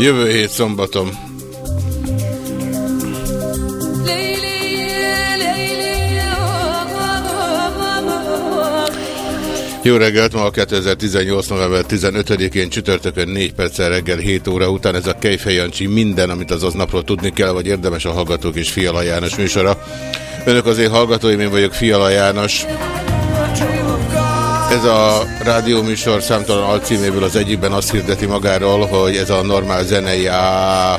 Jövő hét szombaton. Jó reggelt, ma a 2018. november 15-én csütörtökön 4 perccel reggel 7 óra után ez a Kejfej minden, amit az aznapról tudni kell, vagy érdemes a Hallgatók és Fiala János műsora. Önök az én hallgatóim, én vagyok Fiala János. Ez a rádióműsor számtalan alcíméből az egyikben azt hirdeti magáról, hogy ez a normál zenei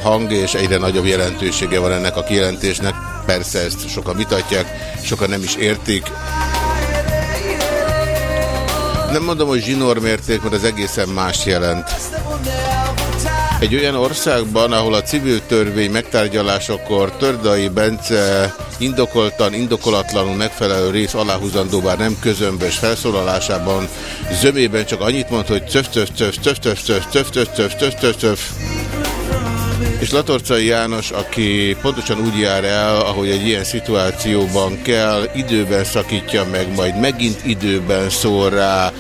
hang, és egyre nagyobb jelentősége van ennek a kijelentésnek. Persze ezt sokan vitatják, sokan nem is értik. Nem mondom, hogy zsinórmérték, mert az egészen más jelent. Egy olyan országban, ahol a civil törvény megtárgyalásokor Tördai Bence indokoltan, indokolatlanul megfelelő rész aláhúzandó, bár nem közömbös felszólalásában zömében csak annyit mond, hogy töf töf töf töf töf töf töf töf töf töf töf töf és Latorcai János, aki pontosan úgy jár el, ahogy egy ilyen szituációban kell, időben szakítja meg, majd megint időben szól rá,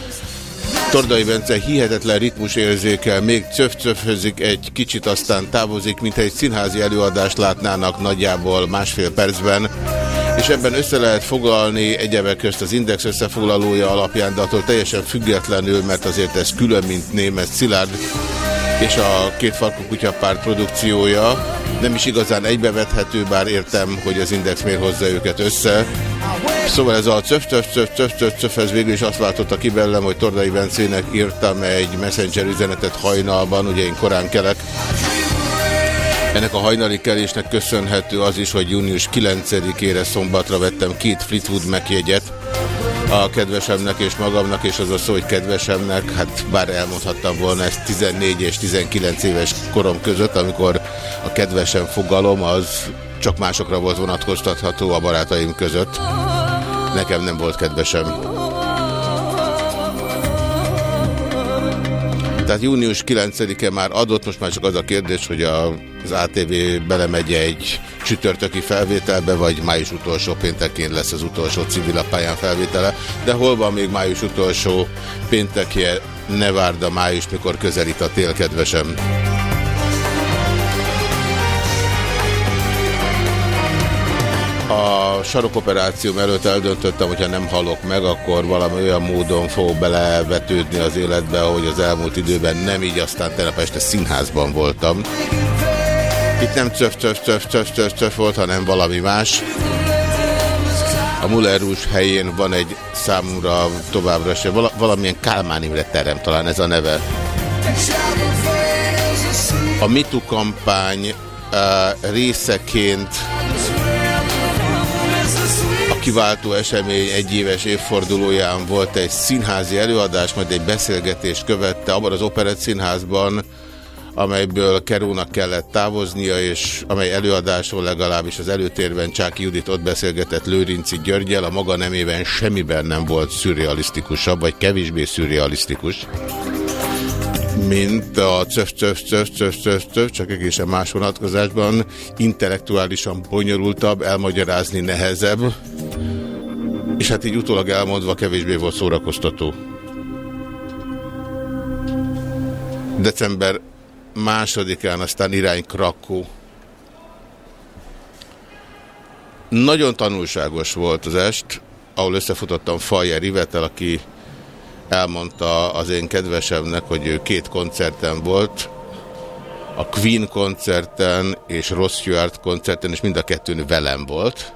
Tordai Bence hihetetlen ritmus érzékel, még cöf-cöfhözik egy kicsit, aztán távozik, mintha egy színházi előadást látnának nagyjából másfél percben, és ebben össze lehet foglalni egyebek közt az Index összefoglalója alapján, de attól teljesen függetlenül, mert azért ez külön, mint német Szilárd, és a két farkú kutyapárt produkciója nem is igazán egybevethető, bár értem, hogy az Index miért hozza őket össze. Szóval ez a cöf cöf cöf cöf cöf cöf ez végül is azt váltotta ki belőlem, hogy Tordai Bencének írtam egy messenger üzenetet hajnalban, ugye én korán kelek. Ennek a hajnali kelésnek köszönhető az is, hogy június 9-ére szombatra vettem két Fleetwood megjegyet a kedvesemnek és magamnak, és az a szó, hogy kedvesemnek, hát bár elmondhattam volna ezt 14 és 19 éves korom között, amikor a kedvesem fogalom az csak másokra volt vonatkoztatható a barátaim között. Nekem nem volt kedvesem. Tehát június 9-e már adott, most már csak az a kérdés, hogy a, az ATV belemegy egy csütörtöki felvételbe, vagy május utolsó péntekén lesz az utolsó civil pályán felvétele, de hol van még május utolsó péntekje, ne várd a május, mikor közelít a tél, kedvesem. A sarokoperációm előtt eldöntöttem, hogyha nem halok meg, akkor valami olyan módon fog belevetődni az életbe, ahogy az elmúlt időben nem így, aztán tegnap este színházban voltam. Itt nem cöf, cöf, cöf, cöf, cöf, cöf volt, hanem valami más. A Mullerus helyén van egy számomra továbbra se, vala, valamilyen Kálmán Imre terem, talán ez a neve. A MeToo kampány uh, részeként kiváltó esemény egyéves évfordulóján volt egy színházi előadás, majd egy beszélgetést követte abban az operett színházban, amelyből Kerónak kellett távoznia, és amely előadáson legalábbis az előtérben Csáki Judit ott beszélgetett Lőrinci Györgyel, a maga nemében semmiben nem volt szürrealisztikusabb, vagy kevésbé szürrealisztikus mint a cöf, cöf, cöf, cöf, cöf, cöf, csak egészen más vonatkozásban, intellektuálisan bonyolultabb, elmagyarázni nehezebb, és hát így utólag elmondva kevésbé volt szórakoztató. December másodikán aztán irány Krakó. Nagyon tanulságos volt az est, ahol összefutottam Fajer Ivetel, aki elmondta az én kedvesemnek, hogy ő két koncerten volt, a Queen koncerten és Ross Stewart koncerten, és mind a kettőn velem volt.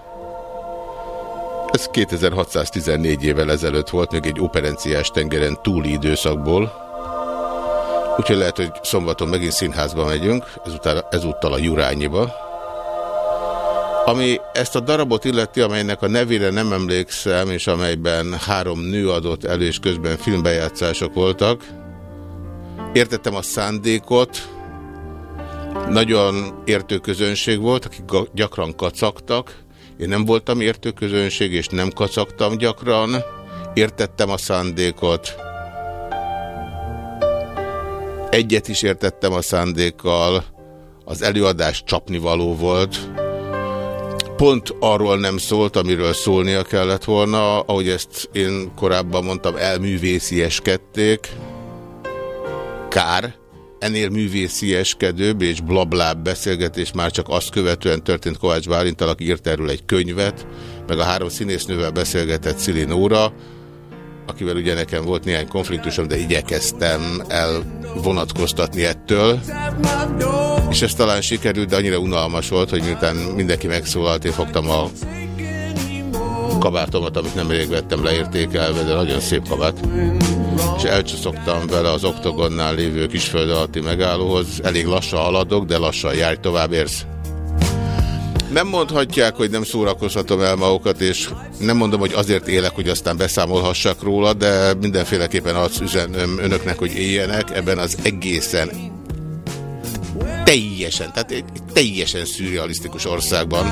Ez 2614 évvel ezelőtt volt, még egy operenciás tengeren túli időszakból. Úgyhogy lehet, hogy szombaton megint színházba megyünk, ezúttal, ezúttal a Jurányiba. Ami ezt a darabot illeti, amelynek a nevére nem emlékszem, és amelyben három nő adott elő, és közben filmbejátszások voltak, Értettem a szándékot, nagyon értő közönség volt, akik gyakran kacagtak. Én nem voltam értő közönség, és nem kacagtam gyakran. Értettem a szándékot. Egyet is értettem a szándékkal. Az előadás csapnivaló volt. Pont arról nem szólt, amiről szólnia kellett volna, ahogy ezt én korábban mondtam, elművészieskedték. Kár. Ennél művészieskedőbb és blablább beszélgetés már csak azt követően történt Kovács Bálintal, aki írt erről egy könyvet, meg a három színésznővel beszélgetett Szili Nóra, akivel ugye nekem volt néhány konfliktusom, de igyekeztem elvonatkoztatni ettől. És ez talán sikerült, de annyira unalmas volt, hogy miután mindenki megszólalt, én fogtam a kabátomat, amit nemrég vettem leértékelve, de nagyon szép kabát. És elcsuszogtam vele az oktogonnál lévő kisföld alatti megállóhoz. Elég lassan haladok, de lassan járj tovább, érsz. Nem mondhatják, hogy nem szórakozhatom el magukat, és nem mondom, hogy azért élek, hogy aztán beszámolhassak róla, de mindenféleképpen azt üzenem önöknek, hogy éljenek ebben az egészen teljesen, tehát egy teljesen szürrealisztikus országban,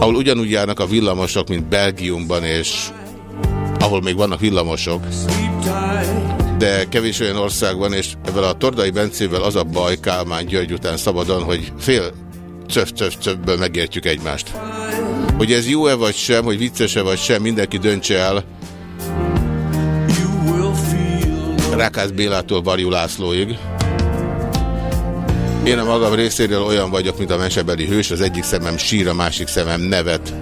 ahol ugyanúgy járnak a villamosok, mint Belgiumban, és ahol még vannak villamosok, de kevés olyan országban, és ebben a Tordai Bencével az a baj Kálmán György után szabadon, hogy fél cöfből megértjük egymást. Hogy ez jó-e vagy sem, hogy vicces-e vagy sem, mindenki döntse el. Rákász Bélától Varjú Lászlóig. Én a magam részéről olyan vagyok, mint a mesebeli hős, az egyik szemem sír, a másik szemem nevet.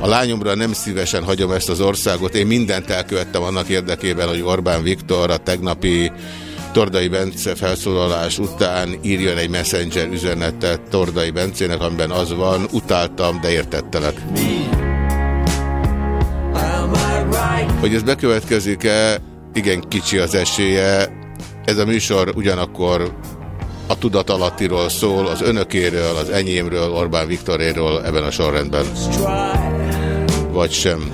A lányomra nem szívesen hagyom ezt az országot. Én mindent elkövettem annak érdekében, hogy Orbán Viktor a tegnapi Tordai Bence felszólalás után írjon egy messenger üzenetet Tordai Bencének, amiben az van, utáltam, de értettelek. Hogy ez bekövetkezik-e, igen kicsi az esélye. Ez a műsor ugyanakkor a tudatalattiról szól, az önökéről, az enyémről, Orbán Viktoréről ebben a sorrendben. Vagy sem.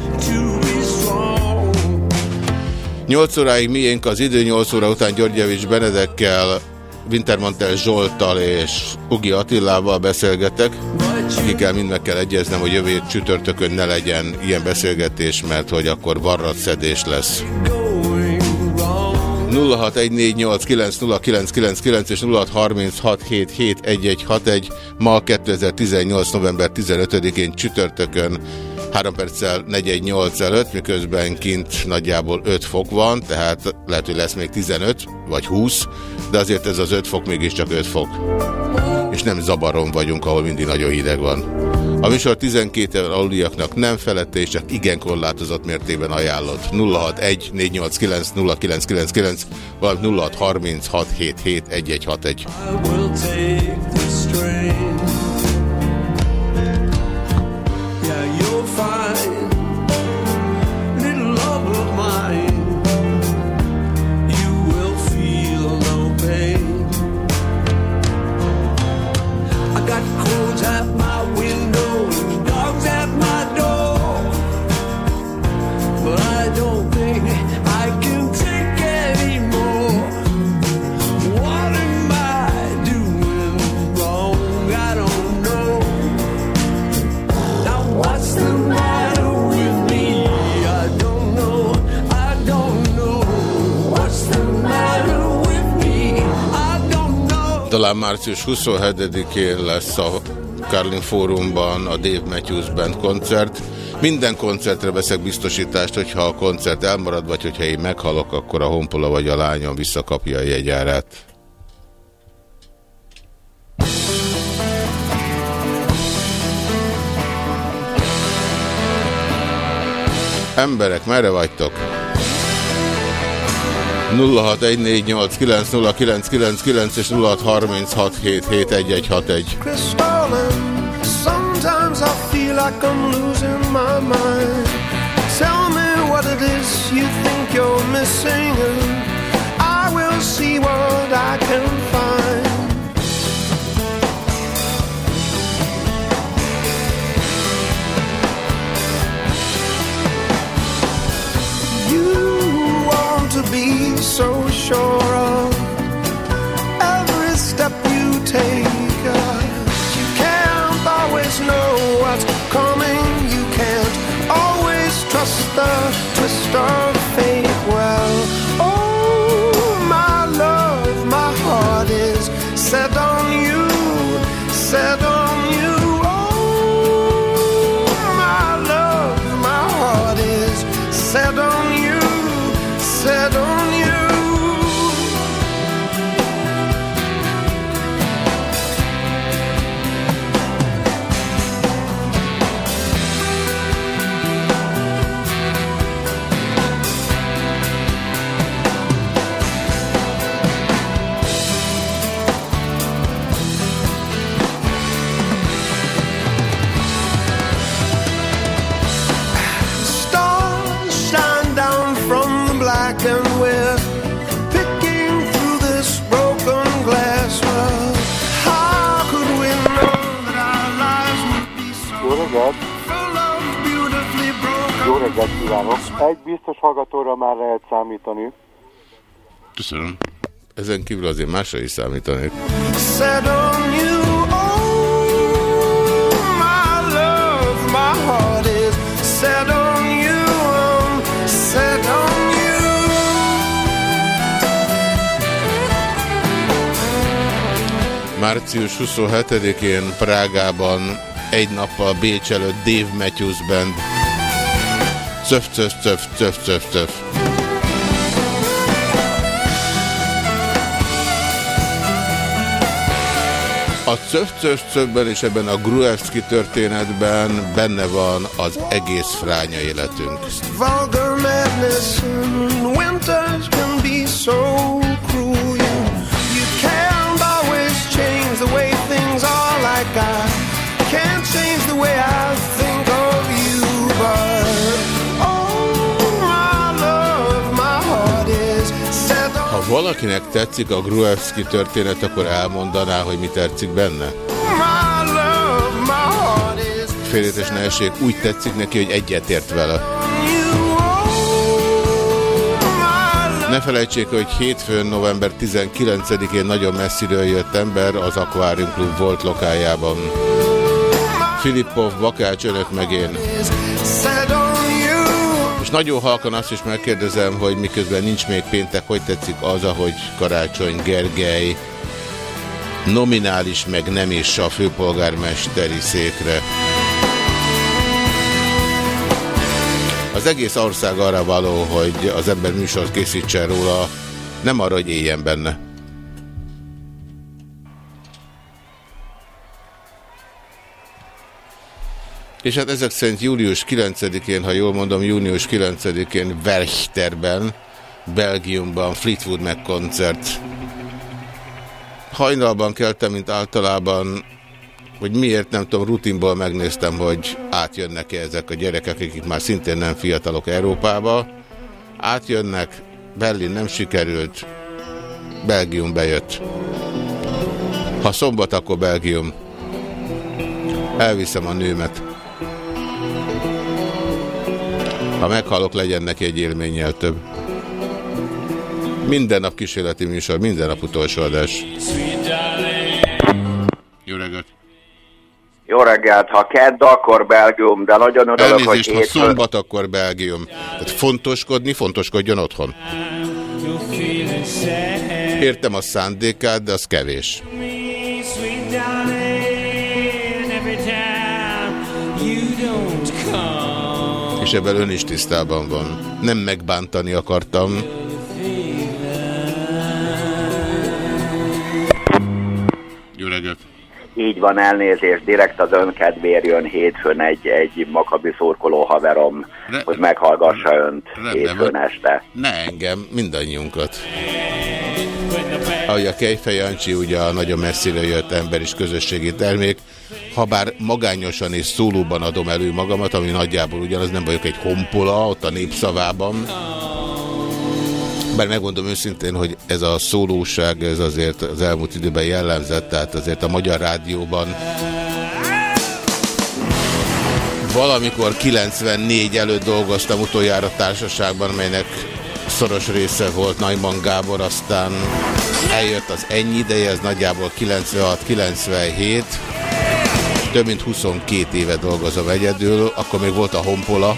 8 óráig miénk az idő, 8 óra után Györgyevics Benedekkel, Wintermantel Zsoltal és Ugi Attilával beszélgetek, akikkel mind meg kell egyeznem, hogy jövő csütörtökön ne legyen ilyen beszélgetés, mert hogy akkor varrat szedés lesz. 0614890999 és 0636771161 ma 2018. november 15-én csütörtökön 3 perccel 418 előtt, miközben kint nagyjából 5 fok van, tehát lehet, hogy lesz még 15 vagy 20, de azért ez az 5 fok mégiscsak 5 fok. És nem zabaron vagyunk, ahol mindig nagyon hideg van. A műsor 12 éven aluliaknak nem felette, és csak igen korlátozott mértében ajánlott. 061 489 0999 vagy 0636 március 27-én lesz a Carlin Fórumban a Dave Matthews Band koncert. Minden koncertre veszek biztosítást, hogyha a koncert elmarad, vagy hogyha én meghalok, akkor a honpola vagy a lányom visszakapja a jegyárát. Emberek, merre vagytok? 0614890999 és 0636771161. Sometimes I feel like I'm losing my mind. Tell me what it is you think you're missing I will see what I can find. to be so sure of every step you take. You can't always know what's coming, you can't always trust the twist of fate. Well, reggelt kívánok! Egy biztos hallgatóra már lehet számítani. Köszönöm. Ezen kívül azért másra is számítanék. Március 27-én Prágában egy nappal Bécs előtt Dave Matthews Band. Cöf, cöf, cöf, cöf, cöf, cöf. A cöfben és ebben a Gruevski történetben benne van az egész fránya életünk. Can't change the way I Valakinek tetszik a Gruevski történet, akkor elmondaná, hogy mi tetszik benne? is Félretes ne essék, úgy tetszik neki, hogy egyetért vele. Ne felejtsék, hogy hétfőn, november 19-én nagyon messziről jött ember az Aquarium Club volt lokájában. Filippov, Bakács, önök meg én. Nagyon halkan azt is megkérdezem, hogy miközben nincs még péntek, hogy tetszik az, ahogy Karácsony Gergely nominális, meg nem is a főpolgármesteri székre. Az egész ország arra való, hogy az ember műsort készítsen róla, nem arra, hogy éljen benne. És hát ezek szerint július 9-én, ha jól mondom, június 9-én Werchterben, Belgiumban Fleetwood Mac koncert. Hajnalban keltem, mint általában, hogy miért nem tudom, rutinból megnéztem, hogy átjönnek-e ezek a gyerekek, akik már szintén nem fiatalok Európába. Átjönnek, Berlin nem sikerült, Belgium bejött. Ha szombat, akkor Belgium. Elviszem a nőmet. Ha meghalok, legyen neki egy élménnyel több. Minden nap kísérleti műsor, minden nap utolsó adás. Jó reggelt! Jó reggelt, ha kedd, akkor Belgium, de nagyon örülök, hogy Elnézést, ha hétfő... szombat, akkor Belgium. Tehát fontoskodni, fontoskodjon otthon. Értem a szándékát, de az kevés. Ebben ön is tisztában van. Nem megbántani akartam. Jó reggelt! Így van, elnézés, direkt az önkedvér jön hétfőn egy, egy makabi szurkoló haverom, Re- hogy meghallgassa önt Rendben hétfőn este. Ne engem, mindannyiunkat. Ahogy a Kejfej Jancsi, ugye a nagyon messzire jött ember is közösségi termék, ha bár magányosan és szólóban adom elő magamat, ami nagyjából ugyanaz, nem vagyok egy honpola ott a népszavában, bár megmondom őszintén, hogy ez a szólóság, ez azért az elmúlt időben jellemzett, tehát azért a Magyar Rádióban valamikor 94 előtt dolgoztam utoljára társaságban, melynek szoros része volt Najman Gábor, aztán eljött az ennyi ideje, ez nagyjából 96-97, több mint 22 éve dolgozom egyedül, akkor még volt a Honpola,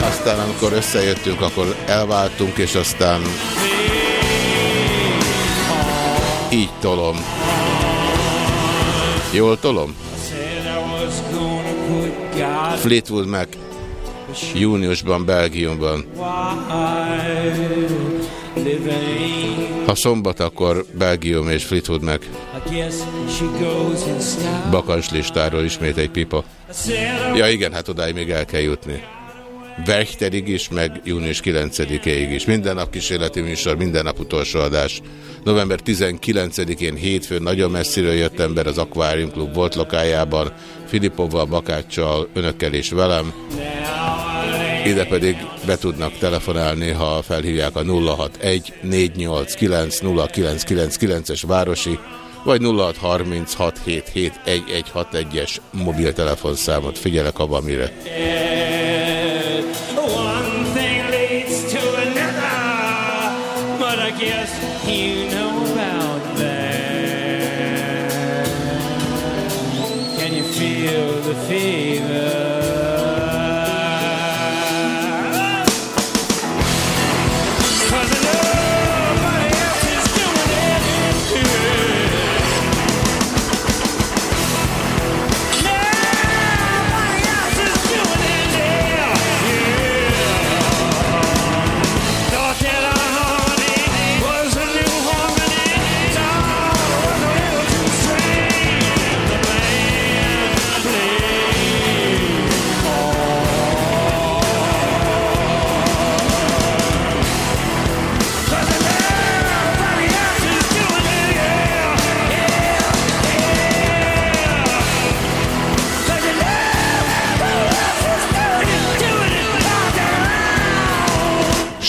aztán amikor összejöttünk, akkor elváltunk, és aztán így tolom. Jól tolom? Fleetwood Mac júniusban Belgiumban. Ha szombat, akkor Belgium és Fleetwood Mac. Bakancs listáról ismét egy pipa. Ja igen, hát odáig még el kell jutni. Werchterig is, meg június 9-ig is. Minden nap kísérleti műsor, minden nap utolsó adás. November 19-én hétfőn nagyon messziről jött ember az Aquarium Club volt lokájában, Filipovval, Bakáccsal, önökkel és velem. Ide pedig be tudnak telefonálni, ha felhívják a 061 489 0999-es városi, vagy 0636771161-es mobiltelefonszámot. Figyelek abba, mire.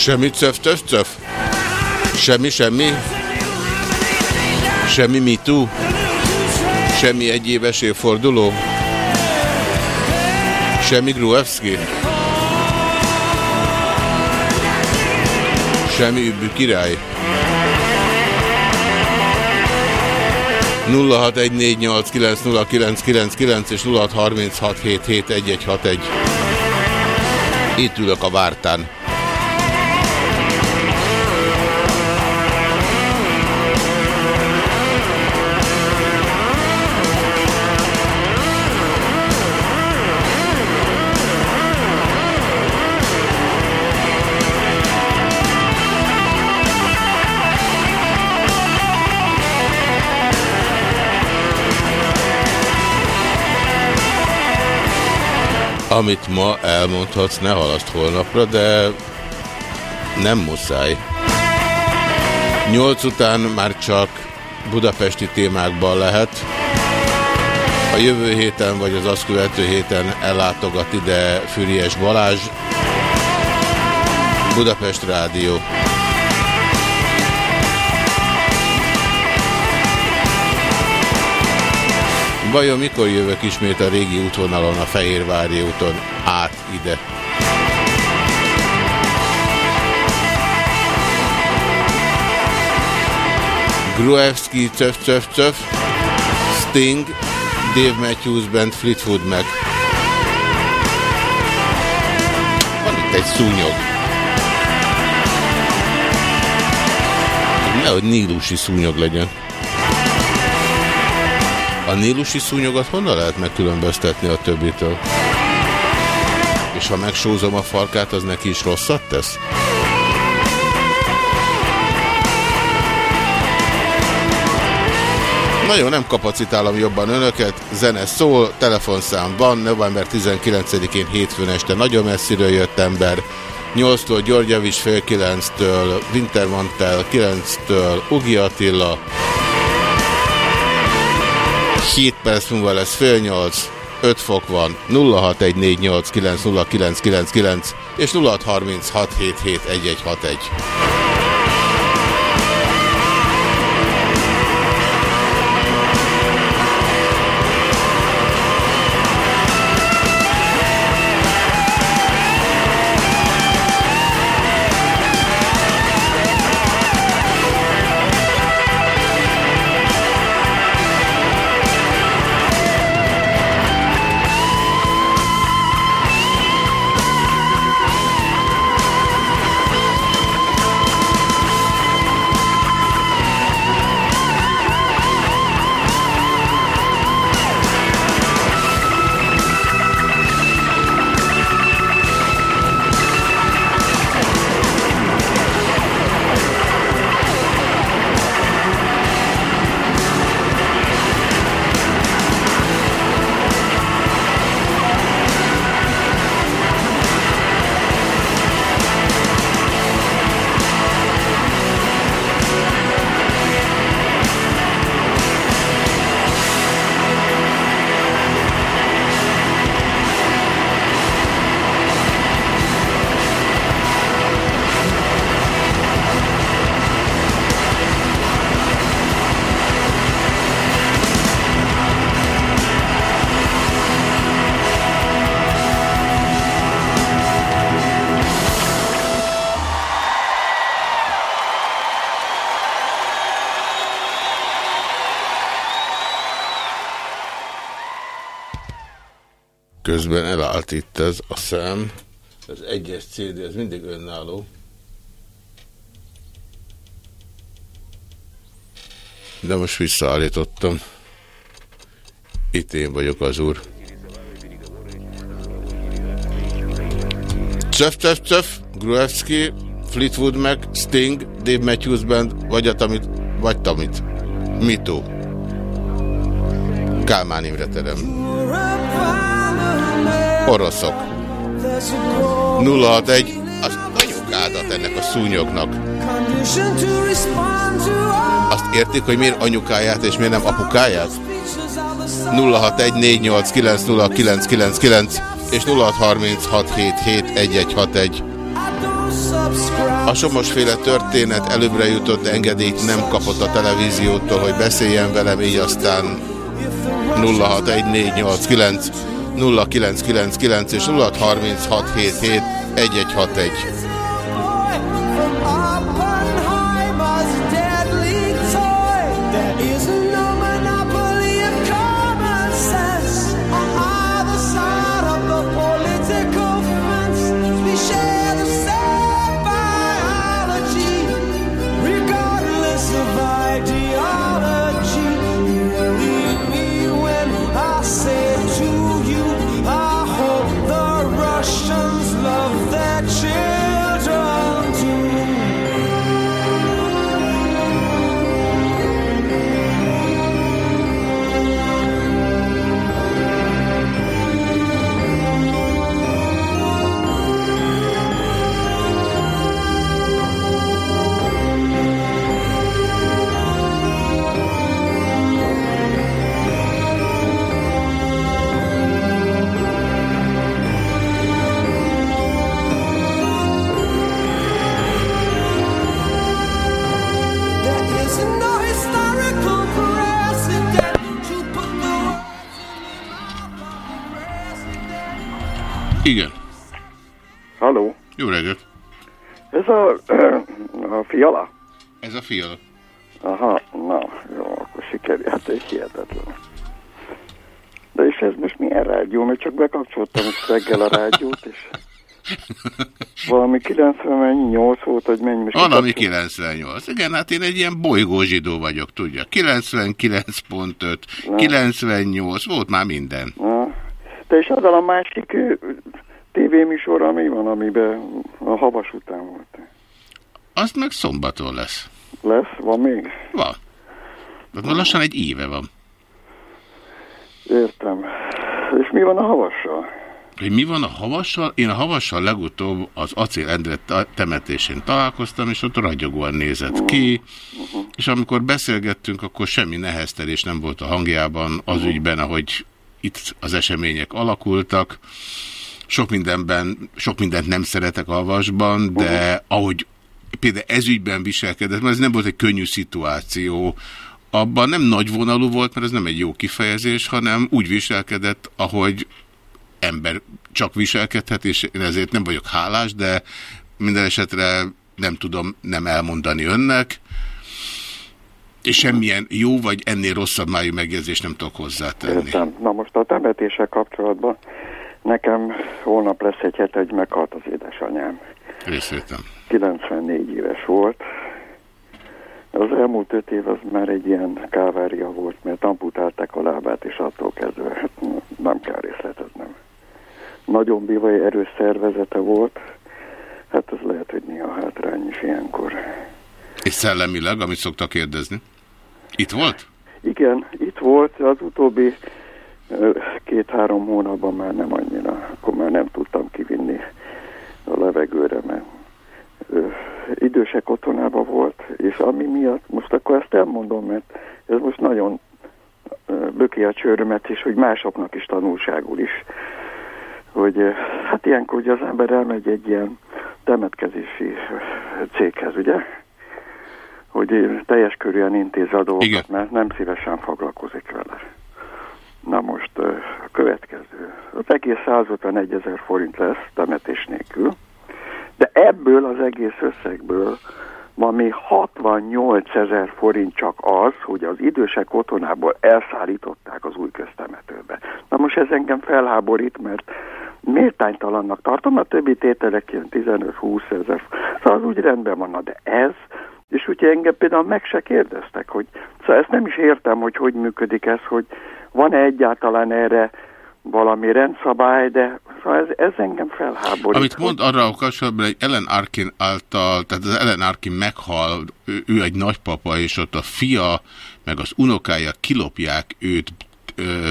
Semmi cöf, töf, cöf? Semmi, semmi? Semmi mitú? Semmi egyéves évforduló? Semmi Gruevski? Semmi übbű király? 0614890999 és 0636771161. Itt ülök a vártán. Amit ma elmondhatsz, ne halaszt holnapra, de nem muszáj. Nyolc után már csak budapesti témákban lehet. A jövő héten vagy az azt követő héten ellátogat ide Füriás Balázs. Budapest Rádió. Vajon mikor jövök ismét a régi útvonalon, a Fehérvári úton át ide? Gruevski, Cöf, Cöf, Cöf, Sting, Dave Matthews Band, Fleetwood meg. Van itt egy szúnyog. Nehogy nílusi szúnyog legyen. Nílusi szúnyogat honnan lehet megkülönböztetni a többitől? És ha megsózom a farkát, az neki is rosszat tesz? Nagyon nem kapacitálom jobban önöket, zene szól, telefonszám van, november 19-én hétfőn este nagyon messziről jött ember, 8-tól Györgyevics fél 9-től, Wintermantel 9-től, Ugi Attila, 7 perc múlva lesz fél 8, 5 fok van, 0614890999 és 0636771161. Elállt itt ez a szám. Az egyes CD, ez mindig önálló. De most visszaállítottam. Itt én vagyok az úr. Cöf, cöf, cöf, Gruevski, Fleetwood Mac, Sting, Dave Matthews Band, vagy a Tamit, vagy Tamit. Mitó. Kálmán Imre terem. Oroszok. 061, az anyukádat ennek a szúnyognak. Azt értik, hogy miért anyukáját és miért nem apukáját? 0614890999 és 0636771161. A Somosféle történet előbbre jutott engedélyt nem kapott a televíziótól, hogy beszéljen velem, így aztán 061489 0999 és 0636771161. a, a fiala? Ez a fiala. Aha, na, jó, akkor sikerült, hát ez hihetetlen. De és ez most milyen rádió? Mert csak bekapcsoltam reggel a rádiót, és valami 98 volt, hogy mennyi most. Valami 98. Igen, hát én egy ilyen bolygózsidó vagyok, tudja. 99.5, 98, volt már minden. Na, de és azzal a másik tévéműsor, ami van, amiben a havas után volt. Azt meg szombaton lesz. Lesz? Van még? Van. De már lassan egy éve van. Értem. És mi van a havassal? Hogy mi van a havassal? Én a havassal legutóbb az Acél Endre temetésén találkoztam, és ott ragyogóan nézett ki, és amikor beszélgettünk, akkor semmi neheztelés nem volt a hangjában az ügyben, ahogy itt az események alakultak. Sok mindenben, sok mindent nem szeretek a havasban, de ahogy például ez ügyben viselkedett, mert ez nem volt egy könnyű szituáció, abban nem nagy vonalú volt, mert ez nem egy jó kifejezés, hanem úgy viselkedett, ahogy ember csak viselkedhet, és én ezért nem vagyok hálás, de minden esetre nem tudom nem elmondani önnek, és semmilyen jó vagy ennél rosszabb májú megjegyzést nem tudok hozzátenni. Értem. Na most a temetéssel kapcsolatban nekem holnap lesz egy hete, hogy meghalt az édesanyám. Részvétem. 94 éves volt. Az elmúlt öt év az már egy ilyen kávária volt, mert amputálták a lábát, és attól kezdve hát nem kell részleteznem. Nagyon bivaj erős szervezete volt, hát ez lehet, hogy néha hátrány is ilyenkor. És szellemileg, amit szoktak kérdezni? Itt volt? Igen, itt volt, az utóbbi két-három hónapban már nem annyira, akkor már nem tudtam kivinni a levegőre, mert idősek otthonában volt, és ami miatt, most akkor ezt elmondom, mert ez most nagyon böki a csőrömet, és hogy másoknak is tanulságul is, hogy hát ilyenkor ugye az ember elmegy egy ilyen temetkezési céghez, ugye? hogy teljes körűen intézze a dolgokat, Igen. mert nem szívesen foglalkozik vele. Na most a következő. Az egész 151 ezer forint lesz temetés nélkül, de ebből az egész összegből valami 68 ezer forint csak az, hogy az idősek otthonából elszállították az új köztemetőbe. Na most ez engem felháborít, mert méltánytalannak tartom, a többi tételek ilyen 15-20 ezer, szóval úgy rendben van, de ez, és ugye engem például meg se kérdeztek, hogy, szóval ezt nem is értem, hogy hogy működik ez, hogy van-e egyáltalán erre valami rendszabály, de szóval ez, ez engem felháborít. Amit mond arra a kapcsolatban, hogy Ellen Arkin által, tehát az Ellen Arkin meghal, ő, ő egy nagypapa, és ott a fia, meg az unokája kilopják őt,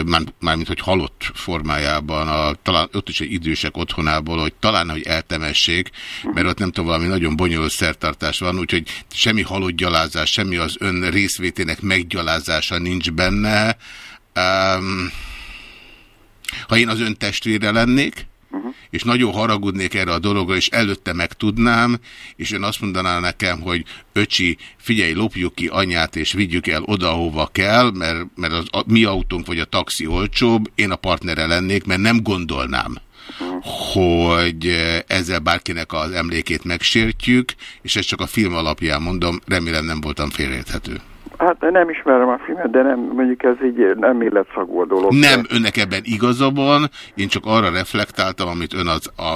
mármint, már, hogy halott formájában, a, talán ott is egy idősek otthonából, hogy talán, hogy eltemessék, mert ott nem tudom, valami nagyon bonyolult szertartás van, úgyhogy semmi halott gyalázás, semmi az ön részvétének meggyalázása nincs benne. Um, ha én az ön testvére lennék, uh-huh. és nagyon haragudnék erre a dologra, és előtte megtudnám, és ön azt mondaná nekem, hogy öcsi, figyelj, lopjuk ki anyát, és vigyük el oda, hova kell, mert, mert az, a, mi autónk vagy a taxi olcsóbb, én a partnere lennék, mert nem gondolnám, hogy ezzel bárkinek az emlékét megsértjük, és ezt csak a film alapján mondom, remélem nem voltam félreérthető. Hát nem ismerem a filmet, de nem, mondjuk ez így nem illetszagú a dolog. Nem, önnek ebben igaza van, én csak arra reflektáltam, amit ön az a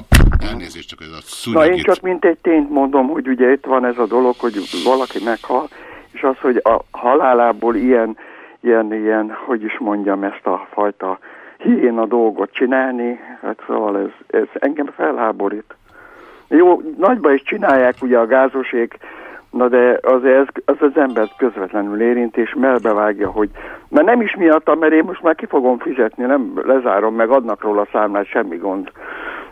elnézést, csak ez a szúnyogít. Na én csak mint egy tényt mondom, hogy ugye itt van ez a dolog, hogy valaki meghal, és az, hogy a halálából ilyen, ilyen, ilyen, hogy is mondjam, ezt a fajta hién a dolgot csinálni, hát szóval ez, ez engem felháborít. Jó, nagyba is csinálják ugye a gázosék, Na de az, ez, az az embert közvetlenül érint, és melbevágja, hogy mert nem is miattam, mert én most már ki fogom fizetni, nem lezárom, meg adnak róla számlát, semmi gond.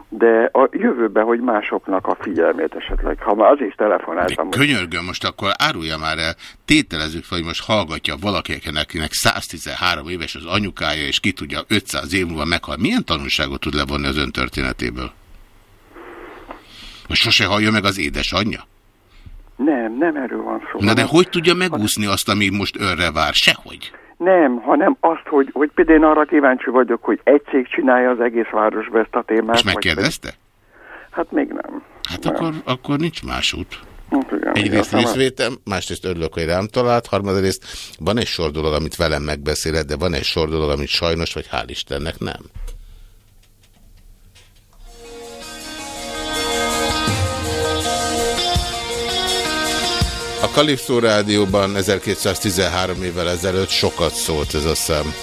De a jövőben, hogy másoknak a figyelmét esetleg, ha már az is telefonáltam. De könyörgöm, most akkor árulja már el, tételezzük fel, hogy most hallgatja valakinek, akinek 113 éves az anyukája, és ki tudja, 500 év múlva meghal. Milyen tanulságot tud levonni az ön történetéből? Most sose hallja meg az édesanyja? Nem, nem erről van szó. Na de hogy tudja megúszni azt, ami most önre vár? Sehogy. Nem, hanem azt, hogy, hogy például én arra kíváncsi vagyok, hogy egy cég csinálja az egész városba ezt a témát. És megkérdezte? Hát még nem. Hát nem. Akkor, akkor nincs más út. Hát igen, Egyrészt részvétem, másrészt örülök, hogy rám talált, harmadrészt van egy sor dolog, amit velem megbeszéled, de van egy sor dolog, amit sajnos, vagy hál' Istennek nem. Kalipszó rádióban 1213 évvel ezelőtt sokat szólt ez a szem.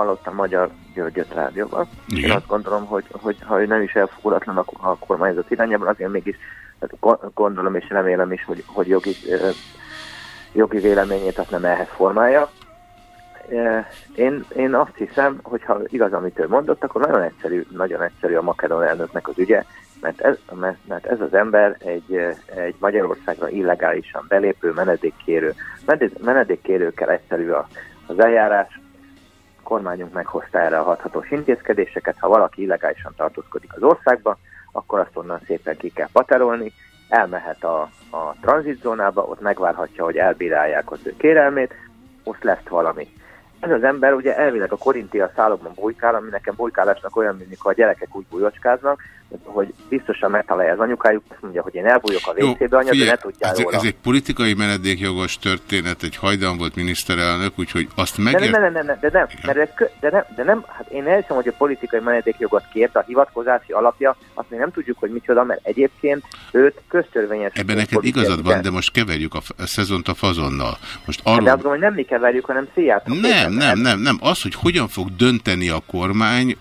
Hallottam Magyar Györgyöt rádióban. Igen. Én azt gondolom, hogy, hogy ha ő nem is elfogulatlan a, a kormányzat irányában, azért mégis hát gondolom és remélem is, hogy, hogy jogi jogi véleményét azt nem ehhez formálja, Én, én azt hiszem, hogy ha igaz, amit ő mondott, akkor nagyon egyszerű, nagyon egyszerű a makedon elnöknek az ügye, mert ez, mert, mert ez az ember egy, egy Magyarországra illegálisan belépő menedékkérő. Menedék- Menedékkérőkkel egyszerű a, az eljárás, kormányunk meghozta erre a hathatós intézkedéseket, ha valaki illegálisan tartózkodik az országba, akkor azt onnan szépen ki kell paterolni, elmehet a, a tranzitzónába, ott megvárhatja, hogy elbírálják az ő kérelmét, most lesz valami. Ez az ember ugye elvileg a korintia szálokban bujkál, ami nekem bujkálásnak olyan, mint a gyerekek úgy bujocskáznak, hogy biztosan megtalálja az anyukájuk, azt mondja, hogy én elbújok a WC-be, anya, de ne tudjál ez, róla. ez egy politikai menedékjogos történet, egy hajdan volt miniszterelnök, úgyhogy azt De megért... nem, nem, nem, nem, de nem, mert ez de nem, de nem, hát én elhiszem, hogy a politikai menedékjogot kért, a hivatkozási alapja, azt még nem tudjuk, hogy micsoda, mert egyébként őt köztörvényes. Ebben neked igazad van, de most keverjük a, a szezont a fazonnal. Most Hát De azt arról... gondolom, hogy nem mi keverjük, hanem Szijjártó. Nem, nem, nem, nem. Az, hogy hogyan fog dönteni a kormány,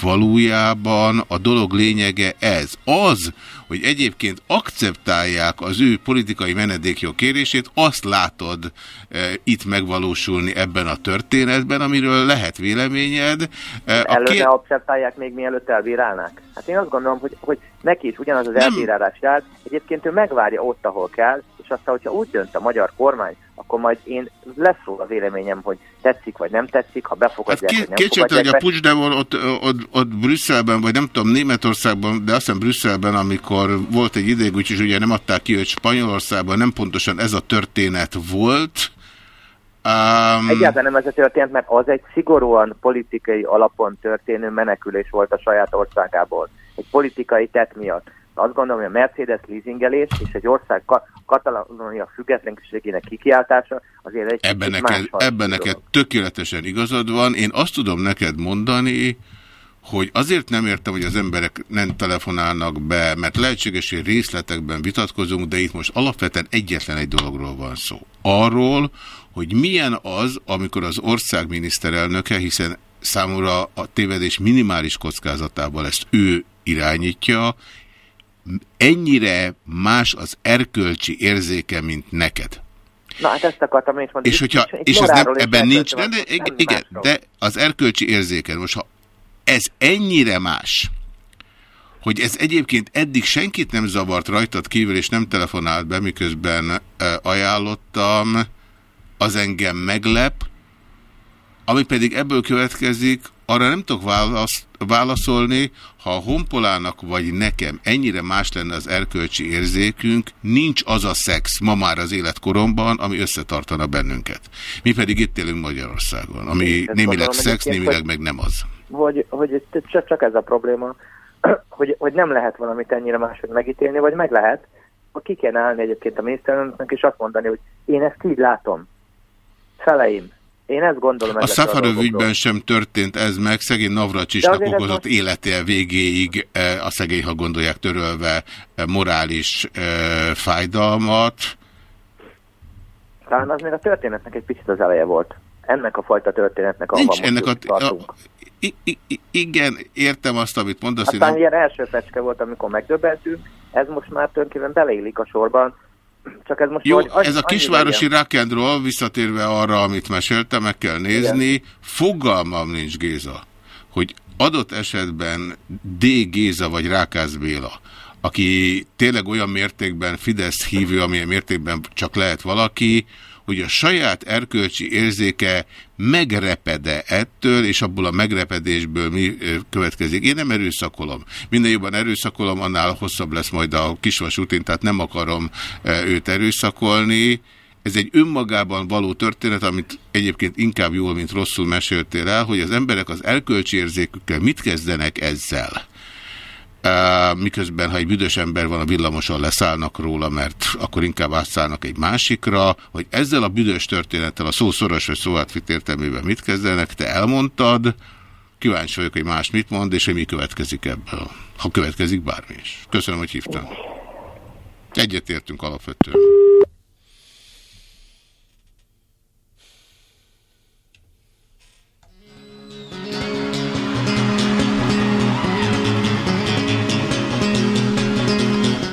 valójában a dolog lényege ez. Az, hogy egyébként akceptálják az ő politikai menedékjog kérését, azt látod e, itt megvalósulni ebben a történetben, amiről lehet véleményed. E, a Előtte kér... akceptálják még mielőtt elbírálnák? Hát én azt gondolom, hogy, hogy neki is ugyanaz az elbírálás jár. Egyébként ő megvárja ott, ahol kell, és aztán, hogyha úgy dönt a magyar kormány, akkor majd én lesz róla véleményem, hogy tetszik vagy nem tetszik, ha Hát befogadják, ké- vagy nem kétségtelen, hogy a. Puigdemont ott, ott, ott Brüsszelben, vagy nem tudom, Németországban, de azt hiszem Brüsszelben, amikor volt egy ideig, úgyis ugye nem adták ki, hogy Spanyolországban nem pontosan ez a történet volt. Um, Egyáltalán nem ez a történt, mert az egy szigorúan politikai alapon történő menekülés volt a saját országából. Egy politikai tett miatt. Azt gondolom, hogy a Mercedes leasingelés és egy ország ka- Katalónia függetlenségének kikiáltása azért egy Ebben neked, ebben neked tökéletesen igazad van. Én azt tudom neked mondani, hogy azért nem értem, hogy az emberek nem telefonálnak be, mert lehetséges, hogy részletekben vitatkozunk, de itt most alapvetően egyetlen egy dologról van szó. Arról, hogy milyen az, amikor az ország miniszterelnöke, hiszen számomra a tévedés minimális kockázatával ezt ő irányítja, ennyire más az erkölcsi érzéke, mint neked. Na hát ezt akartam én is mondani. És hogyha, és ez nem, ebben nincs, de, de, igen, másról. de az erkölcsi érzéken, most ha ez ennyire más, hogy ez egyébként eddig senkit nem zavart rajtad kívül, és nem telefonált be, miközben ajánlottam, az engem meglep, ami pedig ebből következik, arra nem tudok válasz, válaszolni, ha a honpolának vagy nekem ennyire más lenne az erkölcsi érzékünk, nincs az a szex ma már az életkoromban, ami összetartana bennünket. Mi pedig itt élünk Magyarországon, ami Ezt némileg szex, némileg hogy- meg nem az. hogy, hogy csak ez a probléma, hogy, hogy nem lehet valamit ennyire máshogy megítélni, vagy meg lehet, hogy ki kéne állni egyébként a miniszterelnöknek, és azt mondani, hogy én ezt így látom. Feleim. Én ezt gondolom A Szafarov ügyben sem történt ez meg, szegény Navracsisnak okozott most- élete végéig, eh, a szegény, ha gondolják törölve, eh, morális eh, fájdalmat. Talán az még a történetnek egy picit az eleje volt. Ennek a fajta történetnek, ahova Nincs ennek a, tartunk. a, i, i, igen, értem azt, amit mondasz. Aztán nem- ilyen első fecske volt, amikor megdöbbentünk, ez most már tulajdonképpen beleillik a sorban, csak ez most Jó, annyi- ez a kisvárosi rock and roll, visszatérve arra, amit meséltem, meg kell nézni. Fogalmam nincs, Géza, hogy adott esetben D. Géza vagy Rákász Béla, aki tényleg olyan mértékben Fidesz hívő, amilyen mértékben csak lehet valaki, hogy a saját erkölcsi érzéke megrepede ettől, és abból a megrepedésből mi következik. Én nem erőszakolom. Minden jobban erőszakolom, annál hosszabb lesz majd a kisvasútin, tehát nem akarom őt erőszakolni. Ez egy önmagában való történet, amit egyébként inkább jól, mint rosszul meséltél el, hogy az emberek az erkölcsi érzékükkel mit kezdenek ezzel. Miközben, ha egy büdös ember van a villamoson, leszállnak róla, mert akkor inkább átszállnak egy másikra, hogy ezzel a büdös történettel a szó szoros vagy szó értelmében mit kezdenek, te elmondtad, kíváncsi vagyok, hogy más mit mond, és hogy mi következik ebből. Ha következik bármi is. Köszönöm, hogy hívtam. Egyetértünk alapvetően.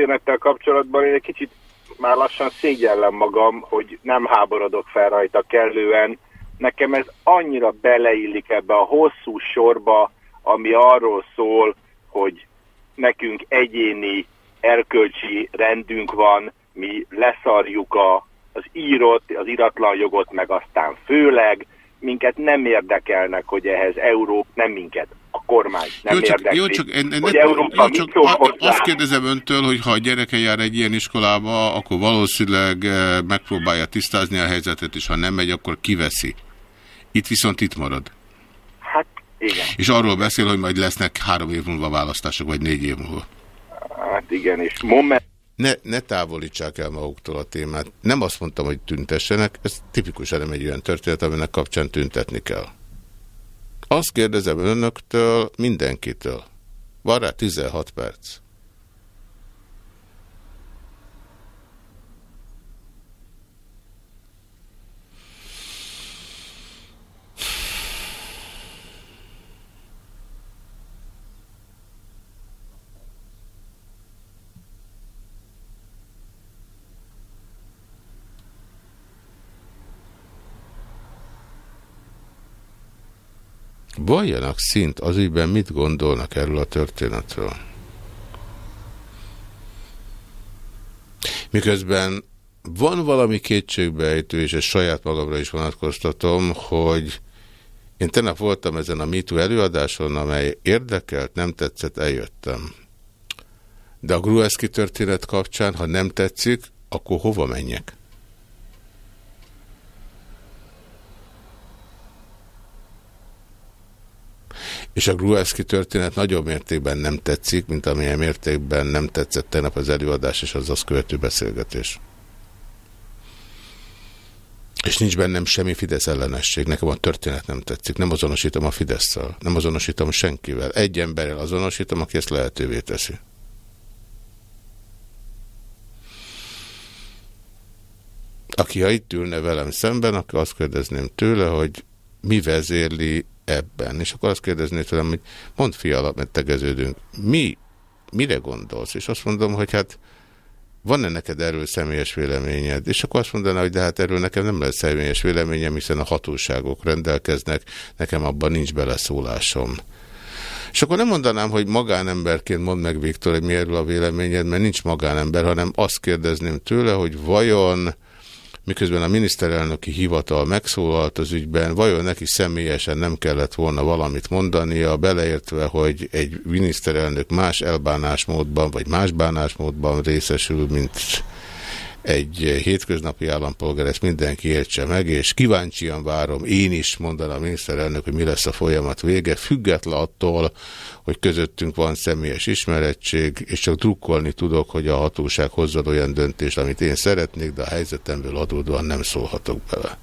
történettel kapcsolatban én egy kicsit már lassan szégyellem magam, hogy nem háborodok fel rajta kellően. Nekem ez annyira beleillik ebbe a hosszú sorba, ami arról szól, hogy nekünk egyéni erkölcsi rendünk van, mi leszarjuk a, az írott, az iratlan jogot, meg aztán főleg, minket nem érdekelnek, hogy ehhez Európa, nem minket, a kormány nem jó, csak, érdekli, jó, csak, en, en, hogy ne, Európa jó, csak szól a, hozzá. azt kérdezem öntől, hogy ha a gyereke jár egy ilyen iskolába, akkor valószínűleg eh, megpróbálja tisztázni a helyzetet, és ha nem megy, akkor kiveszi. Itt viszont itt marad. Hát igen, És arról beszél, hogy majd lesznek három év múlva választások, vagy négy év múlva. hát igen, és moment Ne, ne távolítsák el maguktól a témát. Nem azt mondtam, hogy tüntessenek, ez tipikusan nem egy olyan történet, aminek kapcsán tüntetni kell. Azt kérdezem önöktől, mindenkitől. Van rá 16 perc. Valljanak szint az ügyben, mit gondolnak erről a történetről. Miközben van valami kétségbejtő, és ezt saját magamra is vonatkoztatom, hogy én tegnap voltam ezen a MeToo előadáson, amely érdekelt, nem tetszett, eljöttem. De a Gruevski történet kapcsán, ha nem tetszik, akkor hova menjek? És a Gruevski történet nagyobb mértékben nem tetszik, mint amilyen mértékben nem tetszett tegnap az előadás és az azt követő beszélgetés. És nincs bennem semmi Fidesz ellenesség. Nekem a történet nem tetszik. Nem azonosítom a Fidesz-szel. Nem azonosítom senkivel. Egy emberrel azonosítom, aki ezt lehetővé teszi. Aki ha itt ülne velem szemben, akkor azt kérdezném tőle, hogy mi vezérli ebben. És akkor azt kérdezném tőlem, hogy mondd fiala, mert tegeződünk. Mi, mire gondolsz? És azt mondom, hogy hát van-e neked erről személyes véleményed? És akkor azt mondaná, hogy de hát erről nekem nem lesz személyes véleményem, hiszen a hatóságok rendelkeznek, nekem abban nincs beleszólásom. És akkor nem mondanám, hogy magánemberként mond meg Viktor, hogy mi erről a véleményed, mert nincs magánember, hanem azt kérdezném tőle, hogy vajon miközben a miniszterelnöki hivatal megszólalt az ügyben, vajon neki személyesen nem kellett volna valamit mondania, beleértve, hogy egy miniszterelnök más elbánásmódban, vagy más bánásmódban részesül, mint egy hétköznapi állampolgár, ezt mindenki értse meg, és kíváncsian várom, én is mondanám a miniszterelnök, hogy mi lesz a folyamat vége, független attól, hogy közöttünk van személyes ismerettség, és csak drukkolni tudok, hogy a hatóság hozzad olyan döntést, amit én szeretnék, de a helyzetemből adódóan nem szólhatok bele.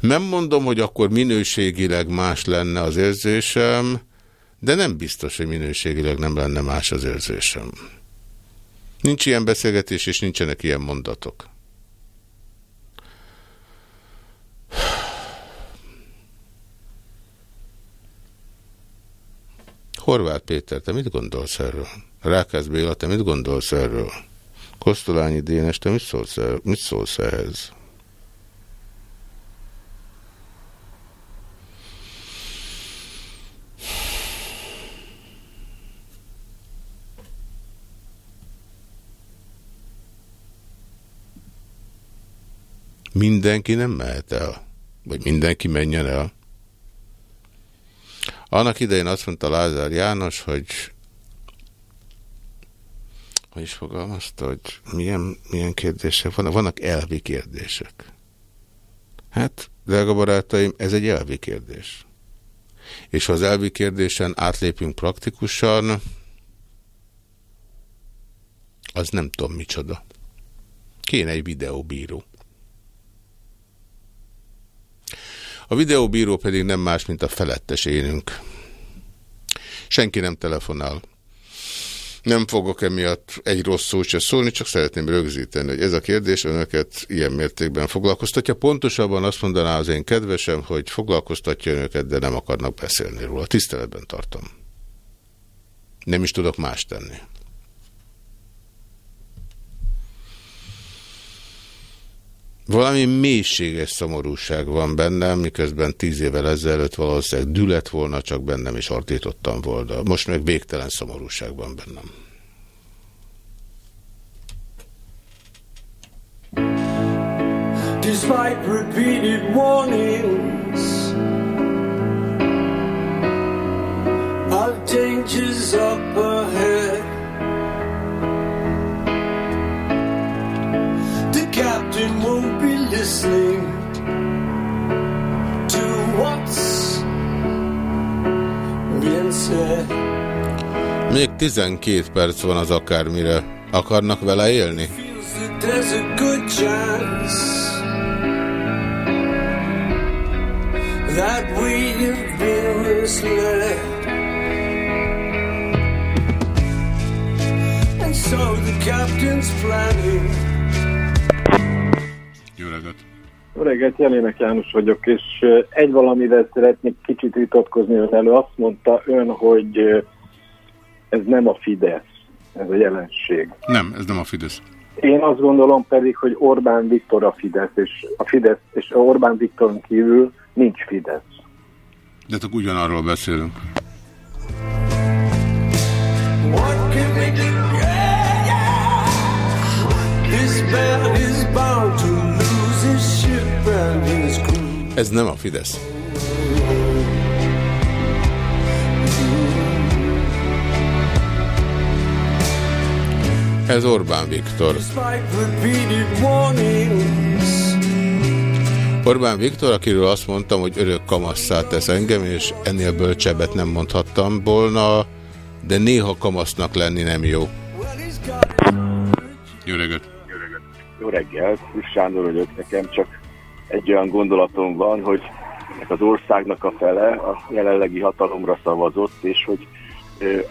Nem mondom, hogy akkor minőségileg más lenne az érzésem, de nem biztos, hogy minőségileg nem lenne más az érzésem. Nincs ilyen beszélgetés, és nincsenek ilyen mondatok. Horváth Péter, te mit gondolsz erről? Rákász Béla, te mit gondolsz erről? Kosztolányi Dénes, te mit szólsz, el, mit szólsz ehhez? Mindenki nem mehet el. Vagy mindenki menjen el. Annak idején azt mondta Lázár János, hogy hogy is fogalmazta, hogy milyen, milyen kérdések vannak. Vannak elvi kérdések. Hát, drága barátaim, ez egy elvi kérdés. És ha az elvi kérdésen átlépünk praktikusan, az nem tudom micsoda. Kéne egy videóbíró. A videóbíró pedig nem más, mint a felettes énünk. Senki nem telefonál. Nem fogok emiatt egy rossz szót se szólni, csak szeretném rögzíteni, hogy ez a kérdés önöket ilyen mértékben foglalkoztatja. Pontosabban azt mondaná az én kedvesem, hogy foglalkoztatja önöket, de nem akarnak beszélni róla. Tiszteletben tartom. Nem is tudok más tenni. Valami mélységes szomorúság van bennem, miközben tíz évvel ezelőtt valószínűleg dület volna, csak bennem is ordítottam volna. Most meg végtelen szomorúság van bennem. Despite repeated warnings of dangers up ahead, the captain won't listening to what's being said. Még 12 perc van az akármire. Akarnak vele élni? that we've been misled. So the captain's planning. Jó reggelt! Jó reggelt, Jelének János vagyok, és egy valamivel szeretnék kicsit vitatkozni ön elő. Azt mondta ön, hogy ez nem a Fidesz, ez a jelenség. Nem, ez nem a Fidesz. Én azt gondolom pedig, hogy Orbán Viktor a Fidesz, és a Fidesz és Orbán Viktoron kívül nincs Fidesz. De csak ugyanarról beszélünk. What can we do? Yeah. Ez nem a Fidesz. Ez Orbán Viktor. Orbán Viktor, akiről azt mondtam, hogy örök kamasszá tesz engem, és ennél bölcsebbet nem mondhattam volna, de néha kamasznak lenni nem jó. Jó reggelt! Jó reggelt, Kis Sándor vagyok, nekem csak egy olyan gondolatom van, hogy az országnak a fele a jelenlegi hatalomra szavazott, és hogy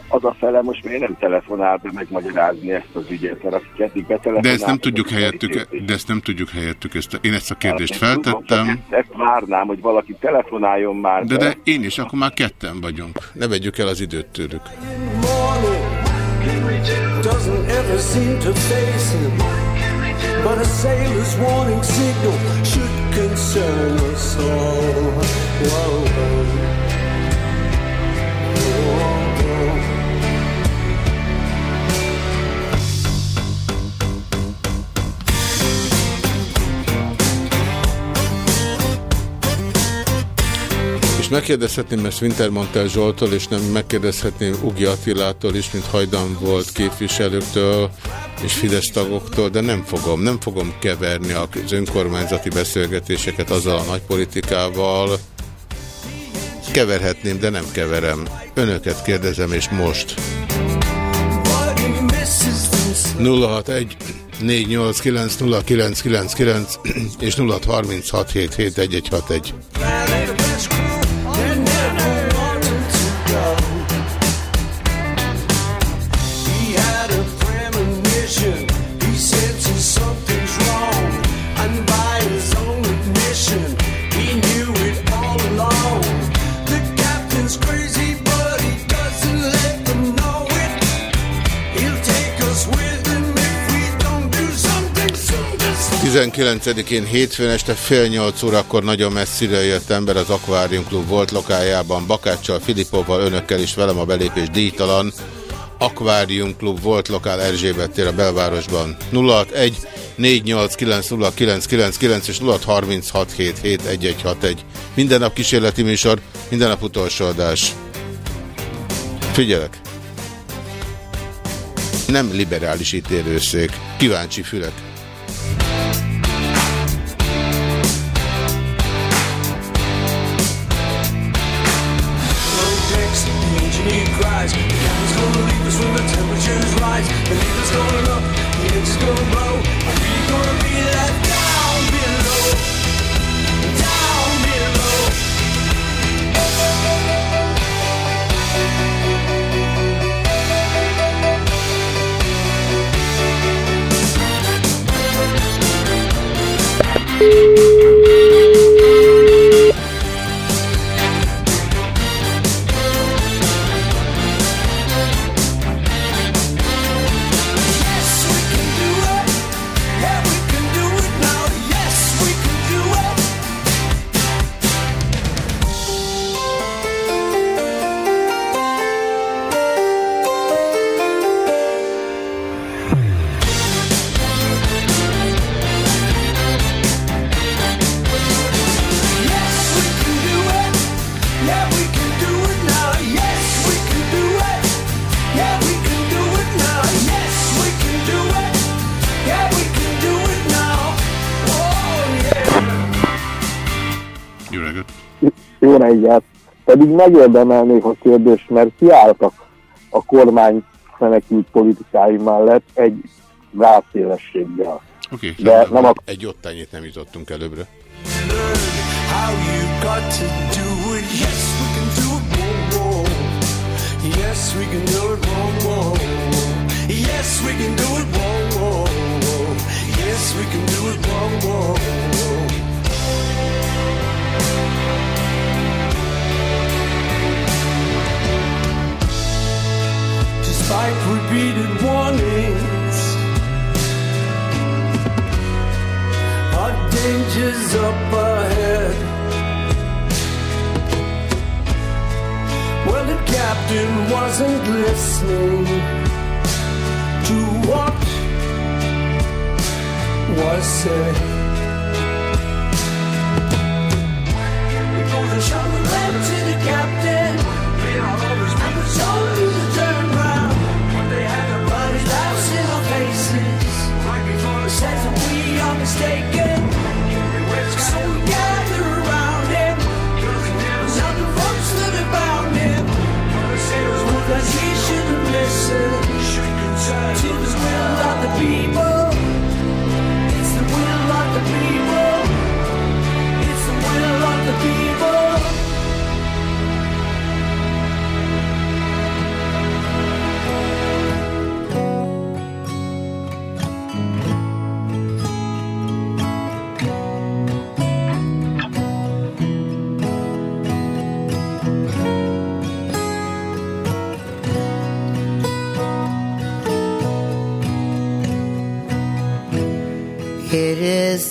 az a fele most miért nem telefonál be megmagyarázni ezt az ügyet, mert akik eddig betelefonáltak... De ezt nem tudjuk helyettük, de ezt nem tudjuk helyettük. Ezt, én ezt a kérdést Hát, én tudom, feltettem, csak Ezt, ezt várnám, hogy valaki telefonáljon már de, be. de én is, akkor már ketten vagyunk. Ne vegyük el az időt tőlük. doesn't ever seem to face him. But a sailor's warning signal should concern us all. Whoa, megkérdezhetném ezt Wintermantel Zsoltól, és nem megkérdezhetném Ugi Attilától is, mint hajdan volt képviselőktől és Fidesz tagoktól, de nem fogom, nem fogom keverni az önkormányzati beszélgetéseket azzal a nagypolitikával. Keverhetném, de nem keverem. Önöket kérdezem, és most. 061 489 0999 és 0636 771 161. 19-én hétfőn este fél nyolc órakor nagyon messzire jött ember az Aquarium Klub volt lokájában, Bakáccsal, Filipovval, önökkel is velem a belépés díjtalan. Aquarium Klub volt lokál Erzsébet tér a belvárosban. 061 489 és 0636771161. Minden nap kísérleti műsor, minden nap utolsó adás. Figyelek! Nem liberális ítélőszék. Kíváncsi fülek. Pedig megérdemelnék a kérdést, mert kiálltak a kormány menekült politikái mellett egy rászélességgel. Oké, okay, De nem a... egy ottányit nem jutottunk előbbre. Yes, we can do it. Whoa, whoa. Yes, we can do it. Whoa, whoa. Yes, we can do it. Whoa, whoa. Despite repeated warnings, our dangers up ahead. Well, the captain wasn't listening to what was said. We showed the lamp to the captain. Mistaken. So we gather around him. That have bound him. Well, that he should have listened to the will of the people.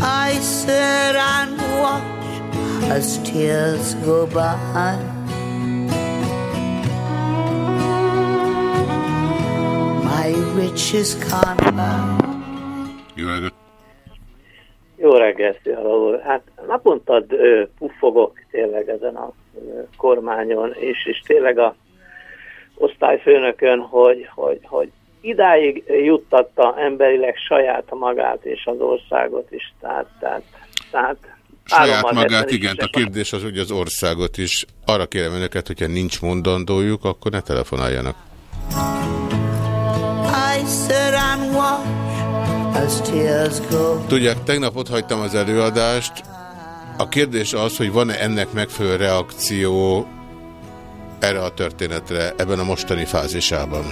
I sit and watch as tears go by. My riches can't buy. Jó reggelt! Jó reggelt, Fiala úr. Hát naponta ö, puffogok tényleg ezen a ö, kormányon, és, és tényleg a osztályfőnökön, hogy, hogy, hogy idáig juttatta emberileg saját magát és az országot is. Tehát, tehát, tehát Saját magát, igen. A kérdés az, hogy az országot is. Arra kérem önöket, hogyha nincs mondandójuk, akkor ne telefonáljanak. Tudják, tegnap ott hagytam az előadást. A kérdés az, hogy van-e ennek megfelelő reakció erre a történetre ebben a mostani fázisában.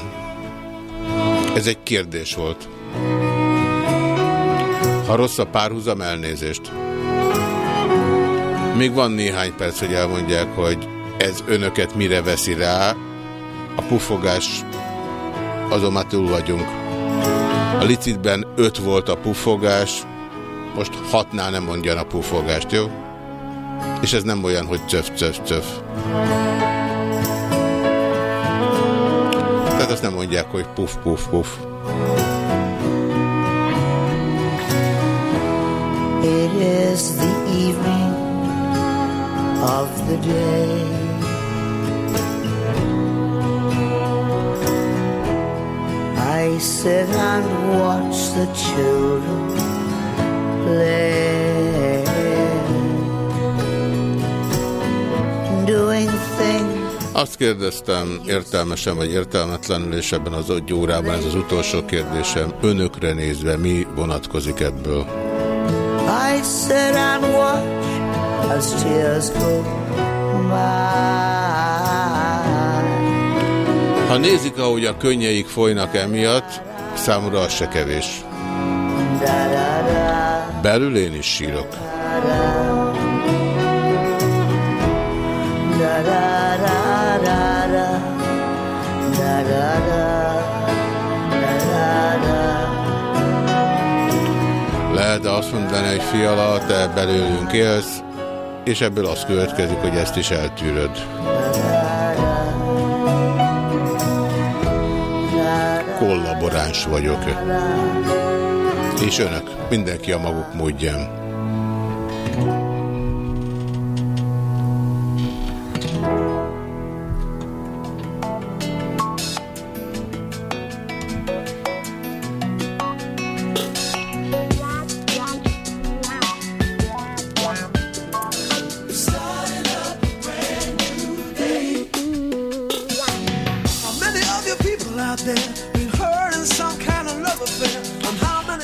Ez egy kérdés volt. Ha rossz a párhuzam, elnézést. Még van néhány perc, hogy elmondják, hogy ez önöket mire veszi rá. A pufogás, azon már túl vagyunk. A licitben 5 volt a puffogás, most 6-nál nem mondjan a puffogást, jó? És ez nem olyan, hogy cöf, cöf, cöf. Azt nem mondják, hogy puff, puff, puff. It is the evening of the day. I sit and watch the children play, doing things Azt kérdeztem értelmesen vagy értelmetlenül, és ebben az egy órában ez az utolsó kérdésem. Önökre nézve mi vonatkozik ebből? I sit and watch as tears go by. Ha nézik, ahogy a könnyeik folynak emiatt, számomra az se kevés. Belül én is sírok. Da da da Lehet azt mondani, hogy fiala, te belőlünk élsz, és ebből az következik, hogy ezt is eltűröd. Kollaboráns vagyok. És önök, mindenki a maguk módján.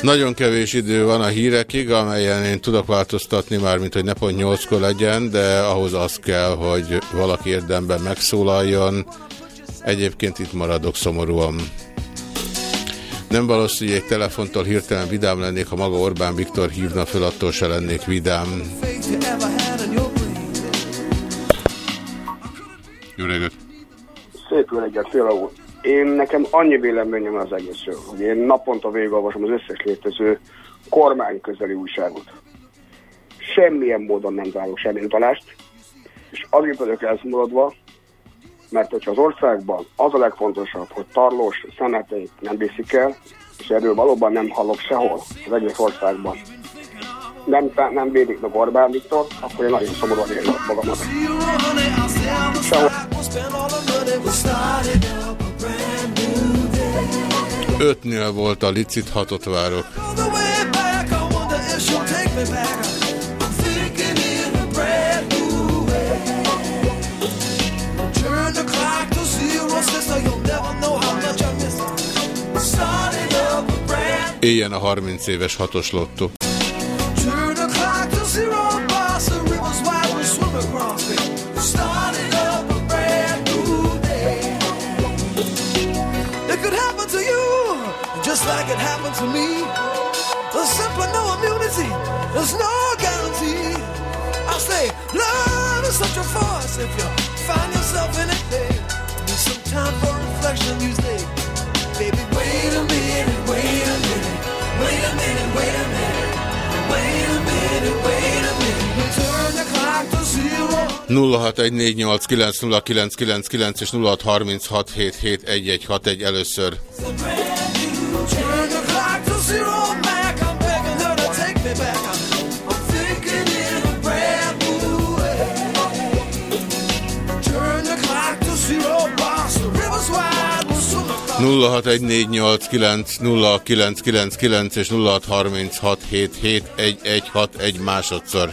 Nagyon kevés idő van a hírekig, amelyen én tudok változtatni már, mint hogy ne pont 8 legyen, de ahhoz az kell, hogy valaki érdemben megszólaljon. Egyébként itt maradok szomorúan. Nem valószínű, hogy egy telefontól hirtelen vidám lennék, ha maga Orbán Viktor hívna föl, attól se lennék vidám. Jó reggelt! Szép reggelt, Féla úr. Én nekem annyi véleményem az egészről, hogy én naponta végigolvasom az összes létező kormány közeli újságot. Semmilyen módon nem találok semmi utalást, és azért vagyok elszomorodva, mert hogyha az országban az a legfontosabb, hogy tarlós szemeteit nem viszik el, és erről valóban nem hallok sehol az egész országban, nem, nem védik meg Orbán Viktor, akkor én nagyon szomorúan érzem magamat. Sehol. Ötnél volt a licit, hatot várok. Éljen a 30 éves hatos lottó. If you find yourself in it, babe. Need some time for reflection days. Baby, wait a minute, wait a minute, wait a minute, wait a minute, wait a minute, wait a minute. Turn the clock to zero. 0614890999 és 0636771161 először. Turn the clock to zero back. I'm begging her to take me back. 0614890999 és 0636771161 másodszor.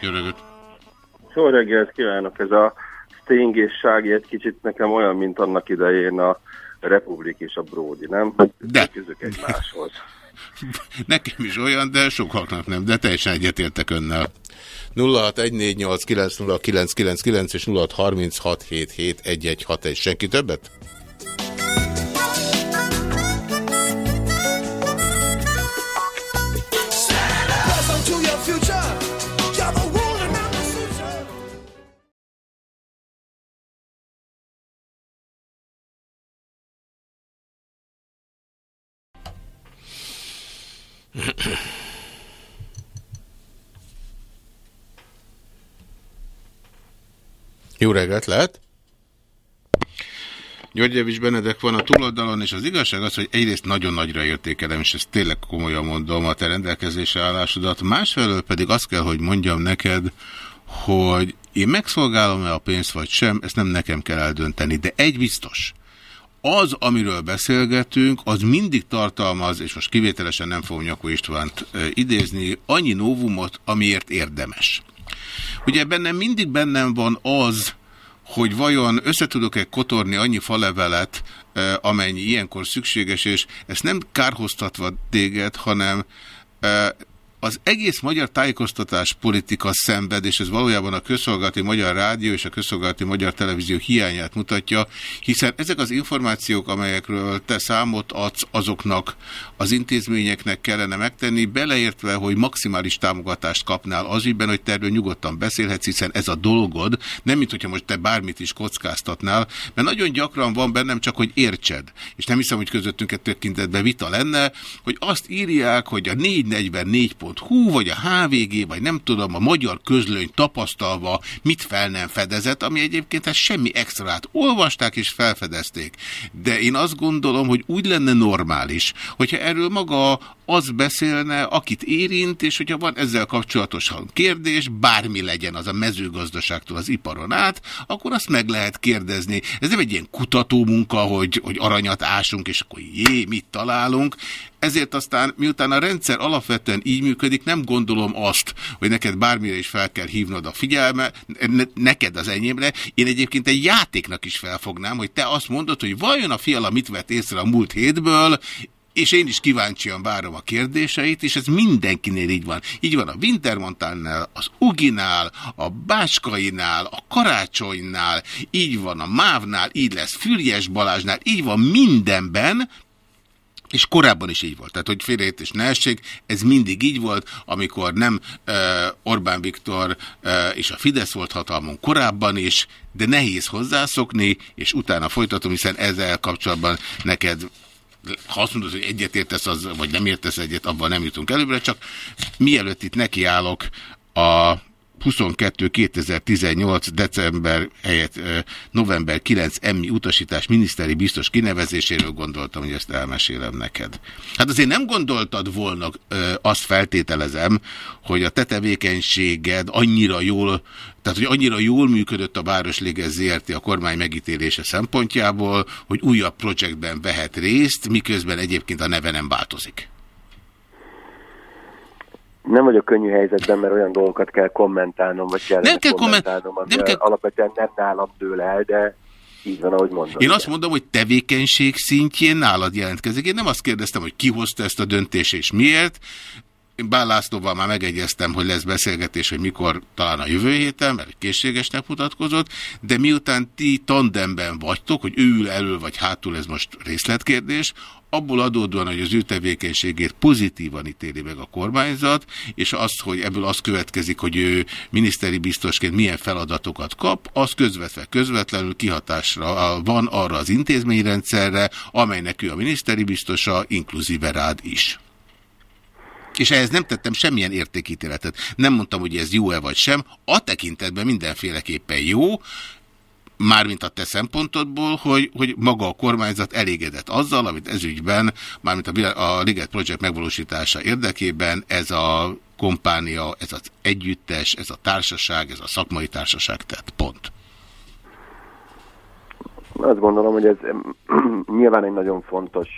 Jó reggelt! Jó reggelt kívánok! Ez a Sting és Sági egy kicsit nekem olyan, mint annak idején a Republik és a Brody, nem? De. Közök egymáshoz. Nekem is olyan, de sokaknak nem, de teljesen egyetértek önnel. 0614890999 és 0636771161. Senki többet? Jó reggelt, lehet? György Javis Benedek van a túloldalon, és az igazság az, hogy egyrészt nagyon nagyra értékelem, és ezt tényleg komolyan mondom a te rendelkezésre állásodat, másfelől pedig azt kell, hogy mondjam neked, hogy én megszolgálom-e a pénzt vagy sem, ezt nem nekem kell eldönteni, de egy biztos. Az, amiről beszélgetünk, az mindig tartalmaz, és most kivételesen nem fogom Nyakó Istvánt idézni, annyi novumot, amiért érdemes. Ugye bennem mindig bennem van az, hogy vajon összetudok-e kotorni annyi falevelet, amennyi ilyenkor szükséges, és ezt nem kárhoztatva téged, hanem az egész magyar tájékoztatás politika szenved, és ez valójában a közszolgálati magyar rádió és a közszolgálati magyar televízió hiányát mutatja, hiszen ezek az információk, amelyekről te számot adsz, azoknak az intézményeknek kellene megtenni, beleértve, hogy maximális támogatást kapnál az ügyben, hogy te erről nyugodtan beszélhetsz, hiszen ez a dolgod, nem mint hogyha most te bármit is kockáztatnál, mert nagyon gyakran van bennem csak, hogy értsed, és nem hiszem, hogy közöttünk egy tekintetben vita lenne, hogy azt írják, hogy a 444.hu, vagy a HVG, vagy nem tudom, a magyar közlöny tapasztalva mit fel nem fedezett, ami egyébként ez semmi extrát olvasták és felfedezték. De én azt gondolom, hogy úgy lenne normális, hogyha erről maga az beszélne, akit érint, és hogyha van ezzel kapcsolatosan kérdés, bármi legyen az a mezőgazdaságtól az iparon át, akkor azt meg lehet kérdezni. Ez nem egy ilyen kutatómunka, hogy, hogy aranyat ásunk, és akkor jé, mit találunk. Ezért aztán, miután a rendszer alapvetően így működik, nem gondolom azt, hogy neked bármire is fel kell hívnod a figyelme, ne, neked az enyémre. Én egyébként egy játéknak is felfognám, hogy te azt mondod, hogy vajon a fiala mit vett észre a múlt hétből, és én is kíváncsian várom a kérdéseit, és ez mindenkinél így van. Így van a Wintermontannál, az Uginál, a Bácskainál, a Karácsonynál, így van a Mávnál, így lesz Fürjes Balázsnál, így van mindenben, és korábban is így volt. Tehát, hogy félreértés ne essék, ez mindig így volt, amikor nem uh, Orbán Viktor uh, és a Fidesz volt hatalmon korábban is, de nehéz hozzászokni, és utána folytatom, hiszen ezzel kapcsolatban neked ha azt mondod, hogy egyetértesz, az, vagy nem értesz egyet, abban nem jutunk előbbre, csak mielőtt itt nekiállok a 22 2018 december helyett november 9 emmi utasítás miniszteri biztos kinevezéséről gondoltam, hogy ezt elmesélem neked. Hát azért nem gondoltad volna, azt feltételezem, hogy a te tevékenységed annyira jól, tehát hogy annyira jól működött a Városliges ZRT a kormány megítélése szempontjából, hogy újabb projektben vehet részt, miközben egyébként a neve nem változik. Nem vagyok könnyű helyzetben, mert olyan dolgokat kell kommentálnom, vagy kell, Nem kell kommentálnom, ami nem kell- alapvetően nem nálam dől el, de így van, ahogy mondod. Én azt mondom, hogy tevékenység szintjén nálad jelentkezik. Én nem azt kérdeztem, hogy ki hozta ezt a döntést és miért. Én Bán Lászlóval már megegyeztem, hogy lesz beszélgetés, hogy mikor talán a jövő héten, mert készségesnek mutatkozott, de miután ti tandemben vagytok, hogy ő ül elől vagy hátul, ez most részletkérdés, abból adódóan, hogy az ő tevékenységét pozitívan ítéli meg a kormányzat, és azt, hogy ebből az következik, hogy ő miniszteri biztosként milyen feladatokat kap, az közvetve közvetlenül kihatásra van arra az intézményrendszerre, amelynek ő a miniszteri biztosa, inkluzíve rád is. És ehhez nem tettem semmilyen értékítéletet. Nem mondtam, hogy ez jó-e vagy sem. A tekintetben mindenféleképpen jó, mármint a te szempontodból, hogy, hogy maga a kormányzat elégedett azzal, amit ezügyben, mármint a, a Liget Project megvalósítása érdekében ez a kompánia, ez az együttes, ez a társaság, ez a szakmai társaság tett. Pont. Azt gondolom, hogy ez nyilván egy nagyon fontos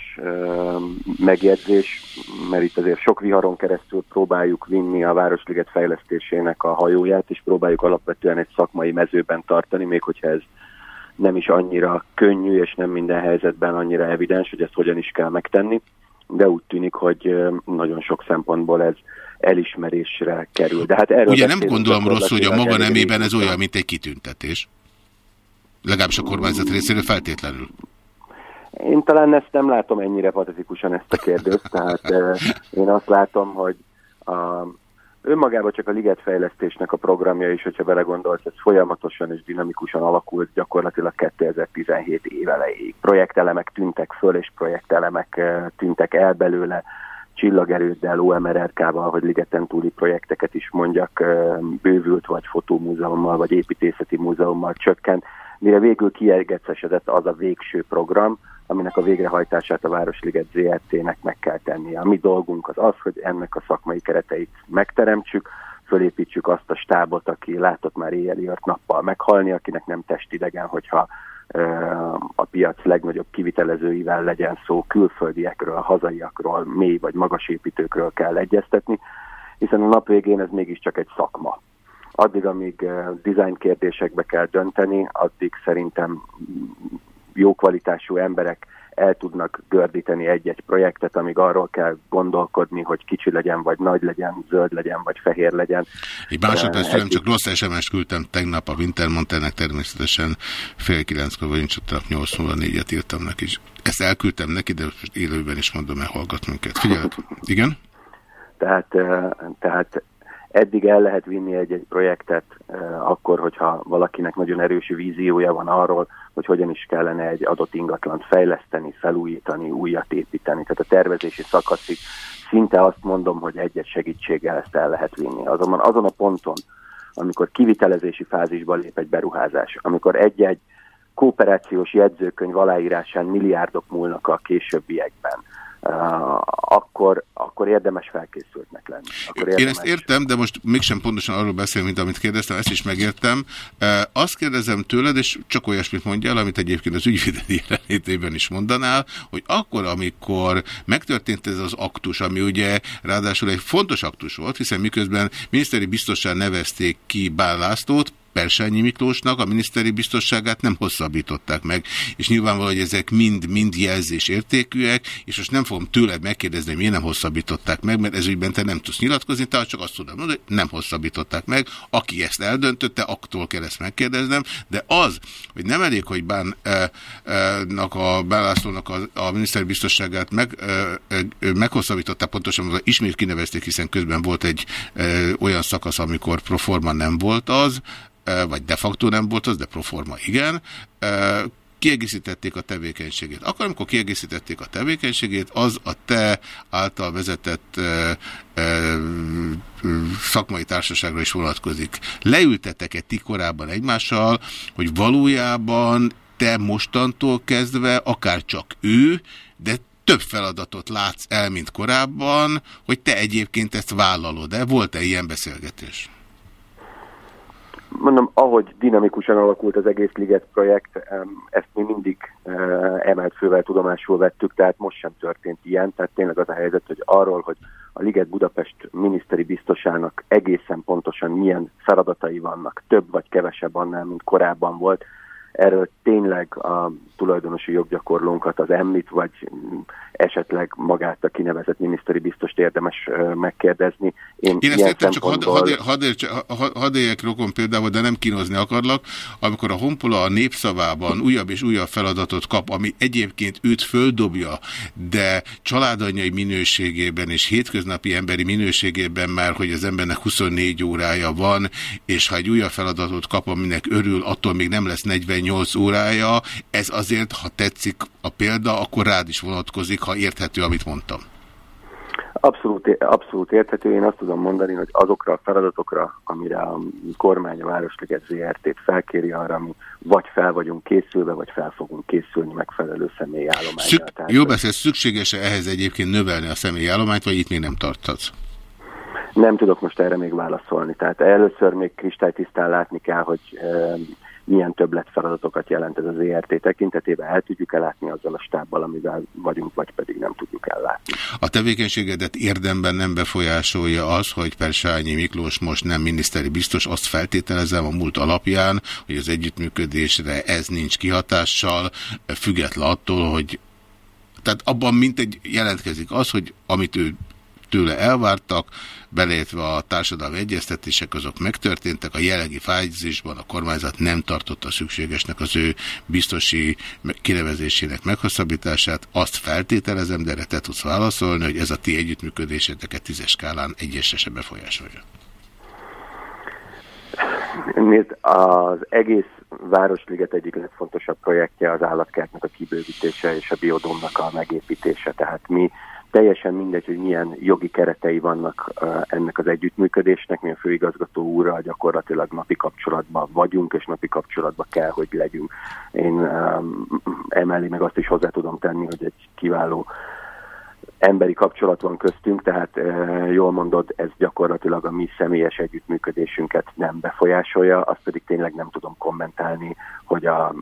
megjegyzés, mert itt azért sok viharon keresztül próbáljuk vinni a Városliget fejlesztésének a hajóját, és próbáljuk alapvetően egy szakmai mezőben tartani, még hogyha ez nem is annyira könnyű, és nem minden helyzetben annyira evidens, hogy ezt hogyan is kell megtenni, de úgy tűnik, hogy nagyon sok szempontból ez elismerésre kerül. De hát erről Ugye nem gondolom rosszul, hogy a maga nemében ez olyan, mint egy kitüntetés. Legalábbis a kormányzat részéről feltétlenül. Én talán ezt nem látom ennyire patetikusan ezt a kérdést, tehát én azt látom, hogy a, önmagában csak a ligetfejlesztésnek a programja is, hogyha belegondolsz, ez folyamatosan és dinamikusan alakult gyakorlatilag 2017 év elejéig. Projektelemek tűntek föl, és projektelemek tűntek el belőle, csillagerőddel, OMRRK-val, hogy ligeten túli projekteket is mondjak, bővült vagy fotómúzeummal, vagy építészeti múzeummal csökkent mire végül kiegecesedett az a végső program, aminek a végrehajtását a Városliget ZRT-nek meg kell tennie. A mi dolgunk az az, hogy ennek a szakmai kereteit megteremtsük, fölépítsük azt a stábot, aki látott már éjjeli öt nappal meghalni, akinek nem testidegen, hogyha a piac legnagyobb kivitelezőivel legyen szó, külföldiekről, hazaiakról, mély vagy magas építőkről kell egyeztetni, hiszen a nap végén ez mégiscsak egy szakma addig, amíg eh, design kérdésekbe kell dönteni, addig szerintem jó kvalitású emberek el tudnak gördíteni egy-egy projektet, amíg arról kell gondolkodni, hogy kicsi legyen, vagy nagy legyen, zöld legyen, vagy fehér legyen. Egy másodperc uh, csak rossz SMS-t küldtem tegnap a Wintermonternek természetesen fél kilenckor, vagy nincs ott nyolc múlva négyet írtam neki. Ezt elküldtem neki, de most élőben is mondom, elhallgat minket. Figyelj, igen? Tehát, uh, tehát eddig el lehet vinni egy-egy projektet eh, akkor, hogyha valakinek nagyon erős víziója van arról, hogy hogyan is kellene egy adott ingatlant fejleszteni, felújítani, újat építeni. Tehát a tervezési szakaszig szinte azt mondom, hogy egy-egy segítséggel ezt el lehet vinni. Azonban azon a ponton, amikor kivitelezési fázisba lép egy beruházás, amikor egy-egy kooperációs jegyzőkönyv aláírásán milliárdok múlnak a későbbiekben, akkor, akkor érdemes felkészültnek lenni. Akkor érdemes... Én ezt értem, de most mégsem pontosan arról beszél, mint amit kérdeztem, ezt is megértem. Azt kérdezem tőled, és csak olyasmit mondjál, amit egyébként az ügyvédeli jelenlétében is mondanál, hogy akkor, amikor megtörtént ez az aktus, ami ugye ráadásul egy fontos aktus volt, hiszen miközben miniszteri biztosan nevezték ki Bál Lászlót, Persányi Miklósnak a miniszteri biztosságát nem hosszabbították meg, és nyilvánvaló, hogy ezek mind-mind jelzés értékűek, és most nem fogom tőled megkérdezni, hogy miért nem hosszabbították meg, mert ezügyben te nem tudsz nyilatkozni, tehát csak azt tudom mondani, hogy nem hosszabbították meg. Aki ezt eldöntötte, aktól kell ezt megkérdeznem, de az, hogy nem elég, hogy Bán, e, a Bálászlónak a, a miniszteri biztosságát meg, e, e, meghosszabbították, pontosan az ismét kinevezték, hiszen közben volt egy e, olyan szakasz, amikor proforma nem volt az, vagy de facto nem volt az, de proforma igen, kiegészítették a tevékenységét. Akkor, amikor kiegészítették a tevékenységét, az a te által vezetett ö, ö, szakmai társaságra is vonatkozik. Leültetek-e ti korábban egymással, hogy valójában te mostantól kezdve, akár csak ő, de több feladatot látsz el, mint korábban, hogy te egyébként ezt vállalod-e? Volt-e ilyen beszélgetés? Mondom, ahogy dinamikusan alakult az egész Liget projekt, ezt mi mindig emelt fővel tudomásul vettük, tehát most sem történt ilyen, tehát tényleg az a helyzet, hogy arról, hogy a Liget Budapest miniszteri biztosának egészen pontosan milyen feladatai vannak, több vagy kevesebb annál, mint korábban volt, erről tényleg a tulajdonosi joggyakorlónkat, az emmit, vagy esetleg magát a kinevezett miniszteri biztost érdemes megkérdezni. Én, Én ezt értem, csak hadd had, had, rokon például, de nem kínozni akarlak, amikor a Honpola a népszavában újabb és újabb feladatot kap, ami egyébként őt földobja, de családanyai minőségében és hétköznapi emberi minőségében már, hogy az embernek 24 órája van, és ha egy újabb feladatot kap, aminek örül, attól még nem lesz 48 órája, ez azért, ha tetszik a példa, akkor rád is vonatkozik, ha érthető, amit mondtam. Abszolút, abszolút érthető. Én azt tudom mondani, hogy azokra a feladatokra, amire a kormány a Városliget ZRT-t felkéri arra, ami vagy fel vagyunk készülve, vagy fel fogunk készülni megfelelő személyállományra. Szük, Tehát jó beszél, szükséges-e ehhez egyébként növelni a személyállományt, vagy itt még nem tarthatsz? nem tudok most erre még válaszolni. Tehát először még kristálytisztán látni kell, hogy e, milyen többlet feladatokat jelent ez az ERT tekintetében. El tudjuk ellátni azzal a stábbal, amivel vagyunk, vagy pedig nem tudjuk ellátni. A tevékenységedet érdemben nem befolyásolja az, hogy Persányi Miklós most nem miniszteri biztos, azt feltételezem a múlt alapján, hogy az együttműködésre ez nincs kihatással, független attól, hogy tehát abban mintegy jelentkezik az, hogy amit ő tőle elvártak, beleértve a társadalmi egyeztetések, azok megtörténtek. A jelenlegi fájzésban a kormányzat nem tartotta szükségesnek az ő biztosi kinevezésének meghosszabbítását. Azt feltételezem, de erre te tudsz válaszolni, hogy ez a ti együttműködéseteket tízes skálán egyesre se befolyásolja. Nézd, az egész Városliget egyik legfontosabb projektje az állatkertnek a kibővítése és a biodómnak a megépítése. Tehát mi teljesen mindegy, hogy milyen jogi keretei vannak ennek az együttműködésnek. Mi a főigazgató úrral gyakorlatilag napi kapcsolatban vagyunk, és napi kapcsolatban kell, hogy legyünk. Én emellé meg azt is hozzá tudom tenni, hogy egy kiváló emberi kapcsolat van köztünk, tehát e, jól mondod, ez gyakorlatilag a mi személyes együttműködésünket nem befolyásolja, azt pedig tényleg nem tudom kommentálni, hogy a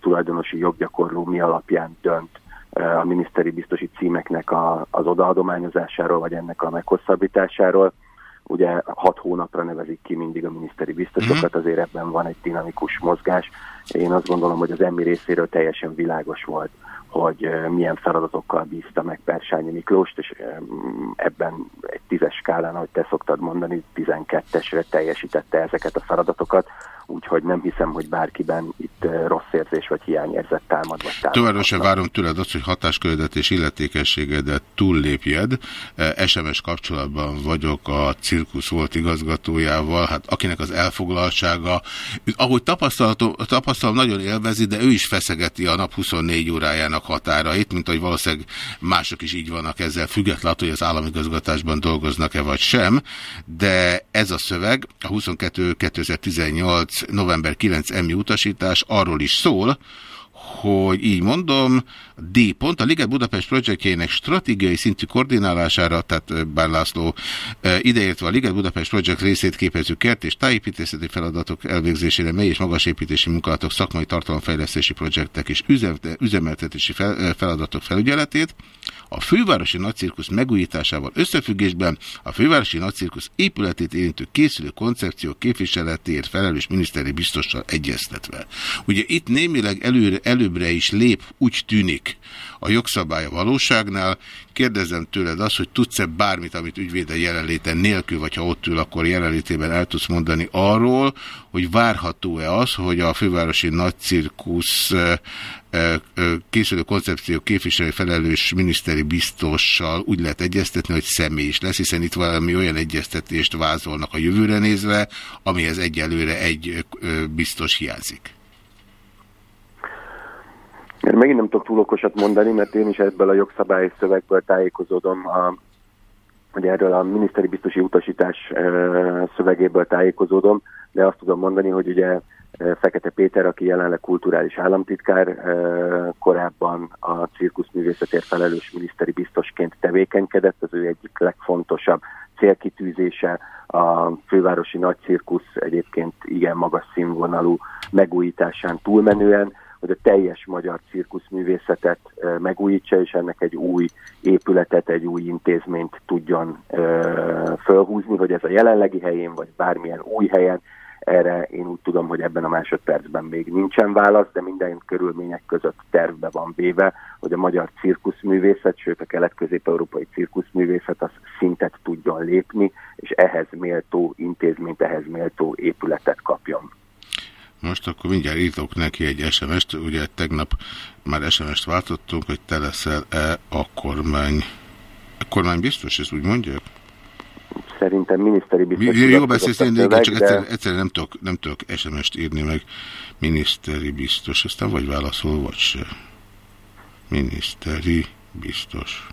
tulajdonosi joggyakorló mi alapján dönt a miniszteri biztosi címeknek a, az odaadományozásáról, vagy ennek a meghosszabbításáról. Ugye hat hónapra nevezik ki mindig a miniszteri biztosokat, azért ebben van egy dinamikus mozgás. Én azt gondolom, hogy az emmi részéről teljesen világos volt, hogy milyen feladatokkal bízta meg Persányi Miklóst, és ebben egy tízes skálán, ahogy te szoktad mondani, 12-esre teljesítette ezeket a feladatokat, úgyhogy nem hiszem, hogy bárkiben itt rossz érzés vagy hiányérzet támad, vagy támad. Továbbra várom tőled azt, hogy hatáskörödet és illetékességedet túllépjed. SMS kapcsolatban vagyok a cirkusz volt igazgatójával, hát akinek az elfoglaltsága, ahogy tapasztalom, tapasztalom nagyon élvezi, de ő is feszegeti a nap 24 órájának határait, mint ahogy valószínűleg mások is így vannak ezzel, függetlenül, hogy az államigazgatásban dolgoznak-e vagy sem, de ez a szöveg, a 22-2018 november 9 emi utasítás arról is szól, hogy így mondom, D pont a Liget Budapest projektjének stratégiai szintű koordinálására, tehát Bán László ideértve a Liget Budapest projekt részét képező kert és tájépítészeti feladatok elvégzésére, mely és magas építési munkálatok, szakmai tartalomfejlesztési projektek és üzemeltetési feladatok felügyeletét, a fővárosi nagycirkusz megújításával összefüggésben a fővárosi nagycirkusz épületét érintő készülő koncepció képviseletért felelős miniszteri biztossal egyeztetve. Ugye itt némileg előre, előbbre is lép, úgy tűnik a jogszabály a valóságnál. Kérdezem tőled azt, hogy tudsz-e bármit, amit ügyvéde jelenléten nélkül, vagy ha ott ül, akkor jelenlétében el tudsz mondani arról, hogy várható-e az, hogy a fővárosi nagycirkusz készülő koncepció képviselő felelős miniszteri biztossal úgy lehet egyeztetni, hogy személy is lesz, hiszen itt valami olyan egyeztetést vázolnak a jövőre nézve, amihez egyelőre egy biztos hiányzik. Mert megint nem tudok túl okosat mondani, mert én is ebből a jogszabályi szövegből tájékozódom, a, hogy erről a miniszteri biztosi utasítás szövegéből tájékozódom, de azt tudom mondani, hogy ugye Fekete Péter, aki jelenleg kulturális államtitkár, korábban a cirkuszművészetért felelős miniszteri biztosként tevékenykedett, az ő egyik legfontosabb célkitűzése. A fővárosi nagycirkusz egyébként igen magas színvonalú megújításán túlmenően, hogy a teljes magyar cirkuszművészetet megújítsa, és ennek egy új épületet, egy új intézményt tudjon fölhúzni, hogy ez a jelenlegi helyén, vagy bármilyen új helyen Erre én úgy tudom, hogy ebben a másodpercben még nincsen válasz, de minden körülmények között tervbe van véve, hogy a magyar cirkuszművészet, sőt a kelet-közép-európai cirkuszművészet az szintet tudjon lépni, és ehhez méltó intézményt, ehhez méltó épületet kapjon. Most akkor mindjárt írtok neki egy SMS-t, ugye tegnap már SMS-t váltottunk, hogy te leszel-e a kormány. A kormány biztos, ezt úgy mondják? Szerintem miniszteri biztos. Jó beszélsz, én de csak egyszer, egyszer nem, tudok, nem tudok SMS-t írni meg. Miniszteri biztos, aztán vagy válaszol, vagy se. Miniszteri biztos.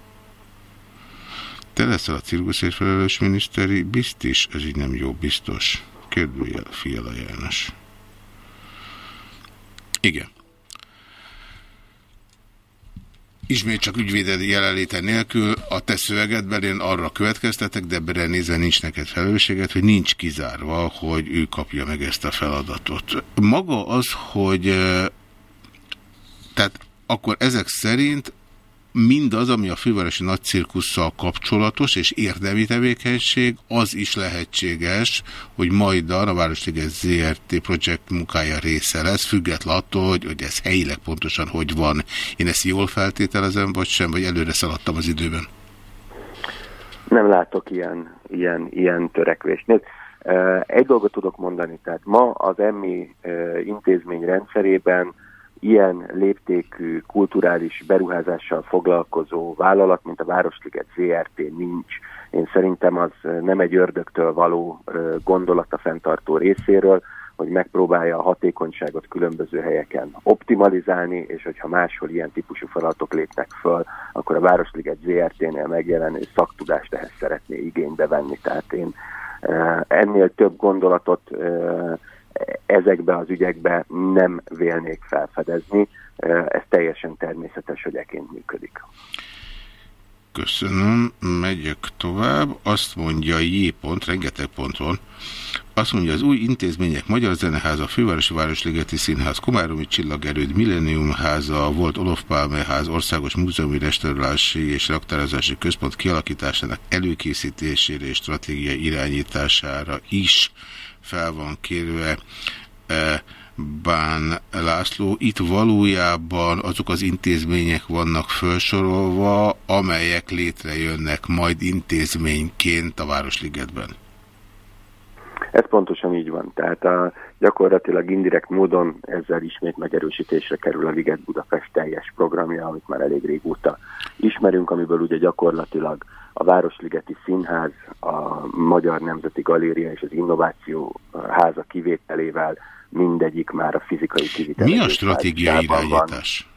Te leszel a cirkuszért felelős miniszteri biztos, ez így nem jó biztos. Kérdőjel, Fiala János. Igen. Ismét csak ügyvéded jelenléte nélkül a te szövegedben én arra következtetek, de ebben nézve nincs neked felelősséget, hogy nincs kizárva, hogy ő kapja meg ezt a feladatot. Maga az, hogy eh, tehát akkor ezek szerint mindaz, ami a fővárosi nagycirkusszal kapcsolatos és érdemi tevékenység, az is lehetséges, hogy majd a Városliget ZRT projekt munkája része lesz, független attól, hogy, hogy ez helyileg pontosan hogy van. Én ezt jól feltételezem, vagy sem, vagy előre szaladtam az időben? Nem látok ilyen, ilyen, ilyen törekvést. Nézd, egy dolgot tudok mondani, tehát ma az EMMI intézmény rendszerében ilyen léptékű kulturális beruházással foglalkozó vállalat, mint a Városliget ZRT nincs. Én szerintem az nem egy ördögtől való gondolat a fenntartó részéről, hogy megpróbálja a hatékonyságot különböző helyeken optimalizálni, és hogyha máshol ilyen típusú feladatok lépnek föl, akkor a Városliget ZRT-nél megjelenő szaktudást ehhez szeretné igénybe venni. Tehát én ennél több gondolatot ezekbe az ügyekbe nem vélnék felfedezni. Ez teljesen természetes, hogy eként működik. Köszönöm, megyek tovább. Azt mondja J. pont, rengeteg pont van. Azt mondja, az új intézmények Magyar Zeneháza, Fővárosi Városligeti Színház, Komáromi Csillagerőd, Millennium Háza, volt Olof Pálme Ház, Országos Múzeumi Restaurálási és Raktározási Központ kialakításának előkészítésére és stratégiai irányítására is fel van kérve e, Bán László. Itt valójában azok az intézmények vannak felsorolva, amelyek létrejönnek majd intézményként a Városligetben. Ez pontosan így van. Tehát a, gyakorlatilag indirekt módon ezzel ismét megerősítésre kerül a Liget Budapest teljes programja, amit már elég régóta ismerünk, amiből ugye gyakorlatilag a Városligeti Színház, a Magyar Nemzeti Galéria és az Innováció Háza kivételével mindegyik már a fizikai kivitel. Mi a stratégiai irányítás?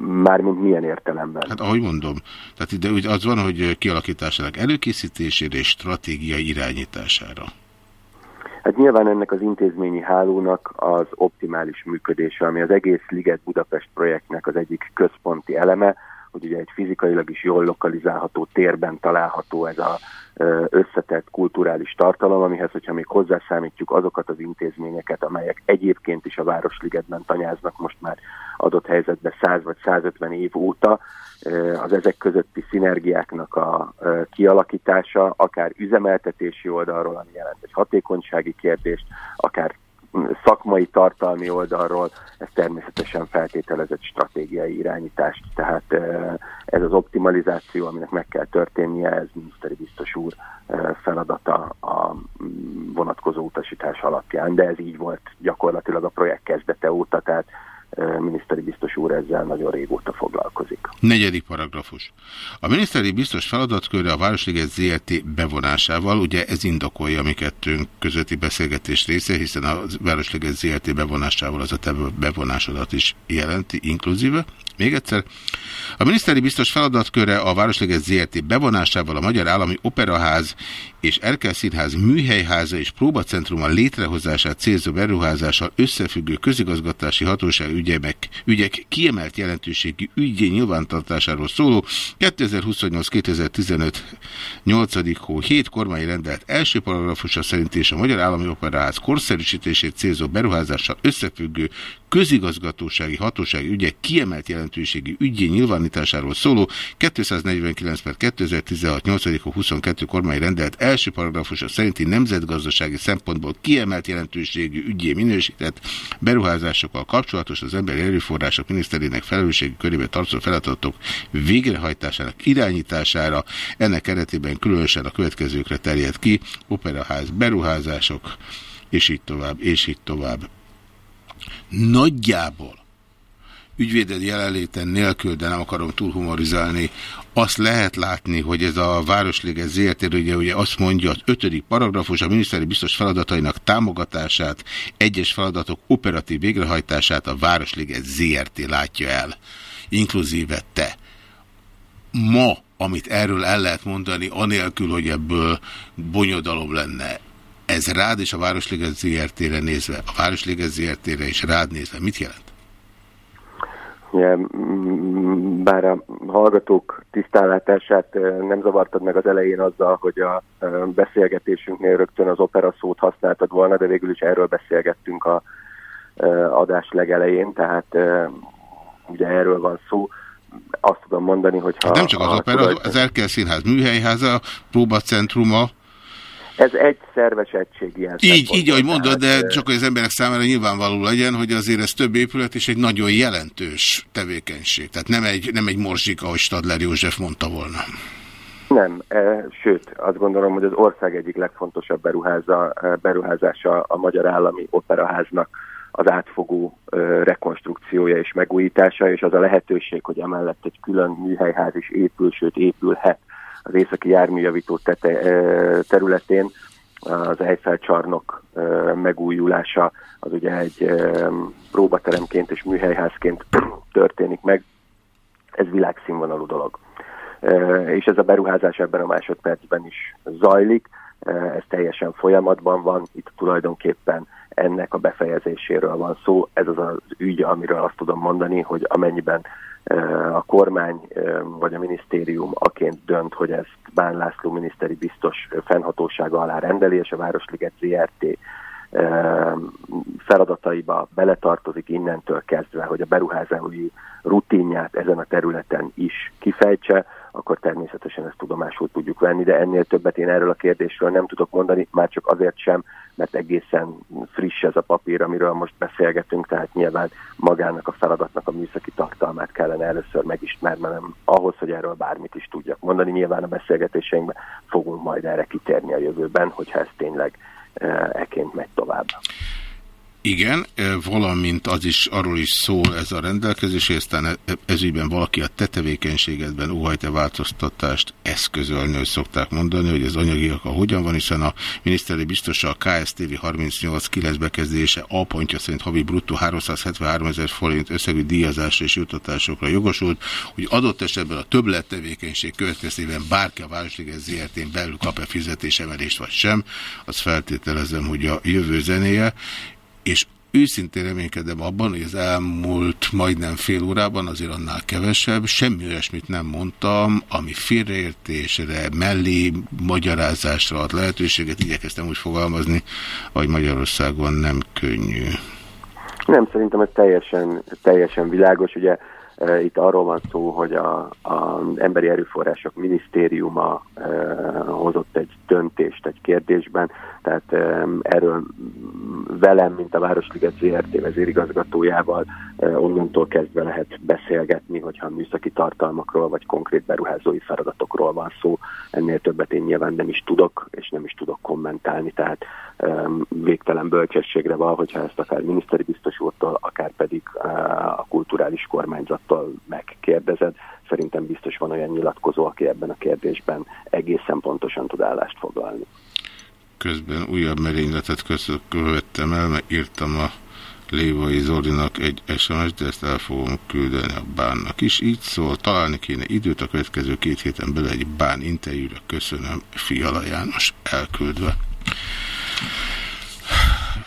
Mármint milyen értelemben? Hát ahogy mondom, tehát ide az van, hogy kialakításának előkészítésére és stratégiai irányítására. Hát nyilván ennek az intézményi hálónak az optimális működése, ami az egész Liget Budapest projektnek az egyik központi eleme, hogy ugye egy fizikailag is jól lokalizálható térben található ez a összetett kulturális tartalom, amihez, hogyha még hozzászámítjuk azokat az intézményeket, amelyek egyébként is a Városligetben tanyáznak most már adott helyzetben 100 vagy 150 év óta, az ezek közötti szinergiáknak a kialakítása, akár üzemeltetési oldalról, ami jelent egy hatékonysági kérdést, akár szakmai tartalmi oldalról, ez természetesen feltételezett stratégiai irányítást. Tehát ez az optimalizáció, aminek meg kell történnie, ez miniszteri biztos úr feladata a mm, vonatkozó utasítás alapján, de ez így volt gyakorlatilag a projekt kezdete óta, tehát miniszteri biztos úr ezzel nagyon régóta foglalkozik. Negyedik paragrafus. A miniszteri biztos feladatkörre a Városliget ZRT bevonásával, ugye ez indokolja mi kettőnk közötti beszélgetés része, hiszen a Városliget ZRT bevonásával az a te bevonásodat is jelenti, inkluzíve. Még egyszer. A miniszteri biztos feladatkörre a Városliget ZRT bevonásával a Magyar Állami Operaház és Erkel Színház műhelyháza és próbacentruma létrehozását célzó beruházással összefüggő közigazgatási hatóság ügyemek, ügyek kiemelt jelentőségi ügyé nyilvántartásáról szóló 2028-2015 8. hó 7 kormányi rendelet első paragrafusa szerint és a Magyar Állami Operaház korszerűsítését célzó beruházással összefüggő közigazgatósági hatósági ügyek kiemelt jelentőségi jelentőségi ügyé nyilvánításáról szóló 249 per 2016 8 22 kormány rendelt első paragrafusa szerinti nemzetgazdasági szempontból kiemelt jelentőségű ügyé minősített beruházásokkal kapcsolatos az emberi erőforrások miniszterének felelősségi körébe tartozó feladatok végrehajtásának irányítására. Ennek keretében különösen a következőkre terjed ki, operaház, beruházások, és így tovább, és így tovább. Nagyjából ügyvéded jelenléten nélkül, de nem akarom túl humorizálni, azt lehet látni, hogy ez a Városliget ZRT, ugye, ugye azt mondja, az ötödik paragrafus a miniszteri biztos feladatainak támogatását, egyes feladatok operatív végrehajtását a Városliget ZRT látja el, inkluzíve te. Ma, amit erről el lehet mondani, anélkül, hogy ebből bonyodalom lenne, ez rád és a Városliget ZRT-re nézve, a Városliget ZRT-re és rád nézve, mit jelent? Bár a hallgatók tisztánlátását nem zavartad meg az elején azzal, hogy a beszélgetésünknél rögtön az opera szót használtad volna, de végül is erről beszélgettünk a adás legelején, tehát ugye erről van szó. Azt tudom mondani, hogy ha... Hát nem csak az opera, tudod, az Erkel Színház műhelyháza, próbacentruma, ez egy szerves egység ilyen Így, így, ahogy mondod, de csak hogy az emberek számára nyilvánvaló legyen, hogy azért ez több épület és egy nagyon jelentős tevékenység. Tehát nem egy, nem egy morzsik, ahogy Stadler József mondta volna. Nem, e, sőt, azt gondolom, hogy az ország egyik legfontosabb beruháza, beruházása a Magyar Állami Operaháznak az átfogó e, rekonstrukciója és megújítása, és az a lehetőség, hogy emellett egy külön műhelyház is épül, sőt épülhet az északi járműjavító területén az Eiffel csarnok megújulása az ugye egy próbateremként és műhelyházként történik meg. Ez világszínvonalú dolog. És ez a beruházás ebben a másodpercben is zajlik, ez teljesen folyamatban van, itt tulajdonképpen ennek a befejezéséről van szó. Ez az az ügy, amiről azt tudom mondani, hogy amennyiben a kormány vagy a minisztérium aként dönt, hogy ezt Bán László miniszteri biztos fennhatósága alá rendeli, és a Városliget ZRT feladataiba beletartozik innentől kezdve, hogy a beruházói rutinját ezen a területen is kifejtse, akkor természetesen ezt tudomásul tudjuk venni, de ennél többet én erről a kérdésről nem tudok mondani, már csak azért sem, mert egészen friss ez a papír, amiről most beszélgetünk, tehát nyilván magának a feladatnak a műszaki tartalmát kellene először megismernem ahhoz, hogy erről bármit is tudjak mondani. Nyilván a beszélgetéseinkben fogunk majd erre kitérni a jövőben, hogyha ez tényleg eh, eként megy tovább. Igen, valamint az is arról is szól ez a rendelkezés, és aztán e, ezügyben valaki a te tevékenységedben óhajt-e változtatást eszközölni, hogy szokták mondani, hogy az anyagiak a hogyan van, hiszen a miniszteri biztosa a KSTV 38.9 bekezdése A pontja szerint havi bruttó 373 ezer forint összegű díjazásra és jutatásokra jogosult, hogy adott esetben a többlet tevékenység következtében bárki a Városliget ZRT-n belül kap-e fizetésemelést vagy sem, azt feltételezem, hogy a jövő zenéje, és őszintén reménykedem abban, hogy az elmúlt majdnem fél órában, azért annál kevesebb, semmi olyasmit nem mondtam, ami félreértésre, mellé magyarázásra ad lehetőséget, igyekeztem úgy fogalmazni, hogy Magyarországon nem könnyű. Nem, szerintem ez teljesen, teljesen világos, ugye itt arról van szó, hogy a, a Emberi Erőforrások Minisztériuma e, hozott egy döntést egy kérdésben, tehát erről velem, mint a Városliget ZRT vezérigazgatójával onnantól kezdve lehet beszélgetni, hogyha műszaki tartalmakról vagy konkrét beruházói feladatokról van szó. Ennél többet én nyilván nem is tudok, és nem is tudok kommentálni, tehát végtelen bölcsességre van, hogyha ezt akár miniszteri biztos úrtól, akár pedig a kulturális kormányzat attól megkérdezed, szerintem biztos van olyan nyilatkozó, aki ebben a kérdésben egészen pontosan tud állást foglalni. Közben újabb merényletet követtem el, mert írtam a Lévai Zolinak egy SMS, de ezt el fogom küldeni a bánnak is. Így szól, találni kéne időt a következő két héten bele egy bán interjúra. Köszönöm, Fiala János elküldve.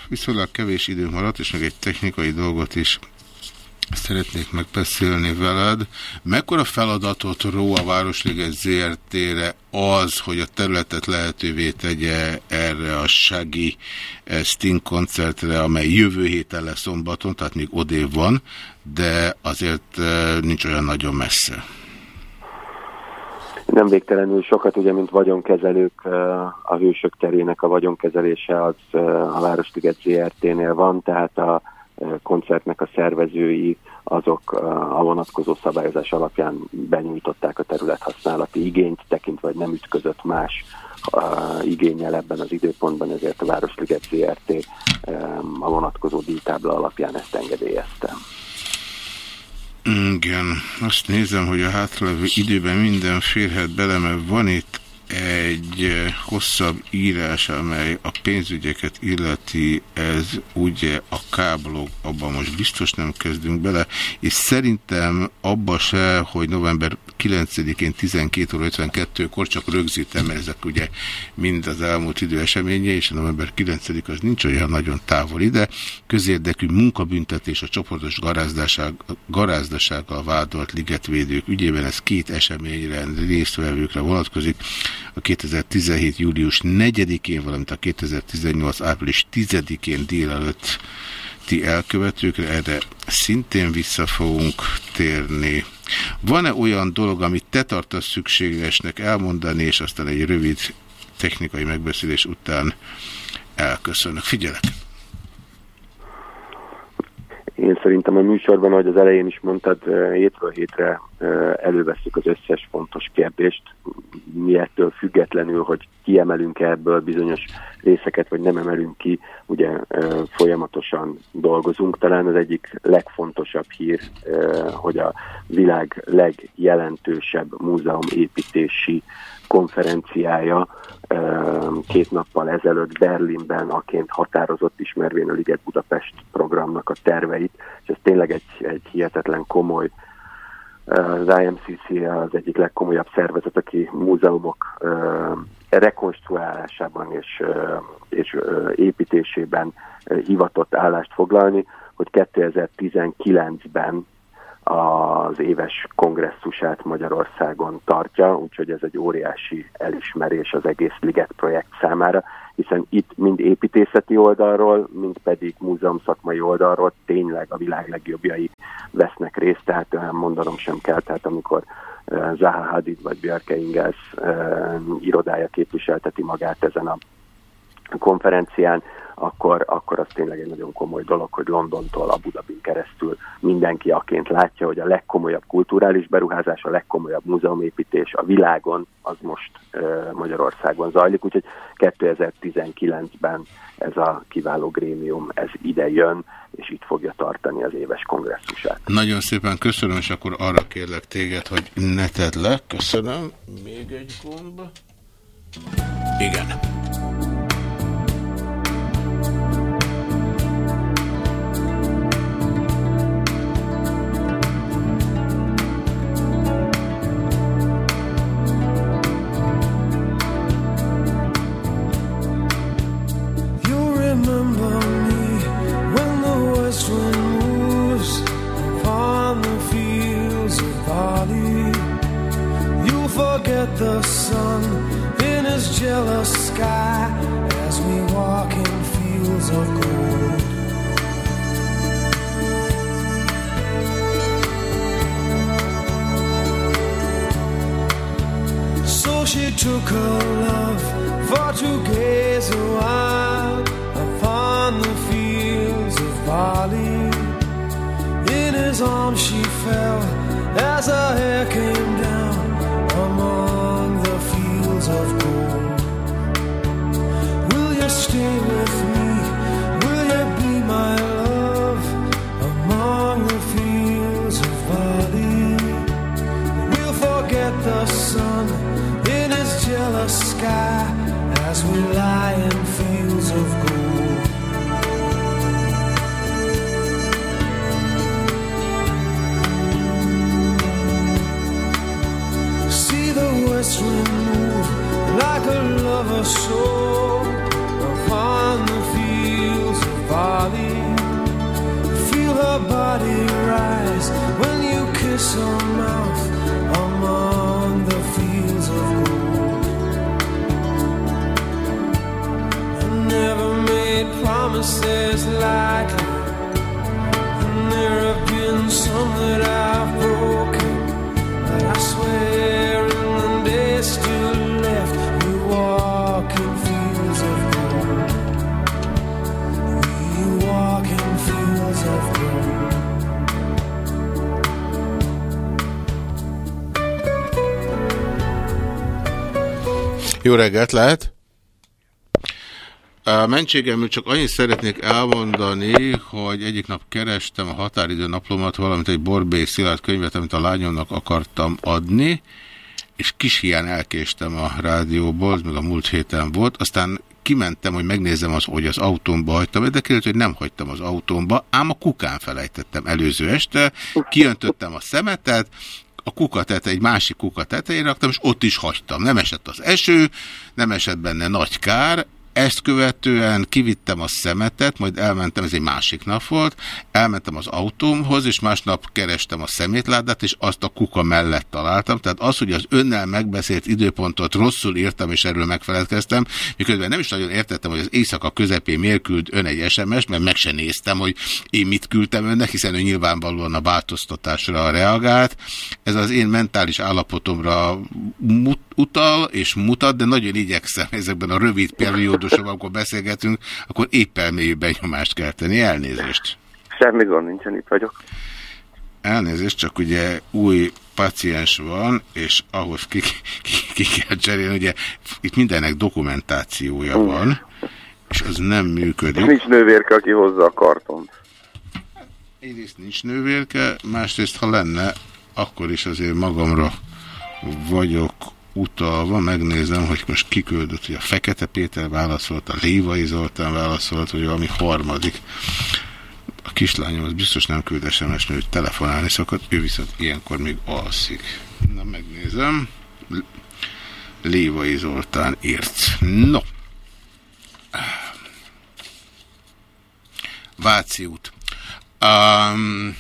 Viszonylag kevés idő maradt, és meg egy technikai dolgot is szeretnék megbeszélni veled. Mekkora feladatot ró a Városliget ZRT-re az, hogy a területet lehetővé tegye erre a Sagi eh, Sting koncertre, amely jövő héten lesz szombaton, tehát még odév van, de azért eh, nincs olyan nagyon messze. Nem végtelenül sokat, ugye, mint vagyonkezelők, eh, a hősök terének a vagyonkezelése az a Városliget ZRT-nél van, tehát a koncertnek a szervezői azok a vonatkozó szabályozás alapján benyújtották a területhasználati igényt, tekintve, hogy nem ütközött más igényel ebben az időpontban, ezért a Városliget ZRT a vonatkozó díjtábla alapján ezt engedélyezte. Igen, azt nézem, hogy a hátralévő időben minden férhet bele, mert van itt egy hosszabb írás, amely a pénzügyeket illeti, ez ugye a káblog, abban most biztos nem kezdünk bele, és szerintem abba se, hogy november 9-én 12 óra 52-kor csak rögzítem, mert ezek ugye mind az elmúlt idő eseménye, és a november 9 az nincs olyan nagyon távol ide. Közérdekű munkabüntetés a csoportos garázdasággal vádolt ligetvédők ügyében, ez két eseményre résztvevőkre vonatkozik a 2017. július 4-én, valamint a 2018. április 10-én délelőtti elkövetőkre, erre szintén vissza fogunk térni. Van-e olyan dolog, amit te tartasz szükségesnek elmondani, és aztán egy rövid technikai megbeszélés után elköszönök. Figyelek! Én szerintem a műsorban, ahogy az elején is mondtad, hétről hétre előveszük az összes fontos kérdést, mi függetlenül, hogy kiemelünk -e ebből bizonyos részeket, vagy nem emelünk ki, ugye folyamatosan dolgozunk. Talán az egyik legfontosabb hír, hogy a világ legjelentősebb múzeumépítési konferenciája két nappal ezelőtt Berlinben aként határozott ismervén a Liget Budapest programnak a terveit, és ez tényleg egy, egy hihetetlen komoly az IMCC az egyik legkomolyabb szervezet, aki múzeumok rekonstruálásában és, és építésében hivatott állást foglalni, hogy 2019-ben az éves kongresszusát Magyarországon tartja, úgyhogy ez egy óriási elismerés az egész Liget projekt számára, hiszen itt mind építészeti oldalról, mind pedig múzeum szakmai oldalról tényleg a világ legjobbjai vesznek részt, tehát mondanom sem kell, tehát amikor Zaha Hadid vagy Björke Ingels irodája képviselteti magát ezen a konferencián, akkor, akkor az tényleg egy nagyon komoly dolog, hogy Londontól a Budapin keresztül mindenki aként látja, hogy a legkomolyabb kulturális beruházás, a legkomolyabb múzeumépítés a világon, az most Magyarországon zajlik, úgyhogy 2019-ben ez a kiváló grémium, ez ide jön, és itt fogja tartani az éves kongresszusát. Nagyon szépen köszönöm, és akkor arra kérlek téged, hogy ne tedd le. Köszönöm. Még egy gomb. Igen. The sun in his jealous sky as we walk in fields of gold. So she took her love for to gaze a while upon the fields of barley. In his arms she fell as her hair came down of gold. Will you stay with me? Will you be my love among the fields of barley? We'll forget the sun in his jealous sky as we lie in fields of gold. See the west wind move like a lover's soul upon the fields of barley. Feel her body rise some mouth among the fields of gold. I never made promises lightly, and there have been some that I've broken. Jó reggelt, lehet? Mentségemről csak annyit szeretnék elmondani, hogy egyik nap kerestem a határidő naplómat, valamint egy Borbély Szilárd könyvet, amit a lányomnak akartam adni, és kis hián elkéstem a rádióból, meg a múlt héten volt, aztán kimentem, hogy megnézem az, hogy az autómba hagytam, de kiderült, hogy nem hagytam az autómba, ám a kukán felejtettem előző este, kiöntöttem a szemetet, a kuka tete, egy másik kuka tetejére raktam, és ott is hagytam. Nem esett az eső, nem esett benne nagy kár, ezt követően kivittem a szemetet, majd elmentem, ez egy másik nap volt, elmentem az autómhoz, és másnap kerestem a szemétládát, és azt a kuka mellett találtam. Tehát az, hogy az önnel megbeszélt időpontot rosszul írtam, és erről megfeledkeztem, miközben nem is nagyon értettem, hogy az éjszaka közepén miért küld ön egy SMS, mert meg se néztem, hogy én mit küldtem önnek, hiszen ő nyilvánvalóan a változtatásra reagált. Ez az én mentális állapotomra mut, utal és mutat, de nagyon igyekszem ezekben a rövid periódusokban, amikor beszélgetünk, akkor épp elmélyű benyomást kell tenni. Elnézést. Semmi gond nincsen, itt vagyok. Elnézést, csak ugye új paciens van, és ahhoz ki, ki, ki kell cserélni, ugye itt mindennek dokumentációja van, és az nem működik. nincs nővérke, aki hozza a kartont. Egyrészt nincs nővérke, másrészt ha lenne, akkor is azért magamra vagyok utalva, megnézem, hogy most kiküldött, hogy a Fekete Péter válaszolt, a Lévai Zoltán válaszolt, hogy valami harmadik. A kislányom az biztos nem küld SMS, mert ő telefonálni szokott, ő viszont ilyenkor még alszik. Na, megnézem. Lévai Zoltán írt. No. Váci út. Um,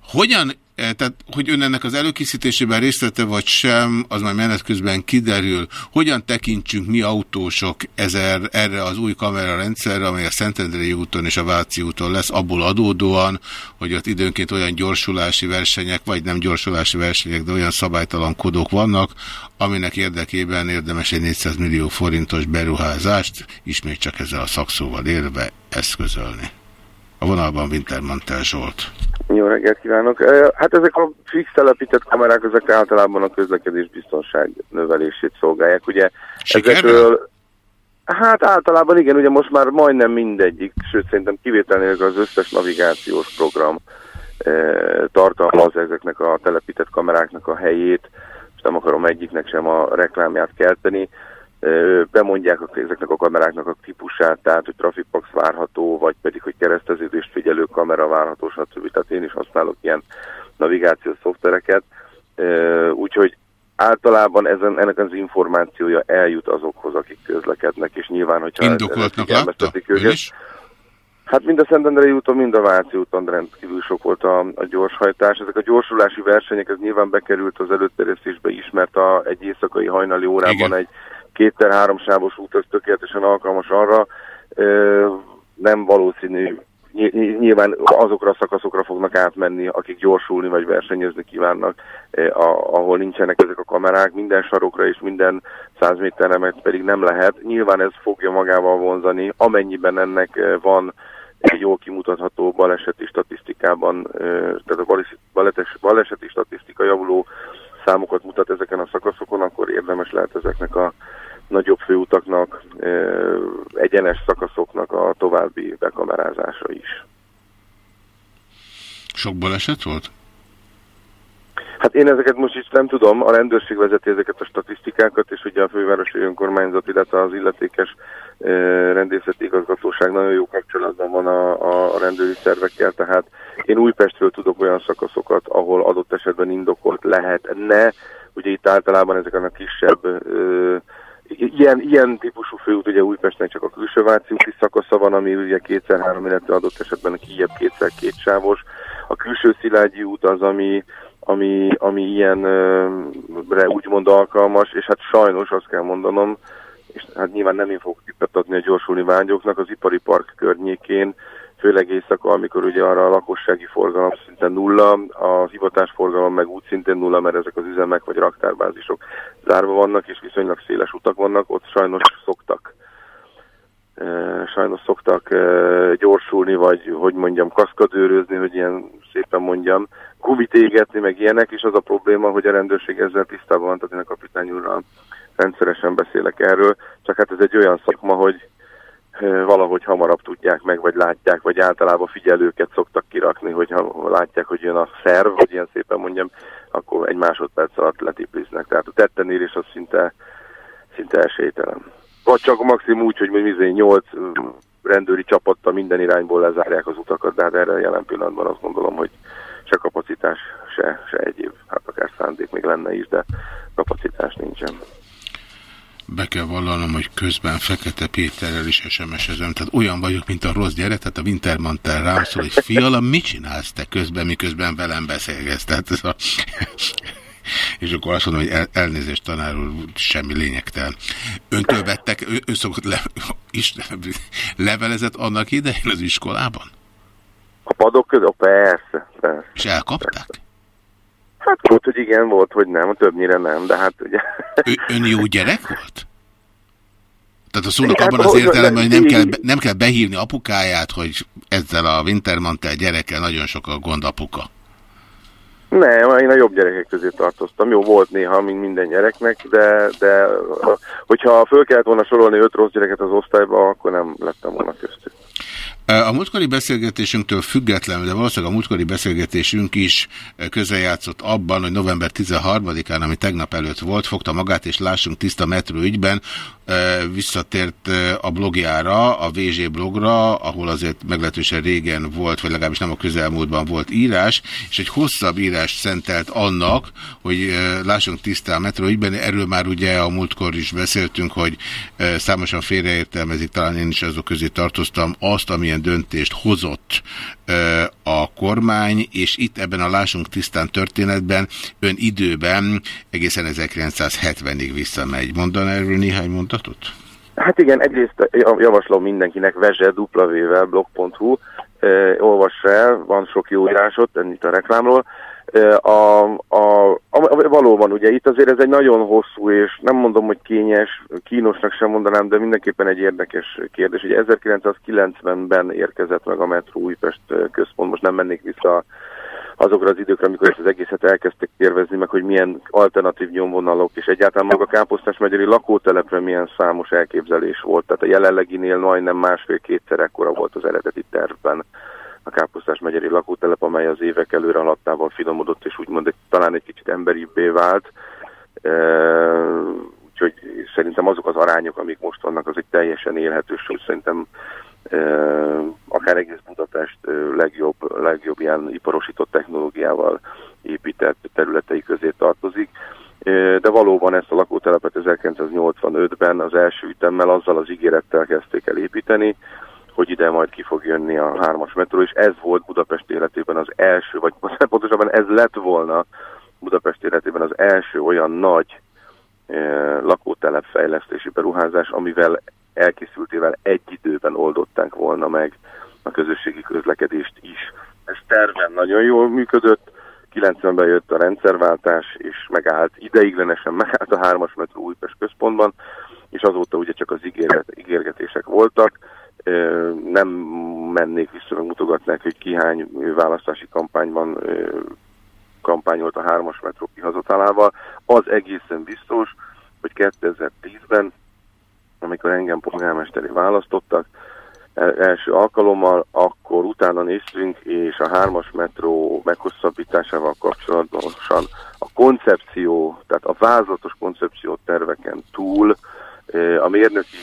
hogyan, tehát, hogy ön ennek az előkészítésében részt vette, vagy sem, az majd menet közben kiderül. Hogyan tekintsünk mi autósok ezer, erre az új kamerarendszerre, amely a Szentendrei úton és a Váci úton lesz, abból adódóan, hogy ott időnként olyan gyorsulási versenyek, vagy nem gyorsulási versenyek, de olyan szabálytalankodók vannak, aminek érdekében érdemes egy 400 millió forintos beruházást, ismét csak ezzel a szakszóval érve eszközölni. A vonalban Wintermantel Zsolt. Jó reggelt kívánok! Hát ezek a fix telepített kamerák, ezek általában a közlekedés biztonság növelését szolgálják. Ugye ezekről, hát általában igen, ugye most már majdnem mindegyik, sőt szerintem kivétel nélkül az összes navigációs program tartalmaz ezeknek a telepített kameráknak a helyét, és nem akarom egyiknek sem a reklámját kelteni. Bemondják ezeknek a kameráknak a típusát, tehát hogy trafikpax várható, vagy pedig, hogy kereszteződést figyelő kamera várható, stb. Tehát én is használok ilyen navigációs szoftvereket. Úgyhogy általában ezen, ennek az információja eljut azokhoz, akik közlekednek, és nyilván, hogyha Indokoltnak látta? őket, is? Hát mind a Szentendrei úton, mind a Váci úton rendkívül sok volt a, a gyorshajtás. Ezek a gyorsulási versenyek, ez nyilván bekerült az előterjesztésbe is, mert a, egy éjszakai hajnali órában Igen. egy kétszer-három sávos út, az tökéletesen alkalmas arra. Nem valószínű, Ny- ny- nyilván azokra a szakaszokra fognak átmenni, akik gyorsulni vagy versenyezni kívánnak, ahol nincsenek ezek a kamerák, minden sarokra és minden száz méterre meg pedig nem lehet. Nyilván ez fogja magával vonzani, amennyiben ennek van egy jól kimutatható baleseti statisztikában, eh, tehát a baleseti statisztika javuló számokat mutat ezeken a szakaszokon, akkor érdemes lehet ezeknek a nagyobb főutaknak, egyenes szakaszoknak a további bekamerázása is. Sok baleset volt? Hát én ezeket most is nem tudom, a rendőrség vezeti ezeket a statisztikákat, és ugye a fővárosi önkormányzat, illetve az illetékes rendészeti igazgatóság nagyon jó kapcsolatban van a, a, rendőri szervekkel, tehát én Újpestről tudok olyan szakaszokat, ahol adott esetben indokolt lehetne, ugye itt általában ezeken a kisebb ö, ilyen, ilyen típusú főút, ugye Újpestnek csak a külső Váci úti szakasza van, ami ugye kétszer három, illetve adott esetben kijebb kétszer két sávos. A külső Szilágyi út az, ami, ami, ami ilyenre úgymond alkalmas, és hát sajnos azt kell mondanom, és hát nyilván nem én fogok tippet adni a gyorsulni vágyoknak, az ipari park környékén, főleg éjszaka, amikor ugye arra a lakossági forgalom szinte nulla, a hivatás forgalom meg úgy szintén nulla, mert ezek az üzemek vagy raktárbázisok zárva vannak, és viszonylag széles utak vannak, ott sajnos szoktak. Sajnos szoktak gyorsulni, vagy hogy mondjam, kaszkadőrözni, hogy ilyen szépen mondjam, gumit égetni, meg ilyenek, és az a probléma, hogy a rendőrség ezzel tisztában van, tehát a kapitány úrral rendszeresen beszélek erről, csak hát ez egy olyan szakma, hogy valahogy hamarabb tudják meg, vagy látják, vagy általában figyelőket szoktak kirakni, hogy ha látják, hogy jön a szerv, hogy ilyen szépen mondjam, akkor egy másodperc alatt letipliznek. Tehát a tettenérés az szinte, szinte esélytelen. Vagy csak maximum úgy, hogy mondjuk 8 rendőri csapattal minden irányból lezárják az utakat, de hát erre jelen pillanatban azt gondolom, hogy se kapacitás, se, se egyéb, hát akár szándék még lenne is, de kapacitás nincsen. Be kell vallanom, hogy közben Fekete Péterrel is SMS-ezem, tehát olyan vagyok, mint a rossz gyerek, tehát a Wintermantel rám szól, hogy fiala, mit csinálsz te közben, miközben velem beszélgetsz? Tehát ez a... És akkor azt mondom, hogy el, elnézést tanár úr, semmi lényegtelen. Öntől vettek, ő, ő szokott le, is, levelezett annak idején az iskolában? A padok között? Persze, persze. És elkapták? Hát volt, hogy igen, volt, hogy nem, többnyire nem, de hát ugye... Ő, ön jó gyerek volt? Tehát a szónak abban az értelemben, hogy nem kell, nem kell behívni apukáját, hogy ezzel a Wintermantel gyerekkel nagyon sok a gond apuka. Nem, én a jobb gyerekek közé tartoztam. Jó, volt néha, mint minden gyereknek, de, de hogyha föl kellett volna sorolni öt rossz gyereket az osztályba, akkor nem lettem volna köztük. A múltkori beszélgetésünktől függetlenül, de valószínűleg a múltkori beszélgetésünk is közrejátszott abban, hogy november 13-án, ami tegnap előtt volt, fogta magát, és lássunk tiszta metró ügyben, visszatért a blogjára, a VZ blogra, ahol azért meglehetősen régen volt, vagy legalábbis nem a közelmúltban volt írás, és egy hosszabb írás szentelt annak, hogy lássunk tiszta a metró ügyben, erről már ugye a múltkor is beszéltünk, hogy számosan félreértelmezik, talán én is azok közé tartoztam, azt, amilyen döntést hozott a kormány, és itt ebben a Lássunk tisztán történetben ön időben egészen 1970-ig visszamegy. Mondan erről néhány mondatot? Hát igen, egyrészt javaslom mindenkinek vezse w blog.hu, olvassa el, van sok jó írásot, ennyit a reklámról, a, a, a, valóban ugye itt azért ez egy nagyon hosszú és nem mondom, hogy kényes, kínosnak sem mondanám, de mindenképpen egy érdekes kérdés. Ugye 1990-ben érkezett meg a Metro Újpest központ, most nem mennék vissza azokra az időkre, amikor ezt az egészet elkezdtek tervezni, meg hogy milyen alternatív nyomvonalok, és egyáltalán maga Káposztás megyeri lakótelepre milyen számos elképzelés volt. Tehát a jelenleginél majdnem másfél-kétszer ekkora volt az eredeti tervben a Káposztás megyeri lakótelep, amely az évek előre alattával finomodott, és úgymond egy, talán egy kicsit emberibbé vált. E, úgyhogy szerintem azok az arányok, amik most vannak, az egy teljesen élhető sor. Szerintem e, akár egész Budapest legjobb, legjobb ilyen iparosított technológiával épített területei közé tartozik. De valóban ezt a lakótelepet 1985-ben az első ütemmel azzal az ígérettel kezdték el építeni, hogy ide majd ki fog jönni a hármas metró, és ez volt Budapest életében az első, vagy pontosabban ez lett volna Budapest életében az első olyan nagy eh, lakótelepfejlesztési beruházás, amivel elkészültével egy időben oldották volna meg a közösségi közlekedést is. Ez terven nagyon jól működött, 90-ben jött a rendszerváltás, és megállt, ideiglenesen megállt a hármas metró Újpest központban, és azóta ugye csak az ígéret, ígérgetések voltak nem mennék vissza, meg mutogatnák, hogy ki hány választási kampányban kampányolt a hármas metró kihazatalával. Az egészen biztos, hogy 2010-ben, amikor engem polgármesteri választottak, első alkalommal, akkor utána néztünk, és a hármas metró meghosszabbításával kapcsolatban a koncepció, tehát a vázlatos koncepció terveken túl a mérnöki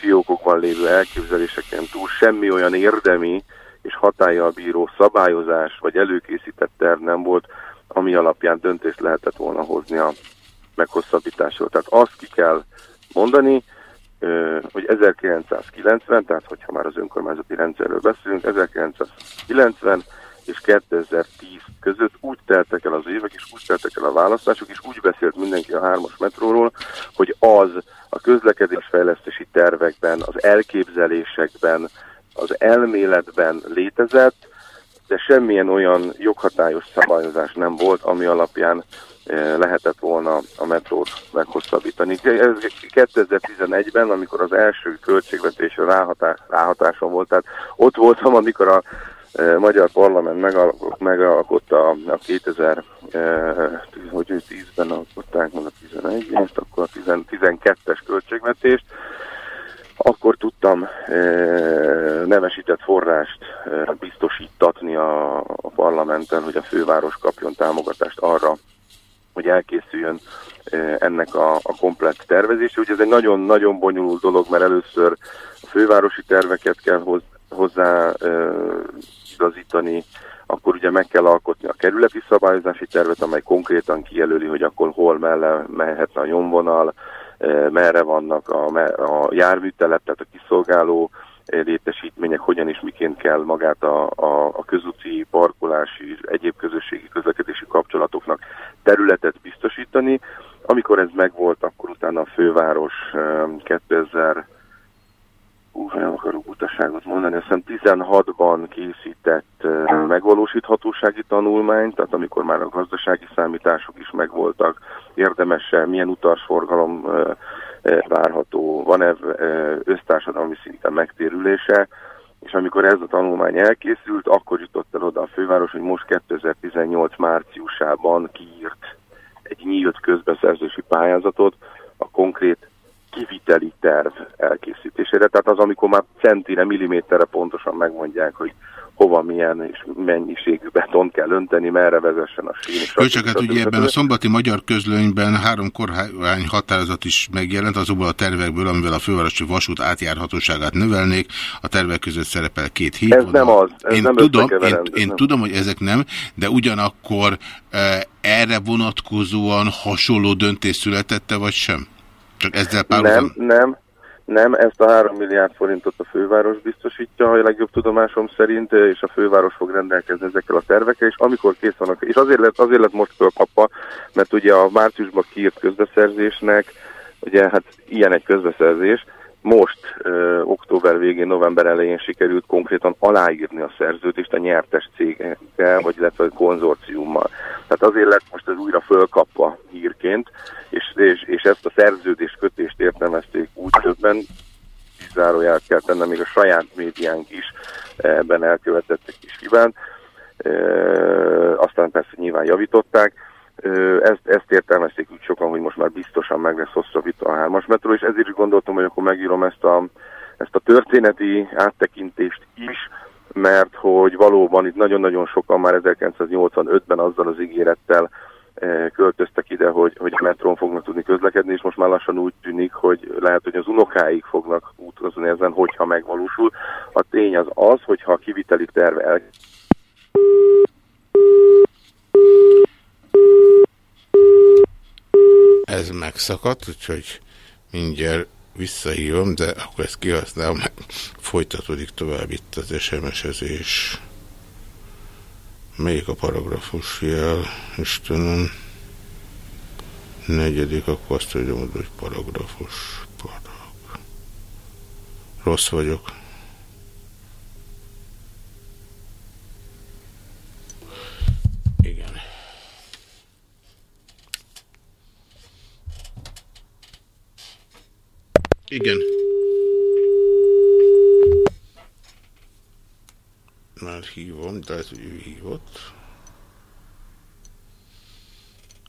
fiókokban lévő elképzeléseken túl semmi olyan érdemi és hatája bíró szabályozás vagy előkészített terv nem volt, ami alapján döntést lehetett volna hozni a meghosszabbításról. Tehát azt ki kell mondani, hogy 1990, tehát hogyha már az önkormányzati rendszerről beszélünk, 1990 és 2010 között úgy teltek el az évek, és úgy teltek el a választások, és úgy beszélt mindenki a hármas metróról, hogy az a közlekedésfejlesztési tervekben, az elképzelésekben, az elméletben létezett, de semmilyen olyan joghatályos szabályozás nem volt, ami alapján eh, lehetett volna a metrót meghosszabbítani. Ez 2011-ben, amikor az első költségvetésre ráhatás, ráhatásom volt, tehát ott voltam, amikor a Magyar Parlament megalkotta, a 2000, eh, hogy 10-ben alkották meg a 11-est, akkor a 12-es költségvetést, akkor tudtam nevesített forrást biztosítatni a, a parlamenten, hogy a főváros kapjon támogatást arra, hogy elkészüljön ennek a, a komplett tervezése. Ugye ez egy nagyon-nagyon bonyolult dolog, mert először a fővárosi terveket kell hoz, hozzá e, igazítani, akkor ugye meg kell alkotni a kerületi szabályozási tervet, amely konkrétan kijelöli, hogy akkor hol melle mehetne a nyomvonal, merre vannak a, a járműtelep, tehát a kiszolgáló létesítmények, hogyan és miként kell magát a, a, a közúti, parkolási, egyéb közösségi közlekedési kapcsolatoknak területet biztosítani. Amikor ez megvolt, akkor utána a főváros 2000 ú, nem akarok utaságot mondani, azt hiszem 16-ban készített megvalósíthatósági tanulmányt, tehát amikor már a gazdasági számítások is megvoltak, érdemes -e, milyen utasforgalom várható, van-e össztársadalmi szinten megtérülése, és amikor ez a tanulmány elkészült, akkor jutott el oda a főváros, hogy most 2018 márciusában kiírt egy nyílt közbeszerzési pályázatot a konkrét kiviteli terv elkészítésére. Tehát az, amikor már centire, milliméterre pontosan megmondják, hogy hova milyen és mennyiségű beton kell önteni, merre vezessen a sín. Ő csak hát ugye ebben a szombati magyar közlönyben három kormány határozat is megjelent azokból a tervekből, amivel a fővárosi vasút átjárhatóságát növelnék. A tervek között szerepel két híd. Ez nem az. Ez én nem tudom, én, én nem. tudom, hogy ezek nem, de ugyanakkor e, erre vonatkozóan hasonló döntés születette, vagy sem? Csak ezzel párhuzam... Nem, nem, nem, ezt a 3 milliárd forintot a főváros biztosítja, a legjobb tudomásom szerint, és a főváros fog rendelkezni ezekkel a tervekkel, és amikor kész vannak, és azért lett, azért lett most fölkapva, mert ugye a márciusban kiírt közbeszerzésnek, ugye hát ilyen egy közbeszerzés, most ö, október végén, november elején sikerült konkrétan aláírni a szerződést a nyertes cégekkel, vagy illetve a konzorciummal. Tehát azért lett most ez újra fölkapva hírként, és, és, és ezt a szerződés kötést értelmezték úgy többen, záróját kell tennem, még a saját médiánk is ebben elkövetett egy kis hibán. E, aztán persze nyilván javították. Ezt, ezt értelmezték úgy sokan, hogy most már biztosan meg lesz hosszabbítva a hármas metró, és ezért is gondoltam, hogy akkor megírom ezt a, ezt a történeti áttekintést is, mert hogy valóban itt nagyon-nagyon sokan már 1985-ben azzal az ígérettel költöztek ide, hogy, hogy a metrón fognak tudni közlekedni, és most már lassan úgy tűnik, hogy lehet, hogy az unokáig fognak útozni ezen, hogyha megvalósul. A tény az az, hogyha a kiviteli terve el... Ez megszakadt, úgyhogy mindjárt visszahívom, de akkor ezt kihasználom, mert folytatódik tovább itt az SMS-ezés. Melyik a paragrafus jel? Istenem. Negyedik, akkor azt mondom, hogy paragrafus. Parag. Rossz vagyok. Igen. Igen. Már hívom, de ez ő hívott.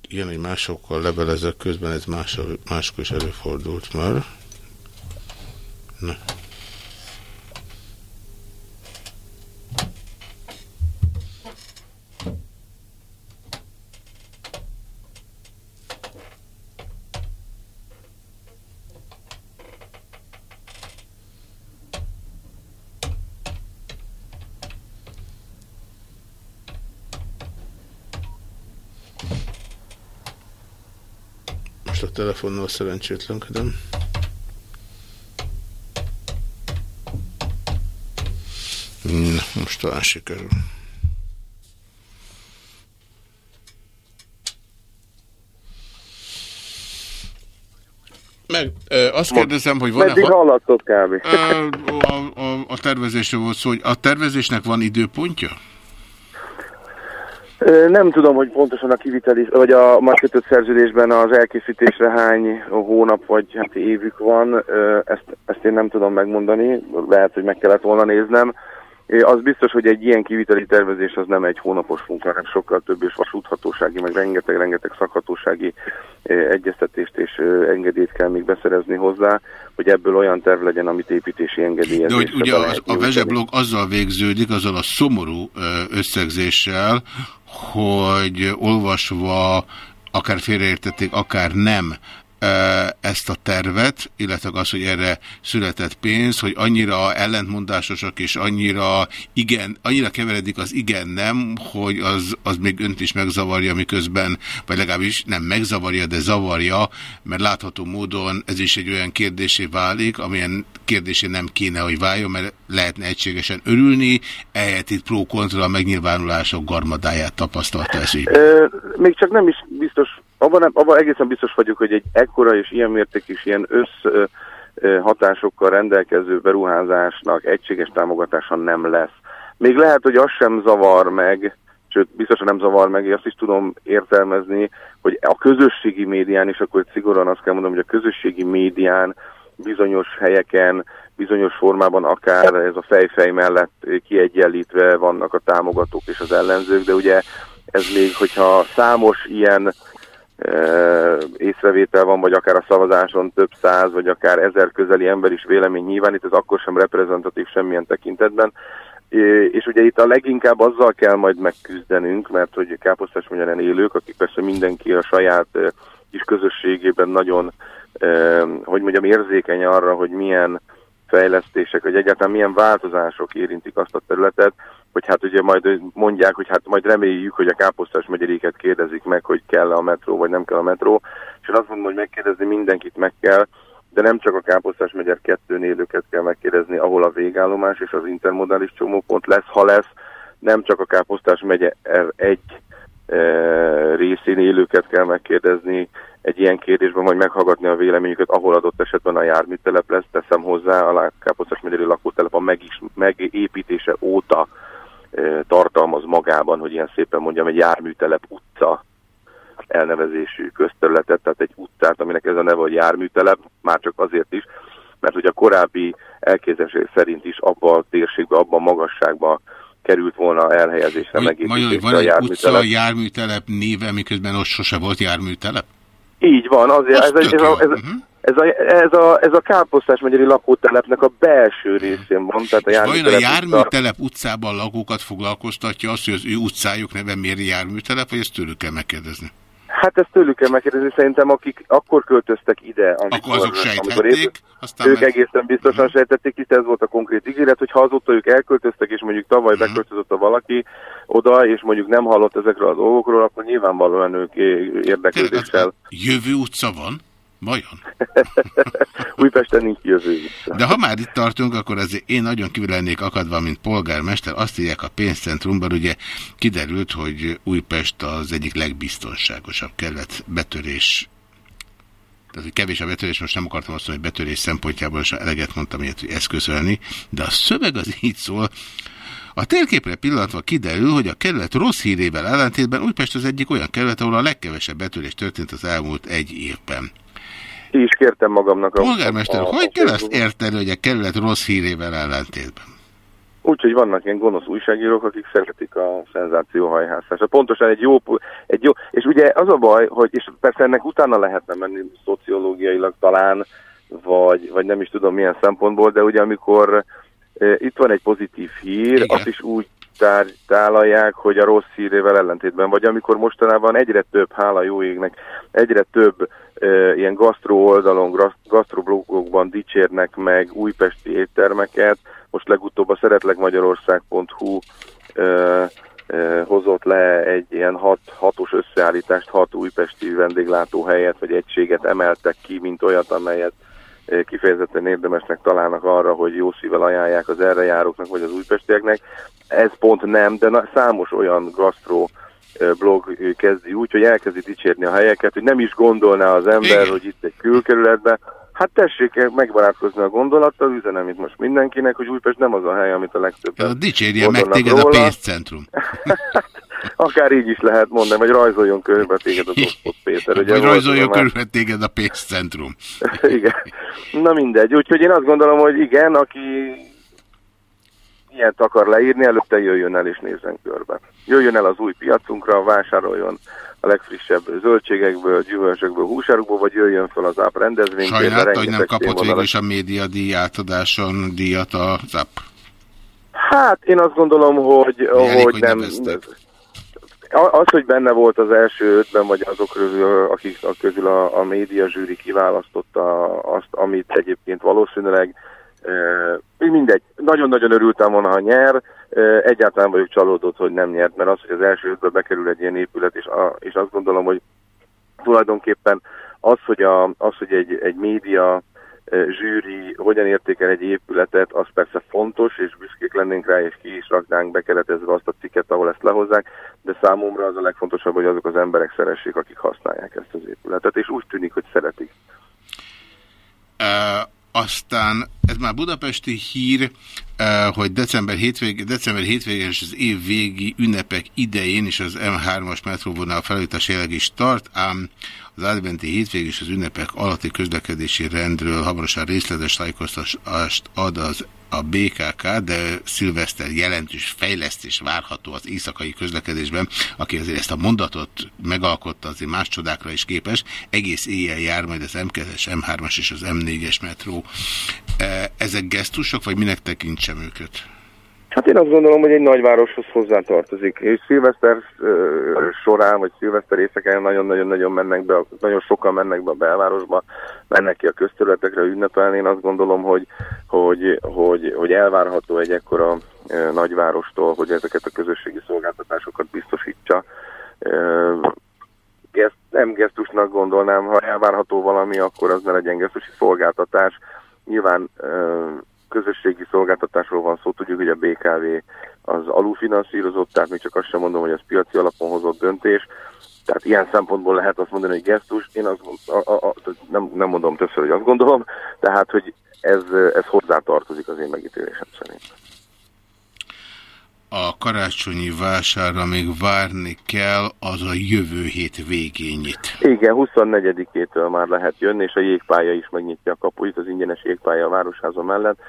Ilyen, hogy másokkal levelezek közben, ez más, máskor is előfordult már. Na. telefonnal szerencsétlenkedem. Na, most talán sikerül. Meg ö, azt kérdezem, hogy van-e... Meddig haladtok kb. A, a, a, a tervezésre volt szó, hogy a tervezésnek van időpontja? Nem tudom, hogy pontosan a kiviteli, vagy a már kötött szerződésben az elkészítésre hány hónap vagy hát évük van, ezt, ezt én nem tudom megmondani, lehet, hogy meg kellett volna néznem. Az biztos, hogy egy ilyen kiviteli tervezés az nem egy hónapos munka, hanem sokkal több és vasúthatósági, meg rengeteg-rengeteg szakhatósági egyeztetést és engedélyt kell még beszerezni hozzá, hogy ebből olyan terv legyen, amit építési De engedélyezésre hogy ugye az, a vezeblog azzal végződik, azzal a szomorú összegzéssel, hogy olvasva akár félreértették, akár nem ezt a tervet, illetve az, hogy erre született pénz, hogy annyira ellentmondásosak és annyira igen, annyira keveredik az igen-nem, hogy az, az még önt is megzavarja, miközben, vagy legalábbis nem megzavarja, de zavarja, mert látható módon ez is egy olyan kérdésé válik, amilyen kérdésé nem kéne, hogy váljon, mert lehetne egységesen örülni, ehelyett itt pro-kontra megnyilvánulások garmadáját tapasztalta ez. Ö, még csak nem is biztos, abban, nem, abban egészen biztos vagyok, hogy egy ekkora és ilyen mérték és ilyen össz rendelkező beruházásnak egységes támogatása nem lesz. Még lehet, hogy az sem zavar meg, sőt, biztosan nem zavar meg, én azt is tudom értelmezni, hogy a közösségi médián, és akkor szigorúan azt kell mondanom, hogy a közösségi médián bizonyos helyeken, bizonyos formában akár ez a fejfej mellett kiegyenlítve vannak a támogatók és az ellenzők, de ugye ez még, hogyha számos ilyen észrevétel van, vagy akár a szavazáson több száz, vagy akár ezer közeli ember is vélemény nyilvánít, ez akkor sem reprezentatív semmilyen tekintetben. És ugye itt a leginkább azzal kell majd megküzdenünk, mert hogy káposztás magyarán élők, akik persze mindenki a saját kis közösségében nagyon, hogy mondjam, érzékeny arra, hogy milyen fejlesztések, vagy egyáltalán milyen változások érintik azt a területet, hogy hát ugye majd mondják, hogy hát majd reméljük, hogy a káposztás megyeriket kérdezik meg, hogy kell a metró, vagy nem kell a metró, és én azt mondom, hogy megkérdezni mindenkit meg kell, de nem csak a Káposztás megyer kettőn élőket kell megkérdezni, ahol a végállomás és az intermodális csomópont lesz, ha lesz, nem csak a Káposztás megye egy e, részén élőket kell megkérdezni, egy ilyen kérdésben majd meghallgatni a véleményüket, ahol adott esetben a járműtelep lesz, teszem hozzá, a Káposztás megyeri lakótelep a megis, megépítése óta tartalmaz magában, hogy ilyen szépen mondjam, egy járműtelep utca elnevezésű közterületet, tehát egy utcát, aminek ez a neve a járműtelep, már csak azért is, mert hogy a korábbi elképzelés szerint is abban a térségben, abban a magasságban került volna elhelyezésre megépítésre van a egy utca járműtelep. a járműtelep néve, miközben ott sose volt járműtelep? Így van, azért Az ez, ez, ez, a, ez, ez, a, ez, a, ez a Káposztás megyeri lakótelepnek a belső részén van, tehát a És vajon a járműtelep utca- járműtelep utcában lakókat foglalkoztatja az, hogy az ő utcájuk neve miért járműtelep, vagy ezt tőlük kell megkérdezni? Hát ezt tőlük kell megkérdezni, szerintem akik akkor költöztek ide, amikor, Akkor azok amikor épp- aztán ők meg- egészen biztosan sejtették, hisz ez volt a konkrét ígéret, hogy ha azóta ők elköltöztek, és mondjuk tavaly Mhm. beköltözött a valaki oda, és mondjuk nem hallott ezekről a dolgokról, akkor nyilvánvalóan ők érdeklődéssel. Jövő utca van? Vajon? Újpesten nincs jövő utca. De ha már itt tartunk, akkor azért én nagyon kívül lennék akadva, mint polgármester. Azt írják a pénzcentrumban, ugye kiderült, hogy Újpest az egyik legbiztonságosabb kerület betörés tehát, hogy kevés a betörés, most nem akartam azt mondani, hogy betörés szempontjából sem eleget mondtam ilyet, hogy eszközölni, de a szöveg az így szól, a térképre pillantva kiderül, hogy a kerület rossz hírével ellentétben Újpest az egyik olyan kerület, ahol a legkevesebb betörés történt az elmúlt egy évben. Ki is kértem magamnak a... Polgármester, a- hogy a kell ezt Facebookon. érteni, hogy a kerület rossz hírével ellentétben? Úgyhogy vannak ilyen gonosz újságírók, akik szeretik a szenzációhajhászást. Pontosan egy jó, egy jó, és ugye az a baj, hogy, és persze ennek utána lehetne menni szociológiailag talán, vagy, vagy nem is tudom milyen szempontból, de ugye amikor e, itt van egy pozitív hír, Igen. azt is úgy tár, tálalják, hogy a rossz hírével ellentétben, vagy amikor mostanában egyre több, hála jó égnek, egyre több ilyen gasztró oldalon, gas- gasztroblogokban dicsérnek meg újpesti éttermeket, most legutóbb a szeretlegmagyarország.hu hozott le egy ilyen hat, hatos összeállítást, hat újpesti vendéglátóhelyet vagy egységet emeltek ki, mint olyat, amelyet kifejezetten érdemesnek találnak arra, hogy jó szívvel ajánlják az erre járóknak vagy az újpestieknek. Ez pont nem, de na, számos olyan gasztró blog kezdi úgy, hogy elkezdi dicsérni a helyeket, hogy nem is gondolná az ember, Igen. hogy itt egy külkerületben, Hát tessék megbarátkozni a gondolattal, üzenem itt most mindenkinek, hogy Újpest nem az a hely, amit a legtöbben Dicsérje meg téged a róla. pénzcentrum. Akár így is lehet mondani, vagy rajzoljon körbe téged az Oszpot Péter. ugye Vagy rajzoljon a körül téged a pénzcentrum. igen. Na mindegy. Úgyhogy én azt gondolom, hogy igen, aki ilyet akar leírni, előtte jöjjön el és nézzen körbe. Jöjjön el az új piacunkra, vásároljon a legfrissebb zöldségekből, gyümölcsökből, húsárukból, vagy jöjjön fel az app rendezvényre. Sajnálta, hogy nem kapott végül is a média díj átadáson díjat az app. Hát én azt gondolom, hogy, Elég, hogy nem... nevezted. A- Az, hogy benne volt az első ötben, vagy azok közül, akik közül a, a média zsűri kiválasztotta azt, amit egyébként valószínűleg mindegy. Nagyon-nagyon örültem volna, ha nyer. Egyáltalán vagyok csalódott, hogy nem nyert, mert az, hogy az első ötbe bekerül egy ilyen épület, és, a, és azt gondolom, hogy tulajdonképpen az, hogy, a, az, hogy egy, egy média zsűri hogyan értékel egy épületet, az persze fontos, és büszkék lennénk rá, és ki is raknánk bekeretezve azt a cikket, ahol ezt lehozzák, de számomra az a legfontosabb, hogy azok az emberek szeressék, akik használják ezt az épületet, és úgy tűnik, hogy szeretik. Uh, aztán ez már budapesti hír, uh, hogy december hétvég, december hétvégén és az év végi ünnepek idején is az M3-as metróvonal felújítás jelenleg is tart, ám az adventi hétvég és az ünnepek alatti közlekedési rendről hamarosan részletes tájékoztatást ad az a BKK, de szilveszter jelentős fejlesztés várható az éjszakai közlekedésben, aki azért ezt a mondatot megalkotta, azért más csodákra is képes. Egész éjjel jár majd az M2-es, M3-as és az M4-es metró. E, Ezek gesztusok, vagy minek tekintsem őket? Hát én azt gondolom, hogy egy nagyvároshoz hozzátartozik, és szilveszter során, vagy szilveszter éjszakán nagyon-nagyon-nagyon mennek be, nagyon sokan mennek be a belvárosba, mennek ki a közterületekre ünnepelni. Én azt gondolom, hogy, hogy, hogy, hogy elvárható egy ekkora nagyvárostól, hogy ezeket a közösségi szolgáltatásokat biztosítsa. Nem gesztusnak gondolnám, ha elvárható valami, akkor az ne legyen gesztusi szolgáltatás. Nyilván közösségi szolgáltatásról van szó, tudjuk, hogy a BKV az alulfinanszírozott, tehát még csak azt sem mondom, hogy ez piaci alapon hozott döntés. Tehát ilyen szempontból lehet azt mondani, hogy gesztus. Én azt, a, a, a, nem, nem mondom többször, hogy azt gondolom, tehát, hogy ez, ez hozzátartozik az én megítélésem szerint. A karácsonyi vásárra még várni kell, az a jövő hét végén nyit. Igen, 24-től már lehet jönni, és a jégpálya is megnyitja a kapuit, az ingyenes jégpálya a Városháza mellett,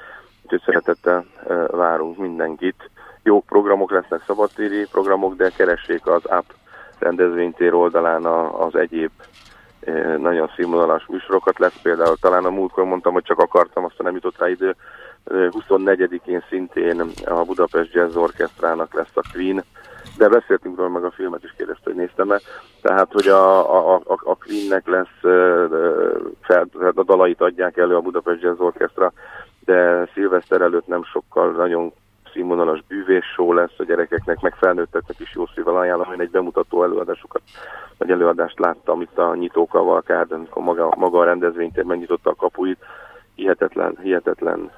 úgyhogy szeretettel várunk mindenkit. Jó programok lesznek, szabadtéri programok, de keressék az app rendezvénytér oldalán az egyéb nagyon színvonalas műsorokat lesz. Például talán a múltkor mondtam, hogy csak akartam, aztán nem jutott rá idő. Eh, 24-én szintén a Budapest Jazz Orchestrának lesz a Queen, de beszéltünk róla, meg a filmet is kérdezte, hogy néztem-e. Tehát, hogy a, a, a, a Queennek lesz, fel, a dalait adják elő a Budapest Jazz Orchestra, de szilveszter előtt nem sokkal nagyon színvonalas bűvés lesz a gyerekeknek, meg felnőtteknek is jó szívvel ajánlom. Én egy bemutató előadásokat, vagy előadást láttam itt a nyitókavalkádon, amikor maga, maga a rendezvénytér megnyitotta a kapuit. Hihetetlen, hihetetlen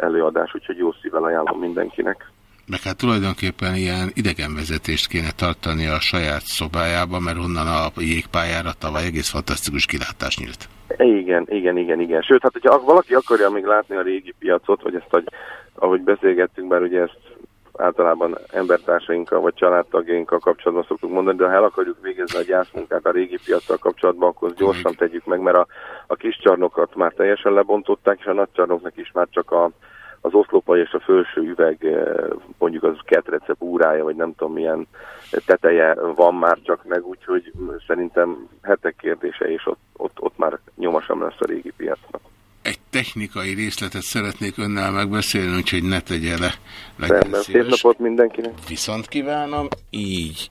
előadás, úgyhogy jó szívvel ajánlom mindenkinek. Meg hát tulajdonképpen ilyen idegenvezetést kéne tartani a saját szobájába, mert onnan a jégpályára tavaly egész fantasztikus kilátás nyílt. Igen, igen, igen, igen. Sőt, hát hogyha valaki akarja még látni a régi piacot, vagy ezt, hogy, ahogy beszélgettünk, bár ugye ezt általában embertársainkkal vagy családtagjainkkal kapcsolatban szoktuk mondani, de ha el akarjuk végezni a gyászmunkát a régi piacsal kapcsolatban, akkor gyorsan tegyük meg, mert a, a kis csarnokat már teljesen lebontották, és a nagy csarnoknak is már csak a, az oszlopa és a felső üveg, eh, mondjuk az ketrece búrája, vagy nem tudom milyen teteje van már csak meg, úgyhogy szerintem hetek kérdése, és ott, ott, ott már nyoma lesz a régi piacnak. Technikai részletet szeretnék önnel megbeszélni, úgyhogy ne tegye le. Rendben, szép napot mindenkinek! Viszont kívánom, így.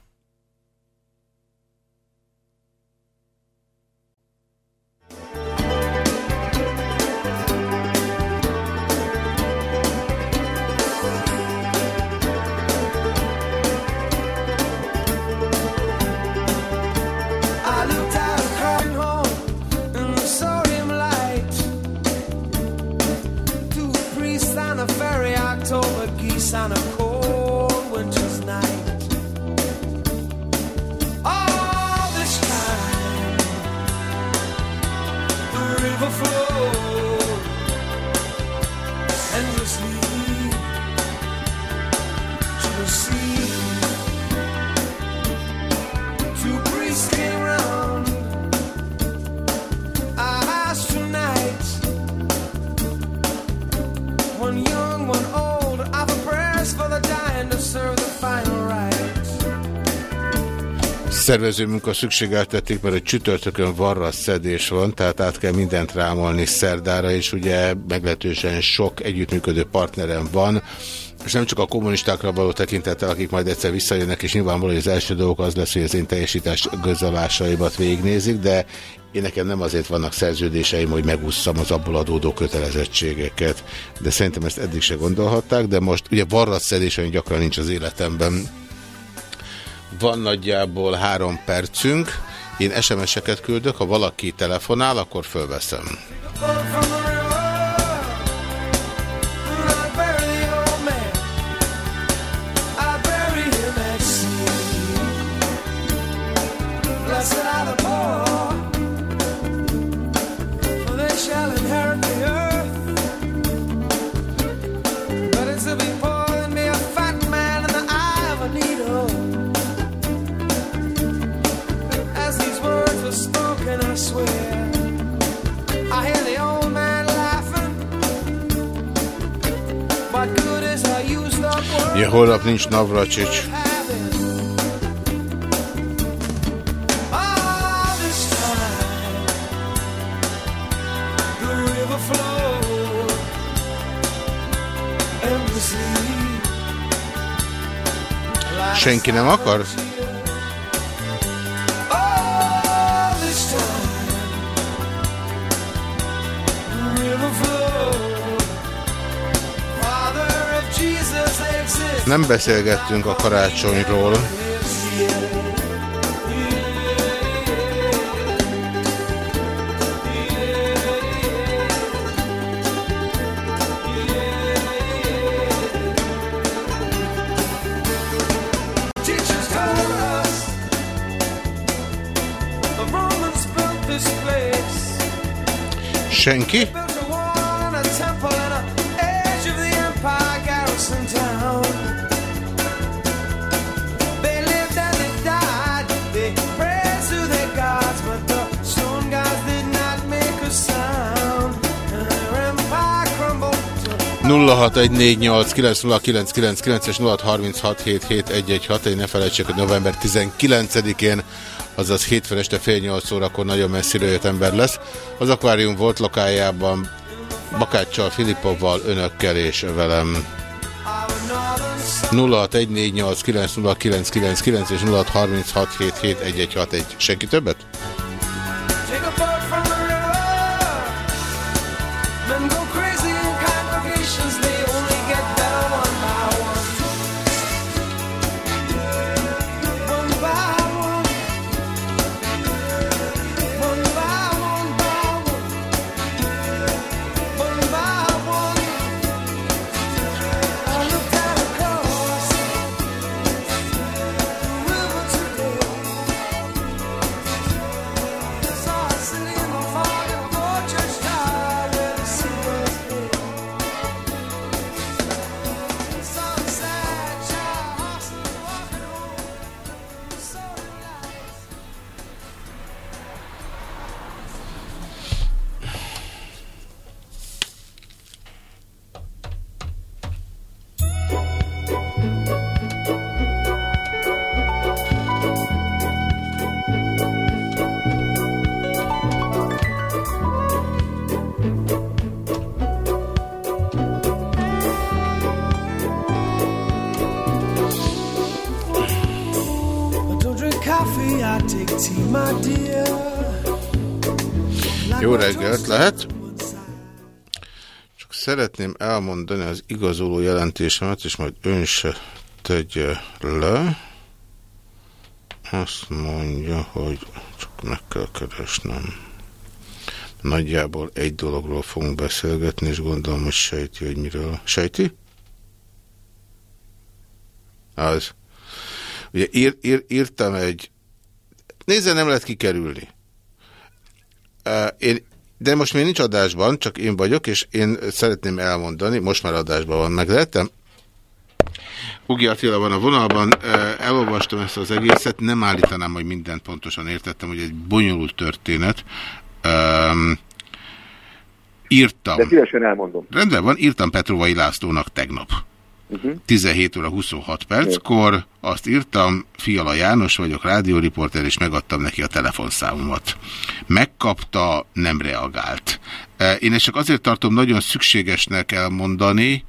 Szervező munka szükségeltették, mert a csütörtökön varra szedés van, tehát át kell mindent rámolni szerdára, és ugye meglehetősen sok együttműködő partnerem van, és nem csak a kommunistákra való tekintettel, akik majd egyszer visszajönnek, és nyilvánvaló, hogy az első dolgok az lesz, hogy az én teljesítás gözalásaimat végignézik, de én nekem nem azért vannak szerződéseim, hogy megúszszam az abból adódó kötelezettségeket, de szerintem ezt eddig se gondolhatták, de most ugye varratszedés, olyan gyakran nincs az életemben. Van nagyjából három percünk, én SMS-eket küldök, ha valaki telefonál, akkor fölveszem. Holnap nincs Navracsics. Senki nem akar? Nem beszélgettünk a karácsonyról. teachers 0614890999 és 0636771161, ne felejtsék, hogy november 19-én, azaz hétfőn este fél nyolc órakor nagyon messziről jött ember lesz. Az akvárium volt lokájában Bakáccsal, Filipovval, önökkel és velem. 0614890999 és 0636771161. Senki többet? Igazoló jelentésemet, és majd ön se tegye le. Azt mondja, hogy csak meg kell keresnem. Nagyjából egy dologról fogunk beszélgetni, és gondolom, hogy sejti, hogy miről. Sejti? Az. Ugye ír, ír, írtam egy... Nézze, nem lehet kikerülni. Én, de most még nincs adásban, csak én vagyok, és én szeretném elmondani, most már adásban van, meglehetem. Ugi Attila van a vonalban, elolvastam ezt az egészet, nem állítanám, hogy mindent pontosan értettem, hogy egy bonyolult történet. Um, írtam. De szívesen elmondom. Rendben van, írtam Petrovai Lászlónak tegnap. 17 óra 26 perckor, azt írtam, Fiala János vagyok, rádióriporter, és megadtam neki a telefonszámomat. Megkapta, nem reagált. E, Én ezt csak azért tartom nagyon szükségesnek elmondani,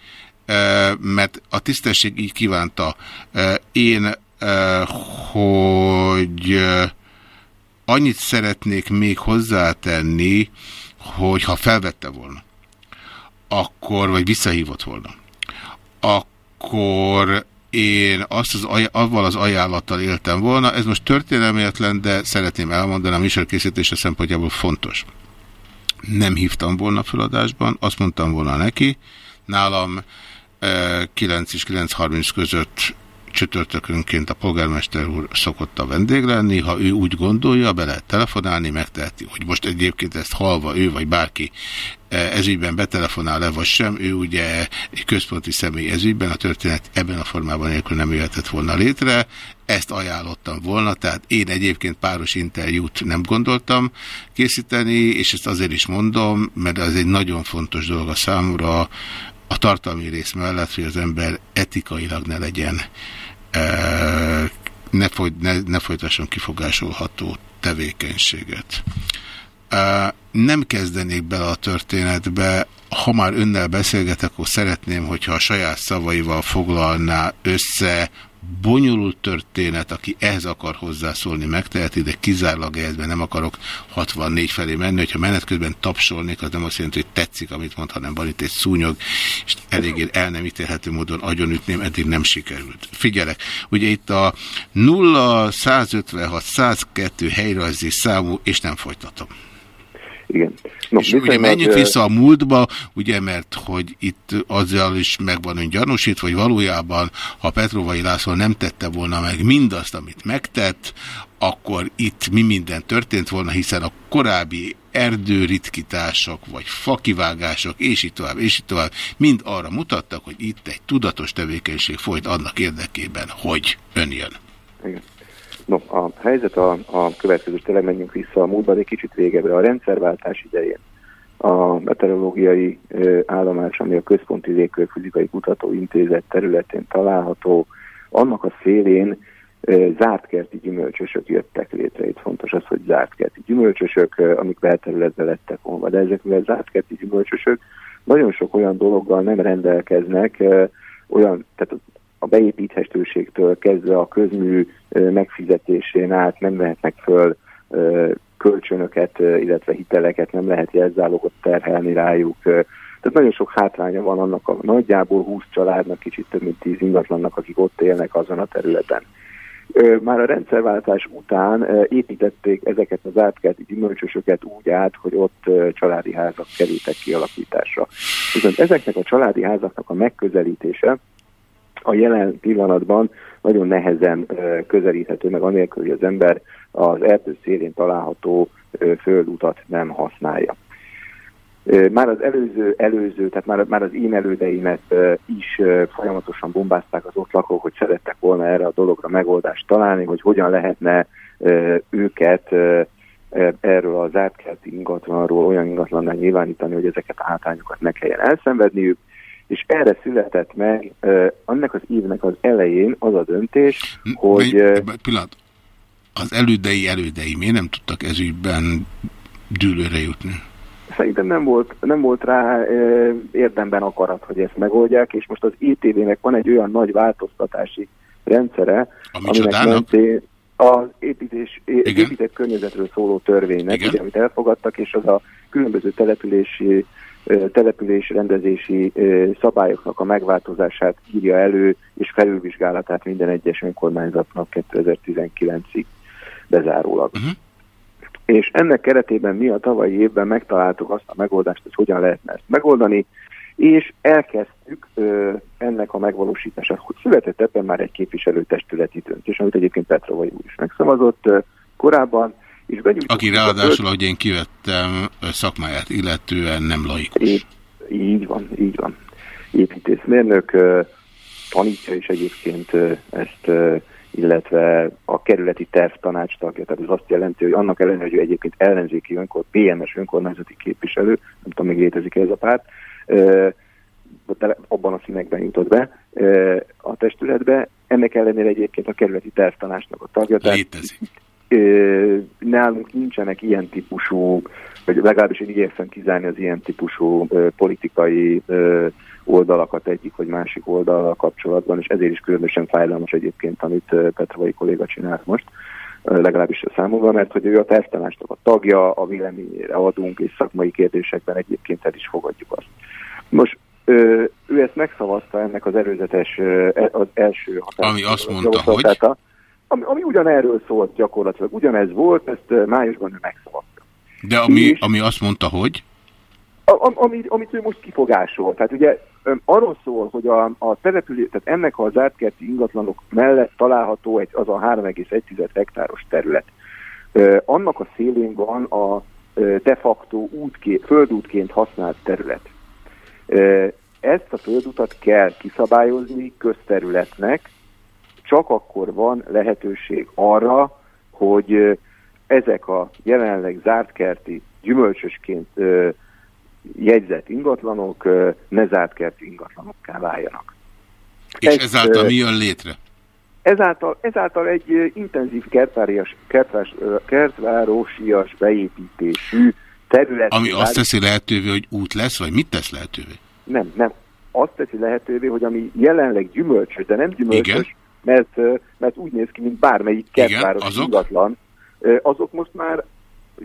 e, mert a tisztesség így kívánta. E, Én, hogy annyit szeretnék még hozzátenni, hogy ha felvette volna, akkor, vagy visszahívott volna, akkor én azt az, avval az ajánlattal éltem volna. Ez most történelméletlen, de szeretném elmondani, a műsorkészítése szempontjából fontos. Nem hívtam volna feladásban, azt mondtam volna neki, nálam eh, 9 és 9.30 között csütörtökönként a polgármester úr szokott a vendég lenni, ha ő úgy gondolja, be lehet telefonálni, megteheti, hogy most egyébként ezt halva ő vagy bárki eh, ezügyben betelefonál le, vagy sem, ő ugye egy központi személy ezügyben, a történet ebben a formában nélkül nem jöhetett volna létre, ezt ajánlottam volna, tehát én egyébként páros interjút nem gondoltam készíteni, és ezt azért is mondom, mert ez egy nagyon fontos dolog a számomra, a tartalmi rész mellett, hogy az ember etikailag ne legyen, eh, ne, foly, ne, ne folytasson kifogásolható tevékenységet. Eh, Nem kezdenék bele a történetbe, ha már önnel beszélgetek, akkor szeretném, hogyha a saját szavaival foglalná össze bonyolult történet, aki ehhez akar hozzászólni, megteheti, de kizárólag ehhez nem akarok 64 felé menni, hogyha menet közben tapsolnék, az nem azt jelenti, hogy tetszik, amit mond, hanem van itt egy szúnyog, és eléggé el nem ítélhető módon agyonütném, eddig nem sikerült. Figyelek, ugye itt a 0 156 102 helyrajzi számú, és nem folytatom. Igen. No, és ugye menjünk ö, vissza a múltba, ugye, mert hogy itt azzal is meg van ön gyanúsítva, hogy valójában, ha Petrovai László nem tette volna meg mindazt, amit megtett, akkor itt mi minden történt volna, hiszen a korábbi erdőritkítások, vagy fakivágások, és így tovább, és így tovább, mind arra mutattak, hogy itt egy tudatos tevékenység folyt annak érdekében, hogy ön jön. Igen. No, a helyzet a, a következő, tényleg menjünk vissza a múltba, egy kicsit régebbre. A rendszerváltás idején a meteorológiai állomás, ami a Központi Légkörfizikai Kutatóintézet területén található, annak a szélén zártkerti gyümölcsösök jöttek létre. Itt fontos az, hogy zártkerti gyümölcsösök, amik belterületbe lettek volna. De ezek, mivel zártkerti gyümölcsösök, nagyon sok olyan dologgal nem rendelkeznek, olyan, tehát a beépíthetőségtől kezdve a közmű megfizetésén át nem vehetnek föl kölcsönöket, illetve hiteleket, nem lehet jelzálogot terhelni rájuk. Tehát nagyon sok hátránya van annak a nagyjából 20 családnak, kicsit több mint 10 ingatlannak, akik ott élnek azon a területen. Már a rendszerváltás után építették ezeket az átkelti gyümölcsösöket úgy át, hogy ott családi házak kerültek kialakításra. Viszont ezeknek a családi házaknak a megközelítése a jelen pillanatban nagyon nehezen közelíthető meg, anélkül, hogy az ember az erdő szélén található földutat nem használja. Már az előző, előző, tehát már, már az én elődeimet is folyamatosan bombázták az ott lakók, hogy szerettek volna erre a dologra megoldást találni, hogy hogyan lehetne őket ö, erről az átkelti ingatlanról olyan ingatlannál nyilvánítani, hogy ezeket a hátrányokat ne kelljen elszenvedniük, és erre született meg annak az évnek az elején az a döntés, hogy... Uh, Pillanat. Az elődei elődei miért nem tudtak ezügyben dűlőre jutni? szerintem nem volt, nem volt rá érdemben akarat, hogy ezt megoldják, és most az ITV-nek van egy olyan nagy változtatási rendszere, aminek micsodának? mentén az építés, épített környezetről szóló törvénynek, ugye, amit elfogadtak, és az a különböző települési település rendezési szabályoknak a megváltozását írja elő, és felülvizsgálatát minden egyes önkormányzatnak 2019-ig bezárólag. Uh-huh. És ennek keretében mi a tavalyi évben megtaláltuk azt a megoldást, hogy hogyan lehetne ezt megoldani, és elkezdtük ö, ennek a megvalósítását. Hogy született ebben már egy képviselőtestületi döntés, amit egyébként Petrovai úr is megszavazott ö, korábban, és Aki ráadásul, ahogy én kivettem ö, szakmáját illetően nem laikus. Így, így van, így van. Építészmérnök tanítja is egyébként ezt, illetve a kerületi terv tanács tagja, tehát ez azt jelenti, hogy annak ellenére, hogy ő egyébként ellenzéki önkor, PMS önkormányzati képviselő, nem tudom, még létezik ez a párt, tele, abban a színekben jutott be a testületbe. Ennek ellenére egyébként a kerületi tervtanásnak a tagja. tehát Létezik. ö, nálunk nincsenek ilyen típusú, vagy legalábbis én igyekszem kizárni az ilyen típusú politikai oldalakat egyik vagy másik oldalal kapcsolatban, és ezért is különösen fájdalmas egyébként, amit Petrovai kolléga csinált most, legalábbis a számomra, mert hogy ő a tesztelásnak a tagja, a véleményére adunk, és szakmai kérdésekben egyébként el is fogadjuk azt. Most ő ezt megszavazta ennek az előzetes, e- az első. Ami azt mondta, hogy? Ami, ami ugyanerről szólt gyakorlatilag, ugyanez volt, ezt ö, májusban ő megszavazta. De ami, ami azt mondta, hogy A, a, ami, amit ő most kifogásol. Tehát ugye arról szól, hogy a, a település, tehát ennek a zártkerti ingatlanok mellett található egy, az a 3,1 hektáros terület. Ö, annak a szélén van a de facto útként, földútként használt terület. Ezt a földutat kell kiszabályozni közterületnek, csak akkor van lehetőség arra, hogy ezek a jelenleg zártkerti, gyümölcsösként jegyzett ingatlanok ne zártkerti ingatlanokká váljanak. és Ez, ezáltal mi jön létre? Ezáltal, ezáltal egy intenzív kertvárias, kertvás, kertvárosias beépítésű terület. Ami azt teszi lehetővé, hogy út lesz, vagy mit tesz lehetővé? Nem, nem. Azt teszi lehetővé, hogy ami jelenleg gyümölcsös, de nem gyümölcsös, Igen. Mert, mert úgy néz ki, mint bármelyik kertváros ingatlan, azok most már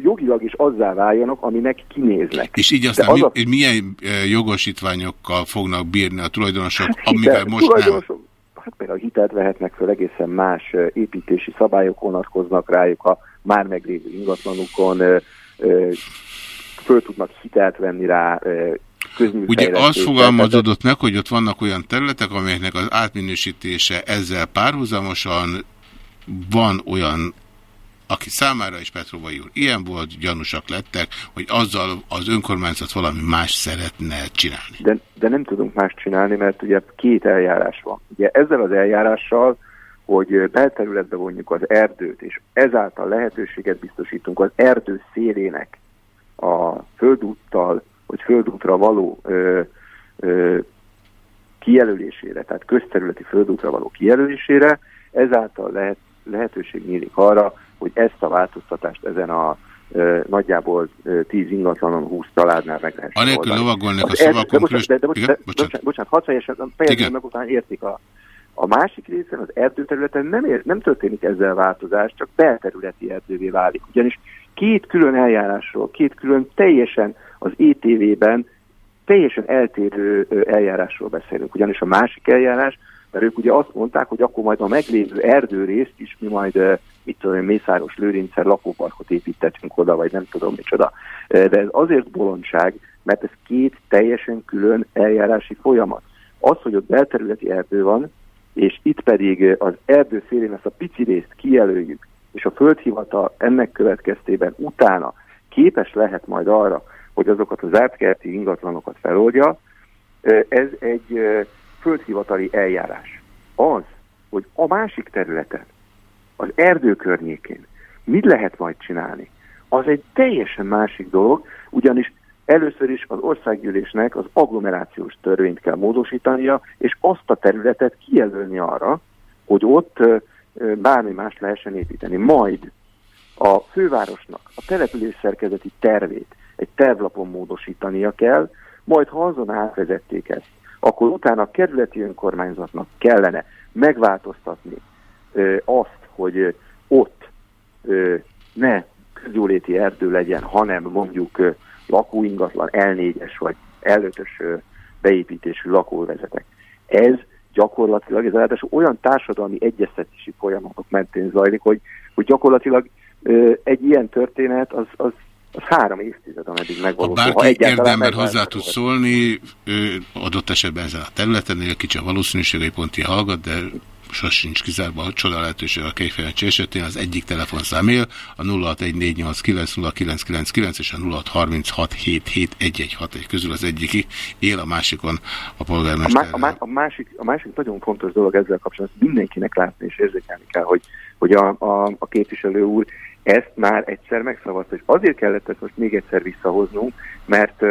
jogilag is azzá váljanak, aminek kinéznek. És így aztán az mi, a- milyen jogosítványokkal fognak bírni a tulajdonosok, Hát amivel hitel- most nem? tulajdonosok- Hát például hitelt vehetnek föl, egészen más építési szabályok vonatkoznak rájuk a már meglévő ingatlanukon, föl tudnak hitelt venni rá, Ugye az fogalmazódott meg, hogy ott vannak olyan területek, amelyeknek az átminősítése ezzel párhuzamosan van olyan, aki számára is Petrovai úr ilyen volt, gyanúsak lettek, hogy azzal az önkormányzat valami más szeretne csinálni. de, de nem tudunk más csinálni, mert ugye két eljárás van. Ugye ezzel az eljárással, hogy belterületbe vonjuk az erdőt, és ezáltal lehetőséget biztosítunk az erdő szélének a földúttal, vagy földútra való ö, ö, kijelölésére, tehát közterületi földútra való kijelölésére, ezáltal lehet, lehetőség nyílik arra, hogy ezt a változtatást ezen a ö, nagyjából ö, 10 ingatlanon 20 családnál meg lehessen Anélkül lovagolnék a erdő- szavakon, de bocsánat, de, de, Igen, de, bocsánat. bocsánat, hadd fejezem, fejezem meg, utána értik a, a másik részen, az erdőterületen nem, ér, nem történik ezzel változás, csak belterületi erdővé válik. Ugyanis két külön eljárásról, két külön teljesen az ETV-ben teljesen eltérő eljárásról beszélünk. Ugyanis a másik eljárás, mert ők ugye azt mondták, hogy akkor majd a meglévő erdőrészt is mi majd, mit tudom Mészáros Lőrincsel lakóparkot építettünk oda, vagy nem tudom micsoda. De ez azért bolondság, mert ez két teljesen külön eljárási folyamat. Az, hogy ott belterületi erdő van, és itt pedig az erdő szélén ezt a pici részt kijelöljük, és a földhivatal ennek következtében utána képes lehet majd arra, hogy azokat az átkerti ingatlanokat feloldja, ez egy földhivatali eljárás. Az, hogy a másik területen, az erdő környékén mit lehet majd csinálni, az egy teljesen másik dolog, ugyanis először is az országgyűlésnek az agglomerációs törvényt kell módosítania, és azt a területet kijelölni arra, hogy ott bármi más lehessen építeni. Majd a fővárosnak a település szerkezeti tervét egy tervlapon módosítania kell, majd ha azon átvezették ezt, akkor utána a kerületi önkormányzatnak kellene megváltoztatni ö, azt, hogy ott ö, ne közjóléti erdő legyen, hanem mondjuk ö, lakóingatlan L4-es vagy L5-ös ö, beépítésű lakóvezetek. Ez gyakorlatilag, ez ráadásul olyan társadalmi egyeztetési folyamatok mentén zajlik, hogy, hogy gyakorlatilag ö, egy ilyen történet az, az, az három évtized, ameddig Ha megvalósul. bárki egyáltalán érdemben hozzá tud szólni, ő adott esetben ezen a területen, kicsi a valószínűség, hogy pont ilyen hallgat, de sosincs kizárva a csoda lehetőség a Kejfejlencsi esetén. Az egyik telefonszám él, a 0614890999 és a 0636771161 közül az egyik él, a másikon a A, polgármester. má, a, má, a, másik, a másik nagyon fontos dolog ezzel kapcsolatban, mindenkinek látni és érzékelni kell, hogy, hogy a, a, a képviselő úr ezt már egyszer megszavazta, és azért kellett ezt most még egyszer visszahoznunk, mert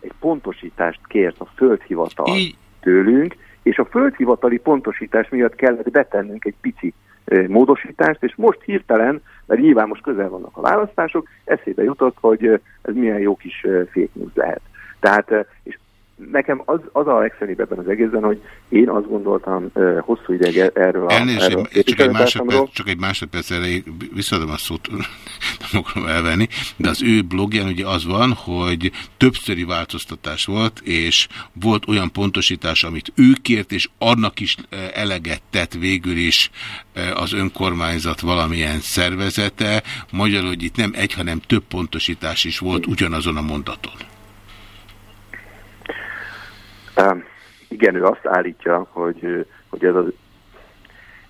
egy pontosítást kért a földhivatal tőlünk, és a földhivatali pontosítás miatt kellett betennünk egy pici ö, módosítást, és most hirtelen, mert nyilván most közel vannak a választások, eszébe jutott, hogy ez milyen jó kis fake news lehet. Tehát, és nekem az, az a legszörnyűbb ebben az egészben, hogy én azt gondoltam uh, hosszú ideig e- erről a, Elnézést, erről a csak egy, másodperc, csak egy másodperc erejéig visszaadom a szót, nem akarom elvenni, de az ő blogján ugye az van, hogy többszöri változtatás volt, és volt olyan pontosítás, amit ő kért, és annak is eleget tett végül is az önkormányzat valamilyen szervezete. Magyarul, hogy itt nem egy, hanem több pontosítás is volt ugyanazon a mondaton. Igen, ő azt állítja, hogy, hogy ez, az,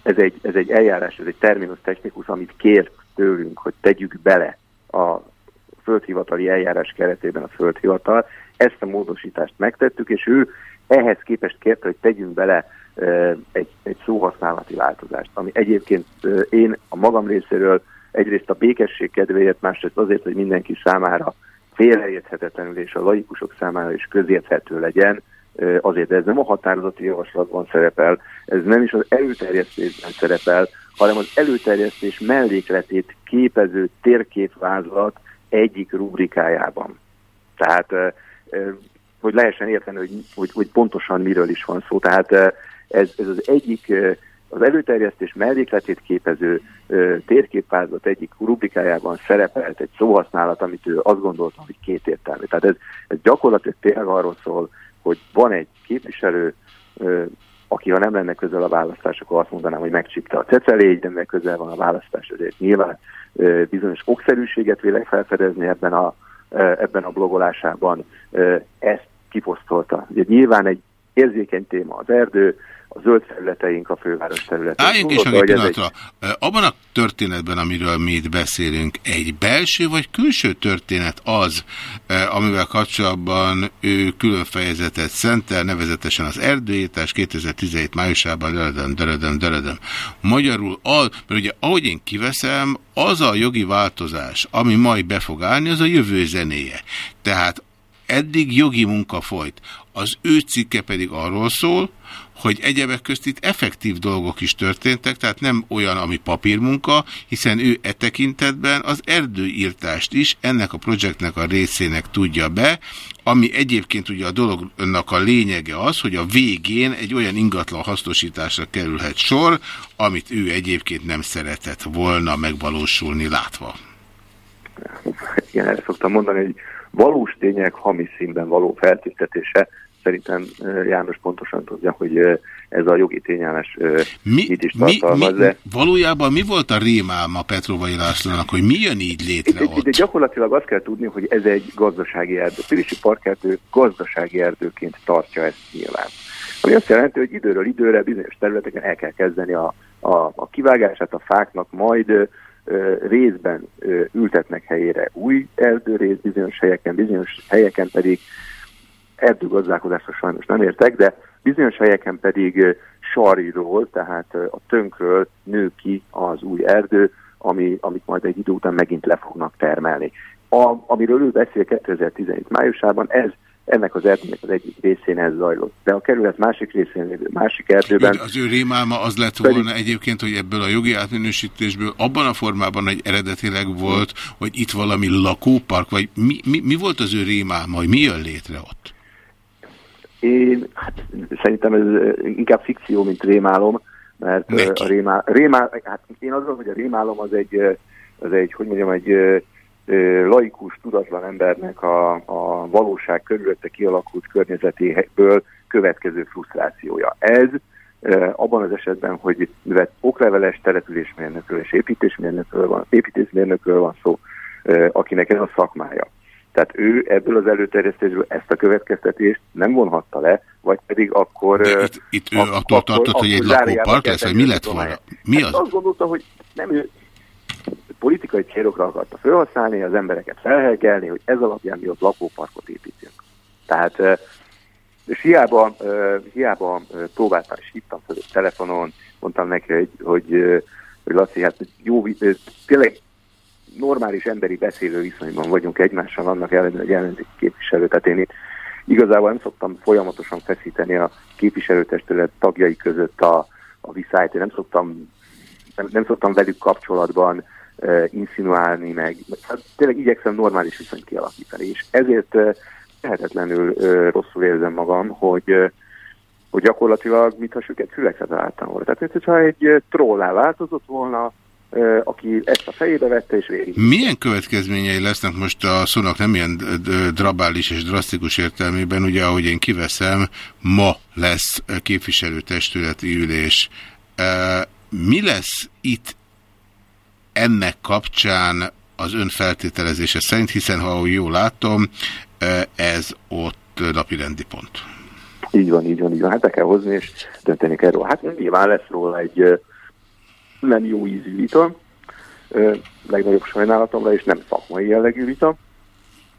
ez, egy, ez egy eljárás, ez egy terminus technikus, amit kér tőlünk, hogy tegyük bele a földhivatali eljárás keretében a földhivatal. Ezt a módosítást megtettük, és ő ehhez képest kérte, hogy tegyünk bele egy, egy szóhasználati változást, ami egyébként én a magam részéről egyrészt a békesség kedvéért, másrészt azért, hogy mindenki számára félreérthetetlenül és a laikusok számára is közérthető legyen, azért, de ez nem a határozati javaslatban szerepel, ez nem is az előterjesztésben szerepel, hanem az előterjesztés mellékletét képező térképvázlat egyik rubrikájában. Tehát, hogy lehessen érteni, hogy, hogy, hogy pontosan miről is van szó. Tehát ez, ez az egyik, az előterjesztés mellékletét képező térképvázlat egyik rubrikájában szerepelt egy szóhasználat, amit ő azt gondolta, hogy kétértelmű. Tehát ez, ez gyakorlatilag tényleg arról szól, hogy van egy képviselő, aki ha nem lenne közel a választás, akkor azt mondanám, hogy megcsípte a cecelégy, de mert közel van a választás, ezért nyilván bizonyos okszerűséget vélek felfedezni ebben a, ebben a blogolásában. Ezt kiposztolta. Ugye nyilván egy érzékeny téma az erdő, a zöld területeink, a főváros területeink. Álljunk is meg egy pillanatra. Abban a történetben, amiről mi itt beszélünk, egy belső vagy külső történet az, amivel kapcsolatban ő külön fejezetet szentel, nevezetesen az erdőírtás 2017 májusában, dörödöm, dörödöm, dörödöm. Magyarul, az, mert ugye ahogy én kiveszem, az a jogi változás, ami majd be fog állni, az a jövő zenéje. Tehát eddig jogi munka folyt. Az ő cikke pedig arról szól, hogy egyebek közt itt effektív dolgok is történtek, tehát nem olyan, ami papírmunka, hiszen ő e tekintetben az erdőírtást is ennek a projektnek a részének tudja be, ami egyébként ugye a dolognak a lényege az, hogy a végén egy olyan ingatlan hasznosításra kerülhet sor, amit ő egyébként nem szeretett volna megvalósulni látva. igen, ezt szoktam mondani, hogy valós tények hamis színben való feltüntetése. Szerintem János pontosan tudja, hogy ez a jogi tényállás Mi, mit is mi, mi, tartalmaz, de valójában mi volt a rémálma Petrovai Lászlónak, hogy mi jön így létre Itt, itt ott? gyakorlatilag azt kell tudni, hogy ez egy gazdasági erdő. Pirisi parkerdő gazdasági erdőként tartja ezt nyilván. Ami azt jelenti, hogy időről időre bizonyos területeken el kell kezdeni a, a, a kivágását a fáknak, majd részben ültetnek helyére új erdőrész, bizonyos helyeken, bizonyos helyeken pedig erdőgazdálkodásra sajnos nem értek, de bizonyos helyeken pedig ö, sarjról, tehát a tönkről nő ki az új erdő, ami, amit majd egy idő után megint le fognak termelni. A, amiről ő beszél 2017 májusában, ez ennek az erdőnek az egyik részén ez zajlott. De a kerület másik részén lévő másik erdőben Az ő rémálma az lett volna egyébként, hogy ebből a jogi átminősítésből abban a formában, hogy eredetileg volt, hogy itt valami lakópark, vagy mi, mi, mi volt az ő rémálma, hogy mi jön létre ott? Én hát, szerintem ez inkább fikció, mint rémálom, mert ö, a rémál, rémál, hát én gondolom, hogy a rémálom az egy, az egy hogy mondjam, egy laikus, tudatlan embernek a, a valóság körülötte kialakult környezetéből következő frusztrációja. Ez abban az esetben, hogy mivel okleveles településmérnökről és építésmérnökről van, építésmérnökről van szó, akinek ez a szakmája. Tehát ő ebből az előterjesztésből ezt a következtetést nem vonhatta le, vagy pedig akkor... De itt, itt ő attól tartott, hogy egy lakópark lesz, vagy mi lett volna? Mi hát az? Azt gondolta, hogy nem ő politikai célokra akarta felhasználni, az embereket felhelkelni, hogy ez alapján mi ott lakóparkot építünk. Tehát, és hiába, hiába próbáltam, és hívtam fel telefonon, mondtam neki, hogy, hogy, hogy Laci, hát jó, tényleg normális emberi beszélő viszonyban vagyunk egymással, annak ellenére, hogy ellenzéki képviselő. Tehát én itt igazából nem szoktam folyamatosan feszíteni a képviselőtestület tagjai között a, a viszályt, én nem szoktam, nem, nem szoktam velük kapcsolatban insinuálni, meg hát tényleg igyekszem normális viszonyt kialakítani, és ezért tehetetlenül uh, rosszul érzem magam, hogy hogy gyakorlatilag mintha süket fülekre találtam volna. Tehát, hogyha egy trollá változott volna, aki ezt a fejébe vette, és végig. Milyen következményei lesznek most a szónak nem ilyen drabális és drasztikus értelmében, ugye ahogy én kiveszem, ma lesz képviselőtestületi ülés. Mi lesz itt ennek kapcsán az ön feltételezése szerint, hiszen ha jól látom, ez ott napirendi pont. Így van, így van, így van. Hát be kell hozni, és dönteni kell róla. Hát nyilván lesz róla egy nem jó ízű vita, legnagyobb sajnálatomra, és nem szakmai jellegű vita,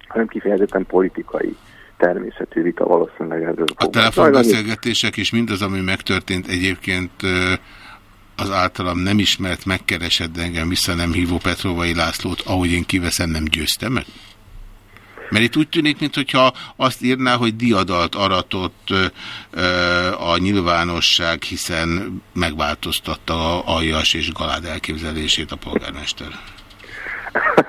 hanem kifejezetten politikai természetű vita valószínűleg erről. A telefonbeszélgetések és mindaz, ami megtörtént egyébként az általam nem ismert, megkeresett, de engem vissza nem hívó Petrovai Lászlót, ahogy én kiveszem, nem győzte meg? Mert itt úgy tűnik, mintha azt írná, hogy diadalt aratott ö, a nyilvánosság, hiszen megváltoztatta a aljas és galád elképzelését a polgármester.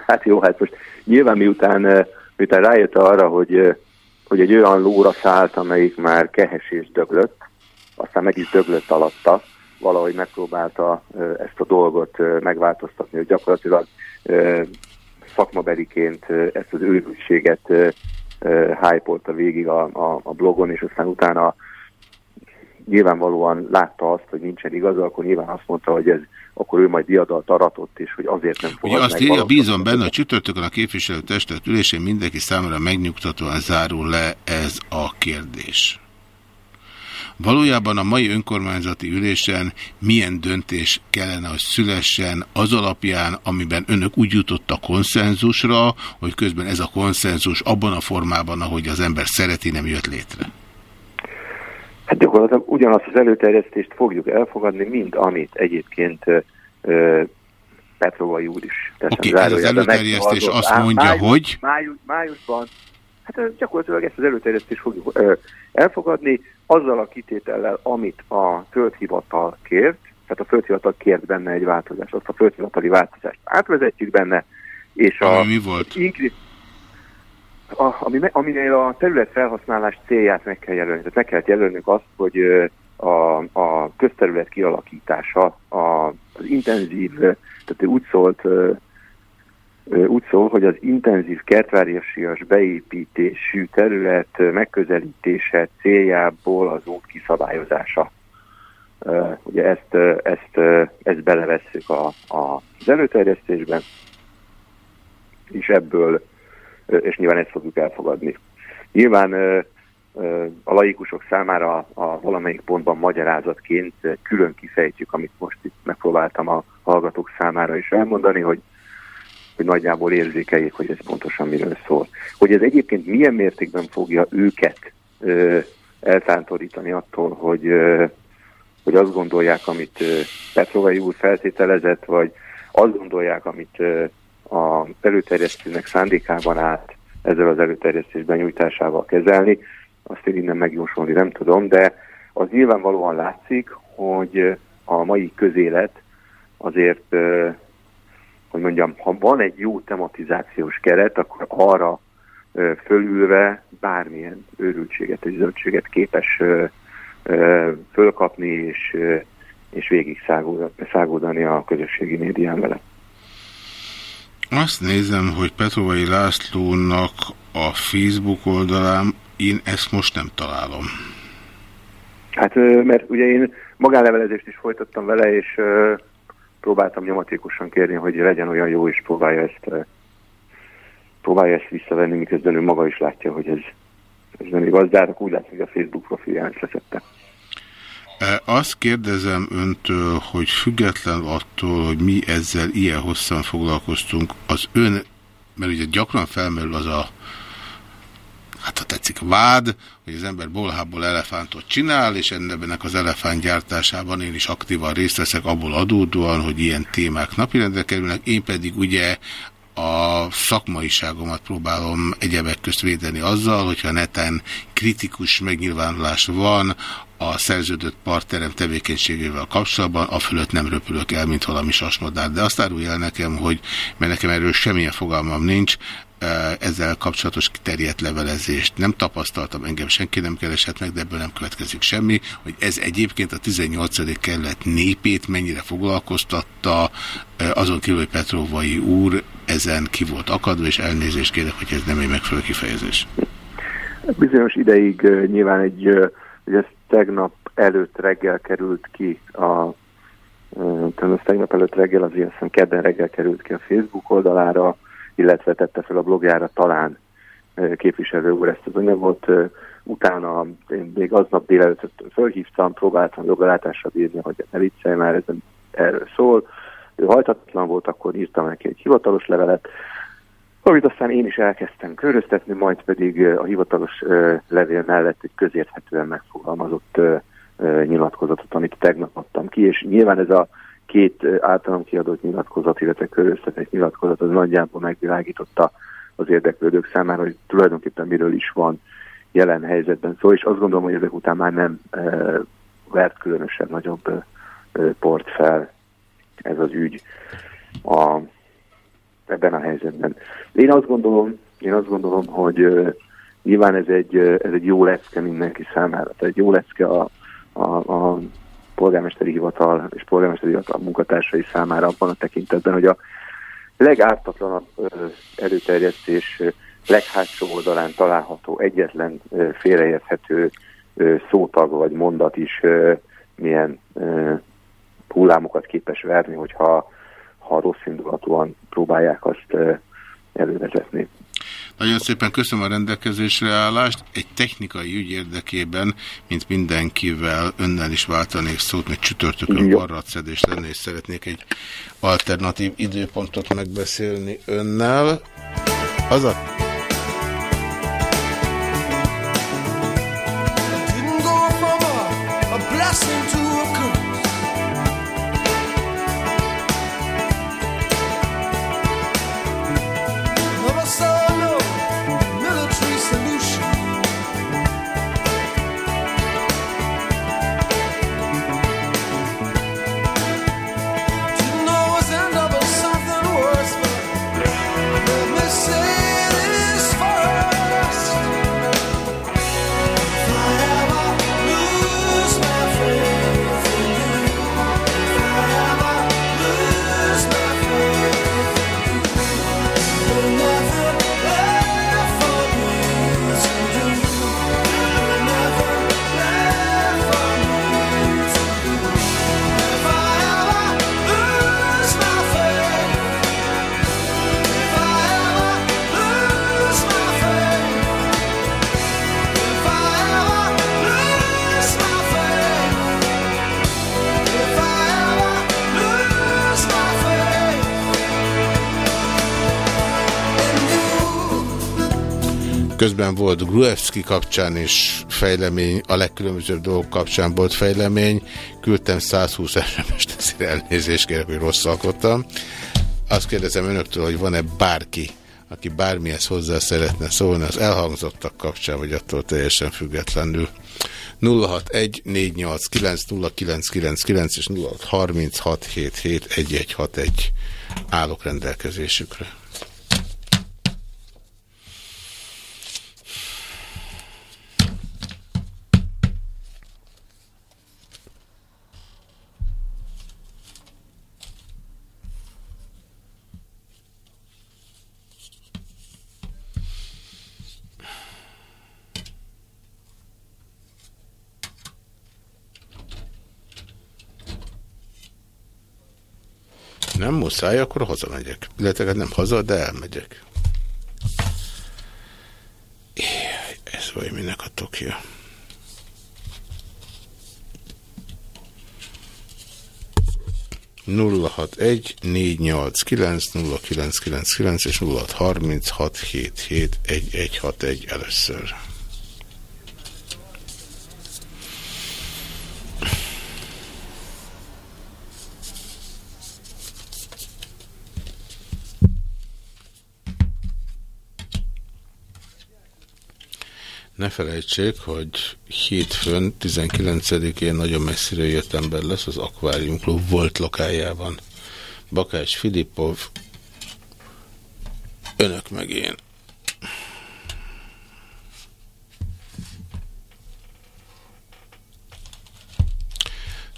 Hát jó, hát most nyilván miután, miután rájött arra, hogy, hogy egy olyan lóra szállt, amelyik már kehes és döglött, aztán meg is döglött alatta, valahogy megpróbálta ezt a dolgot megváltoztatni, hogy gyakorlatilag szakmabeliként ezt az őrültséget hype végig a, a, a blogon, és aztán utána nyilvánvalóan látta azt, hogy nincsen igaza, akkor nyilván azt mondta, hogy ez akkor ő majd diadalt aratott, és hogy azért nem fogad Ugye azt írja, bízom benne, a csütörtökön a képviselőtestet ülésén mindenki számára megnyugtatóan zárul le ez a kérdés. Valójában a mai önkormányzati ülésen milyen döntés kellene, hogy szülessen az alapján, amiben önök úgy jutottak konszenzusra, hogy közben ez a konszenzus abban a formában, ahogy az ember szereti, nem jött létre? Hát gyakorlatilag ugyanazt az előterjesztést fogjuk elfogadni, mint amit egyébként ö, Petrovai úr is. Oké, okay, ez az előterjesztés azt mondja, május, hogy... Május, májusban, hát gyakorlatilag ezt az előterjesztést fogjuk elfogadni, azzal a kitétellel, amit a földhivatal kért, tehát a földhivatal kért benne egy változást, azt a földhivatali változást átvezetjük benne, és a... Ami mi volt? Inkri, a, ami, aminél a terület felhasználás célját meg kell jelölni. Tehát meg kell jelölnünk azt, hogy a, a közterület kialakítása, a, az intenzív, tehát úgy szólt úgy szól, hogy az intenzív kertváriasias beépítésű terület megközelítése céljából az út kiszabályozása. Ugye ezt, ezt, ezt belevesszük a, a, az előterjesztésben, és ebből, és nyilván ezt fogjuk elfogadni. Nyilván a laikusok számára a valamelyik pontban magyarázatként külön kifejtjük, amit most itt megpróbáltam a hallgatók számára is elmondani, hogy hogy nagyjából érzékeljék, hogy ez pontosan miről szól. Hogy ez egyébként milyen mértékben fogja őket ö, eltántorítani attól, hogy, ö, hogy azt gondolják, amit Petrovai úr feltételezett, vagy azt gondolják, amit ö, a előterjesztőnek szándékában állt ezzel az előterjesztés benyújtásával kezelni, azt én innen megjósolni nem tudom, de az nyilvánvalóan látszik, hogy a mai közélet azért hogy mondjam, ha van egy jó tematizációs keret, akkor arra fölülve bármilyen őrültséget és zöldséget képes fölkapni és, és végig szágódani a közösségi médián vele. Azt nézem, hogy Petrovai Lászlónak a Facebook oldalán én ezt most nem találom. Hát, mert ugye én magánlevelezést is folytattam vele, és próbáltam nyomatékosan kérni, hogy legyen olyan jó, és próbálja ezt, próbálja ezt visszavenni, miközben ő maga is látja, hogy ez, ez nem igaz, de hát úgy látszik, hogy a Facebook profilján is leszette. Azt kérdezem öntől, hogy független attól, hogy mi ezzel ilyen hosszan foglalkoztunk, az ön, mert ugye gyakran felmerül az a hát ha tetszik, vád, hogy az ember bolhából elefántot csinál, és ennek az elefánt gyártásában én is aktívan részt veszek abból adódóan, hogy ilyen témák napirendre kerülnek, én pedig ugye a szakmaiságomat próbálom egyebek közt védeni azzal, hogyha neten kritikus megnyilvánulás van a szerződött partnerem tevékenységével kapcsolatban, a fölött nem röpülök el, mint valami sasmadár. De azt árulja el nekem, hogy mert nekem erről semmilyen fogalmam nincs, ezzel kapcsolatos kiterjedt levelezést nem tapasztaltam, engem senki nem keresett meg, de ebből nem következik semmi, hogy ez egyébként a 18. kerület népét mennyire foglalkoztatta, azon kívül, hogy Petrovai úr ezen ki volt akadva, és elnézést kérek, hogy ez nem egy megfelelő kifejezés. Bizonyos ideig nyilván egy, hogy ez tegnap előtt reggel került ki a talán tegnap előtt reggel, az ilyen kedden reggel került ki a Facebook oldalára, illetve tette fel a blogjára talán képviselő úr ezt az anyagot. Utána én még aznap délelőtt fölhívtam, próbáltam jogalátásra bírni, hogy ne viccelj már, ez erről szól. Ő hajtatlan volt, akkor írtam neki egy hivatalos levelet, amit aztán én is elkezdtem köröztetni, majd pedig a hivatalos levél mellett egy közérthetően megfogalmazott nyilatkozatot, amit tegnap adtam ki, és nyilván ez a két általam kiadott nyilatkozat, illetve köröztetett nyilatkozat az nagyjából megvilágította az érdeklődők számára, hogy tulajdonképpen miről is van jelen helyzetben szó, és azt gondolom, hogy ezek után már nem e, vert különösen nagyobb e, port fel ez az ügy a, ebben a helyzetben. Én azt gondolom, én azt gondolom, hogy e, nyilván ez egy, ez egy jó lecke mindenki számára. Tehát egy jó lecke a, a, a polgármesteri hivatal és polgármesteri hivatal munkatársai számára abban a tekintetben, hogy a legártatlanabb előterjesztés leghátsó oldalán található egyetlen félreérthető szótag vagy mondat is milyen hullámokat képes verni, hogyha ha rossz indulatúan próbálják azt elővezetni. Nagyon szépen köszönöm a rendelkezésre állást. Egy technikai ügy érdekében, mint mindenkivel önnel is váltanék szót, mert csütörtökön varratszedés lenne, és szeretnék egy alternatív időpontot megbeszélni önnel. Az a Közben volt Gruevski kapcsán is fejlemény, a legkülönbözőbb dolgok kapcsán volt fejlemény. Küldtem 120 SMS-t, ezért elnézést kérek, hogy rosszalkodtam. Azt kérdezem önöktől, hogy van-e bárki, aki bármihez hozzá szeretne szólni az elhangzottak kapcsán, vagy attól teljesen függetlenül. 061 489 0999 és 0636771161 állok rendelkezésükre. Nem muszáj, akkor hazamegyek. Illetve nem haza, de elmegyek. Ez vagy minek a tokja. nulla hat egy négy nyolc kilenc nulla kilenc kilenc kilenc és nulla harminc hat hét hét egy egy hat egy először. Ne felejtsék, hogy hétfőn 19-én nagyon messzire jött ember lesz az Aquarium Club volt lokájában. Bakás Filipov, önök meg én.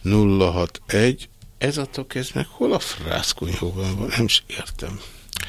Nulla hat egy. Ez a ez meg hol a frászkonyhóban van? Nem is értem.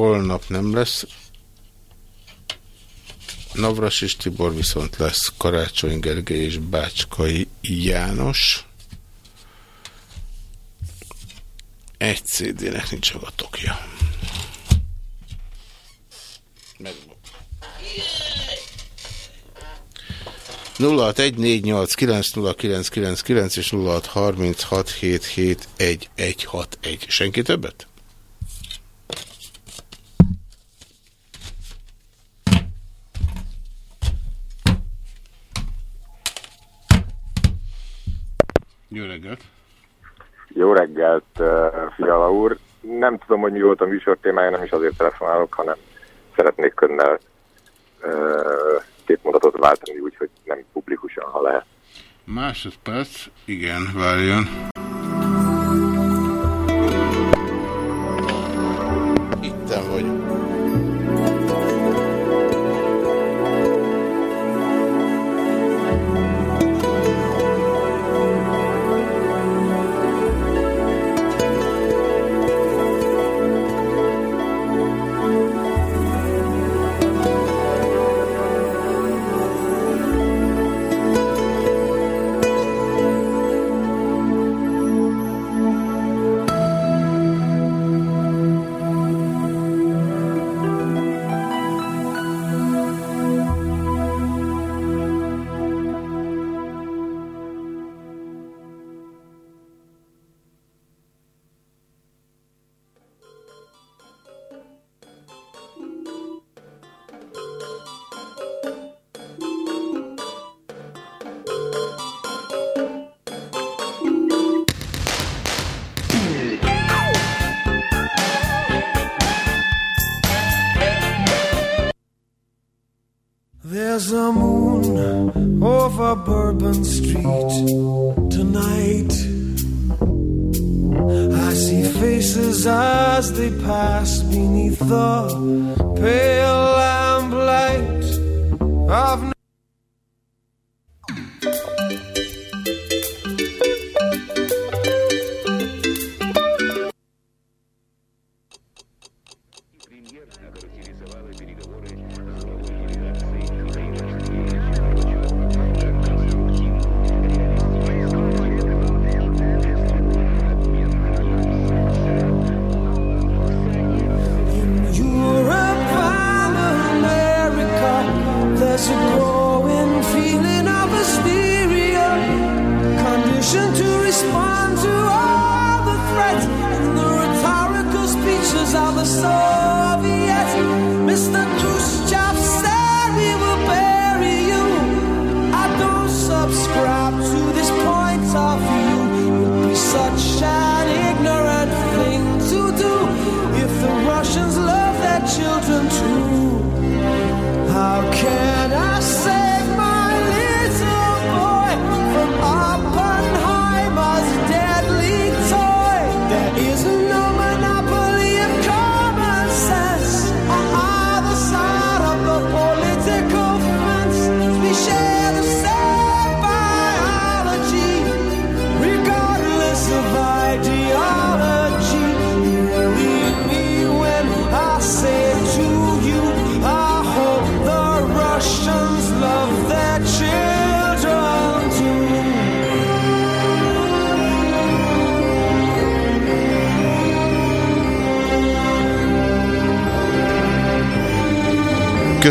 Holnap nem lesz. Navras és Tibor viszont lesz Karácsony Gergely és Bácskai János. Egy CD-nek nincs avatokja. Meg 0614890999 és 0636771161. Senki többet? Jó reggelt! Jó reggelt, Fiala úr! Nem tudom, hogy mi volt a műsor témája, nem is azért telefonálok, hanem szeretnék önnel két mondatot váltani, úgyhogy nem publikusan, ha lehet. Másodperc, igen, várjon. Bourbon Street tonight. I see faces as they pass beneath the pale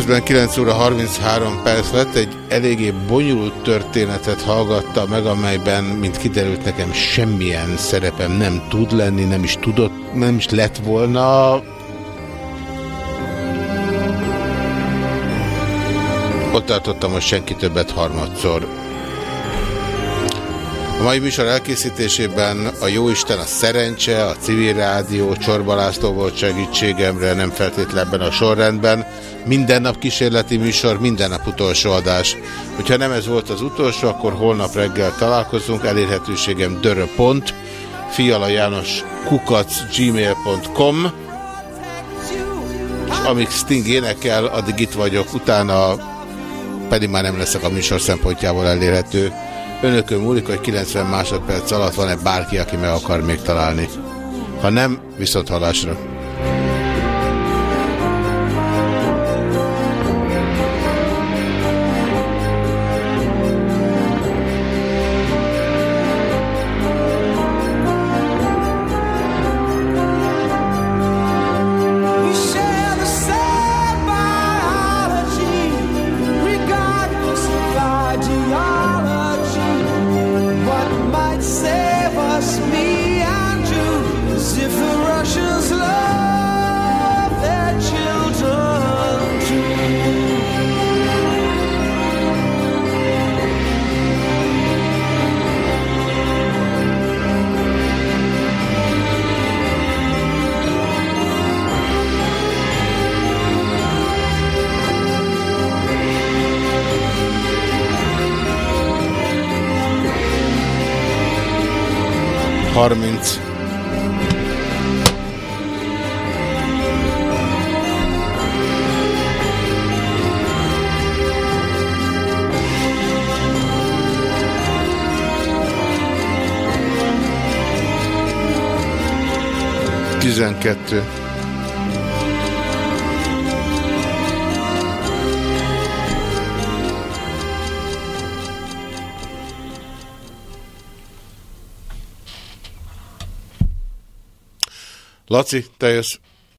Közben 9 óra 33 perc lett, egy eléggé bonyolult történetet hallgatta meg, amelyben, mint kiderült nekem, semmilyen szerepem nem tud lenni, nem is tudott, nem is lett volna. Ott tartottam, hogy senki többet harmadszor. A mai műsor elkészítésében a Jóisten, a Szerencse, a Civil Rádió, Csorba László volt segítségemre, nem feltétlenben a sorrendben. Minden nap kísérleti műsor, minden nap utolsó adás. Hogyha nem ez volt az utolsó, akkor holnap reggel találkozunk, elérhetőségem dörö.pont, Fiala János kukac gmail.com és amíg Sting énekel, addig itt vagyok, utána pedig már nem leszek a műsor szempontjából elérhető. Önökön múlik, hogy 90 másodperc alatt van-e bárki, aki meg akar még találni. Ha nem, viszont hallásra. 12. Laci, te jössz.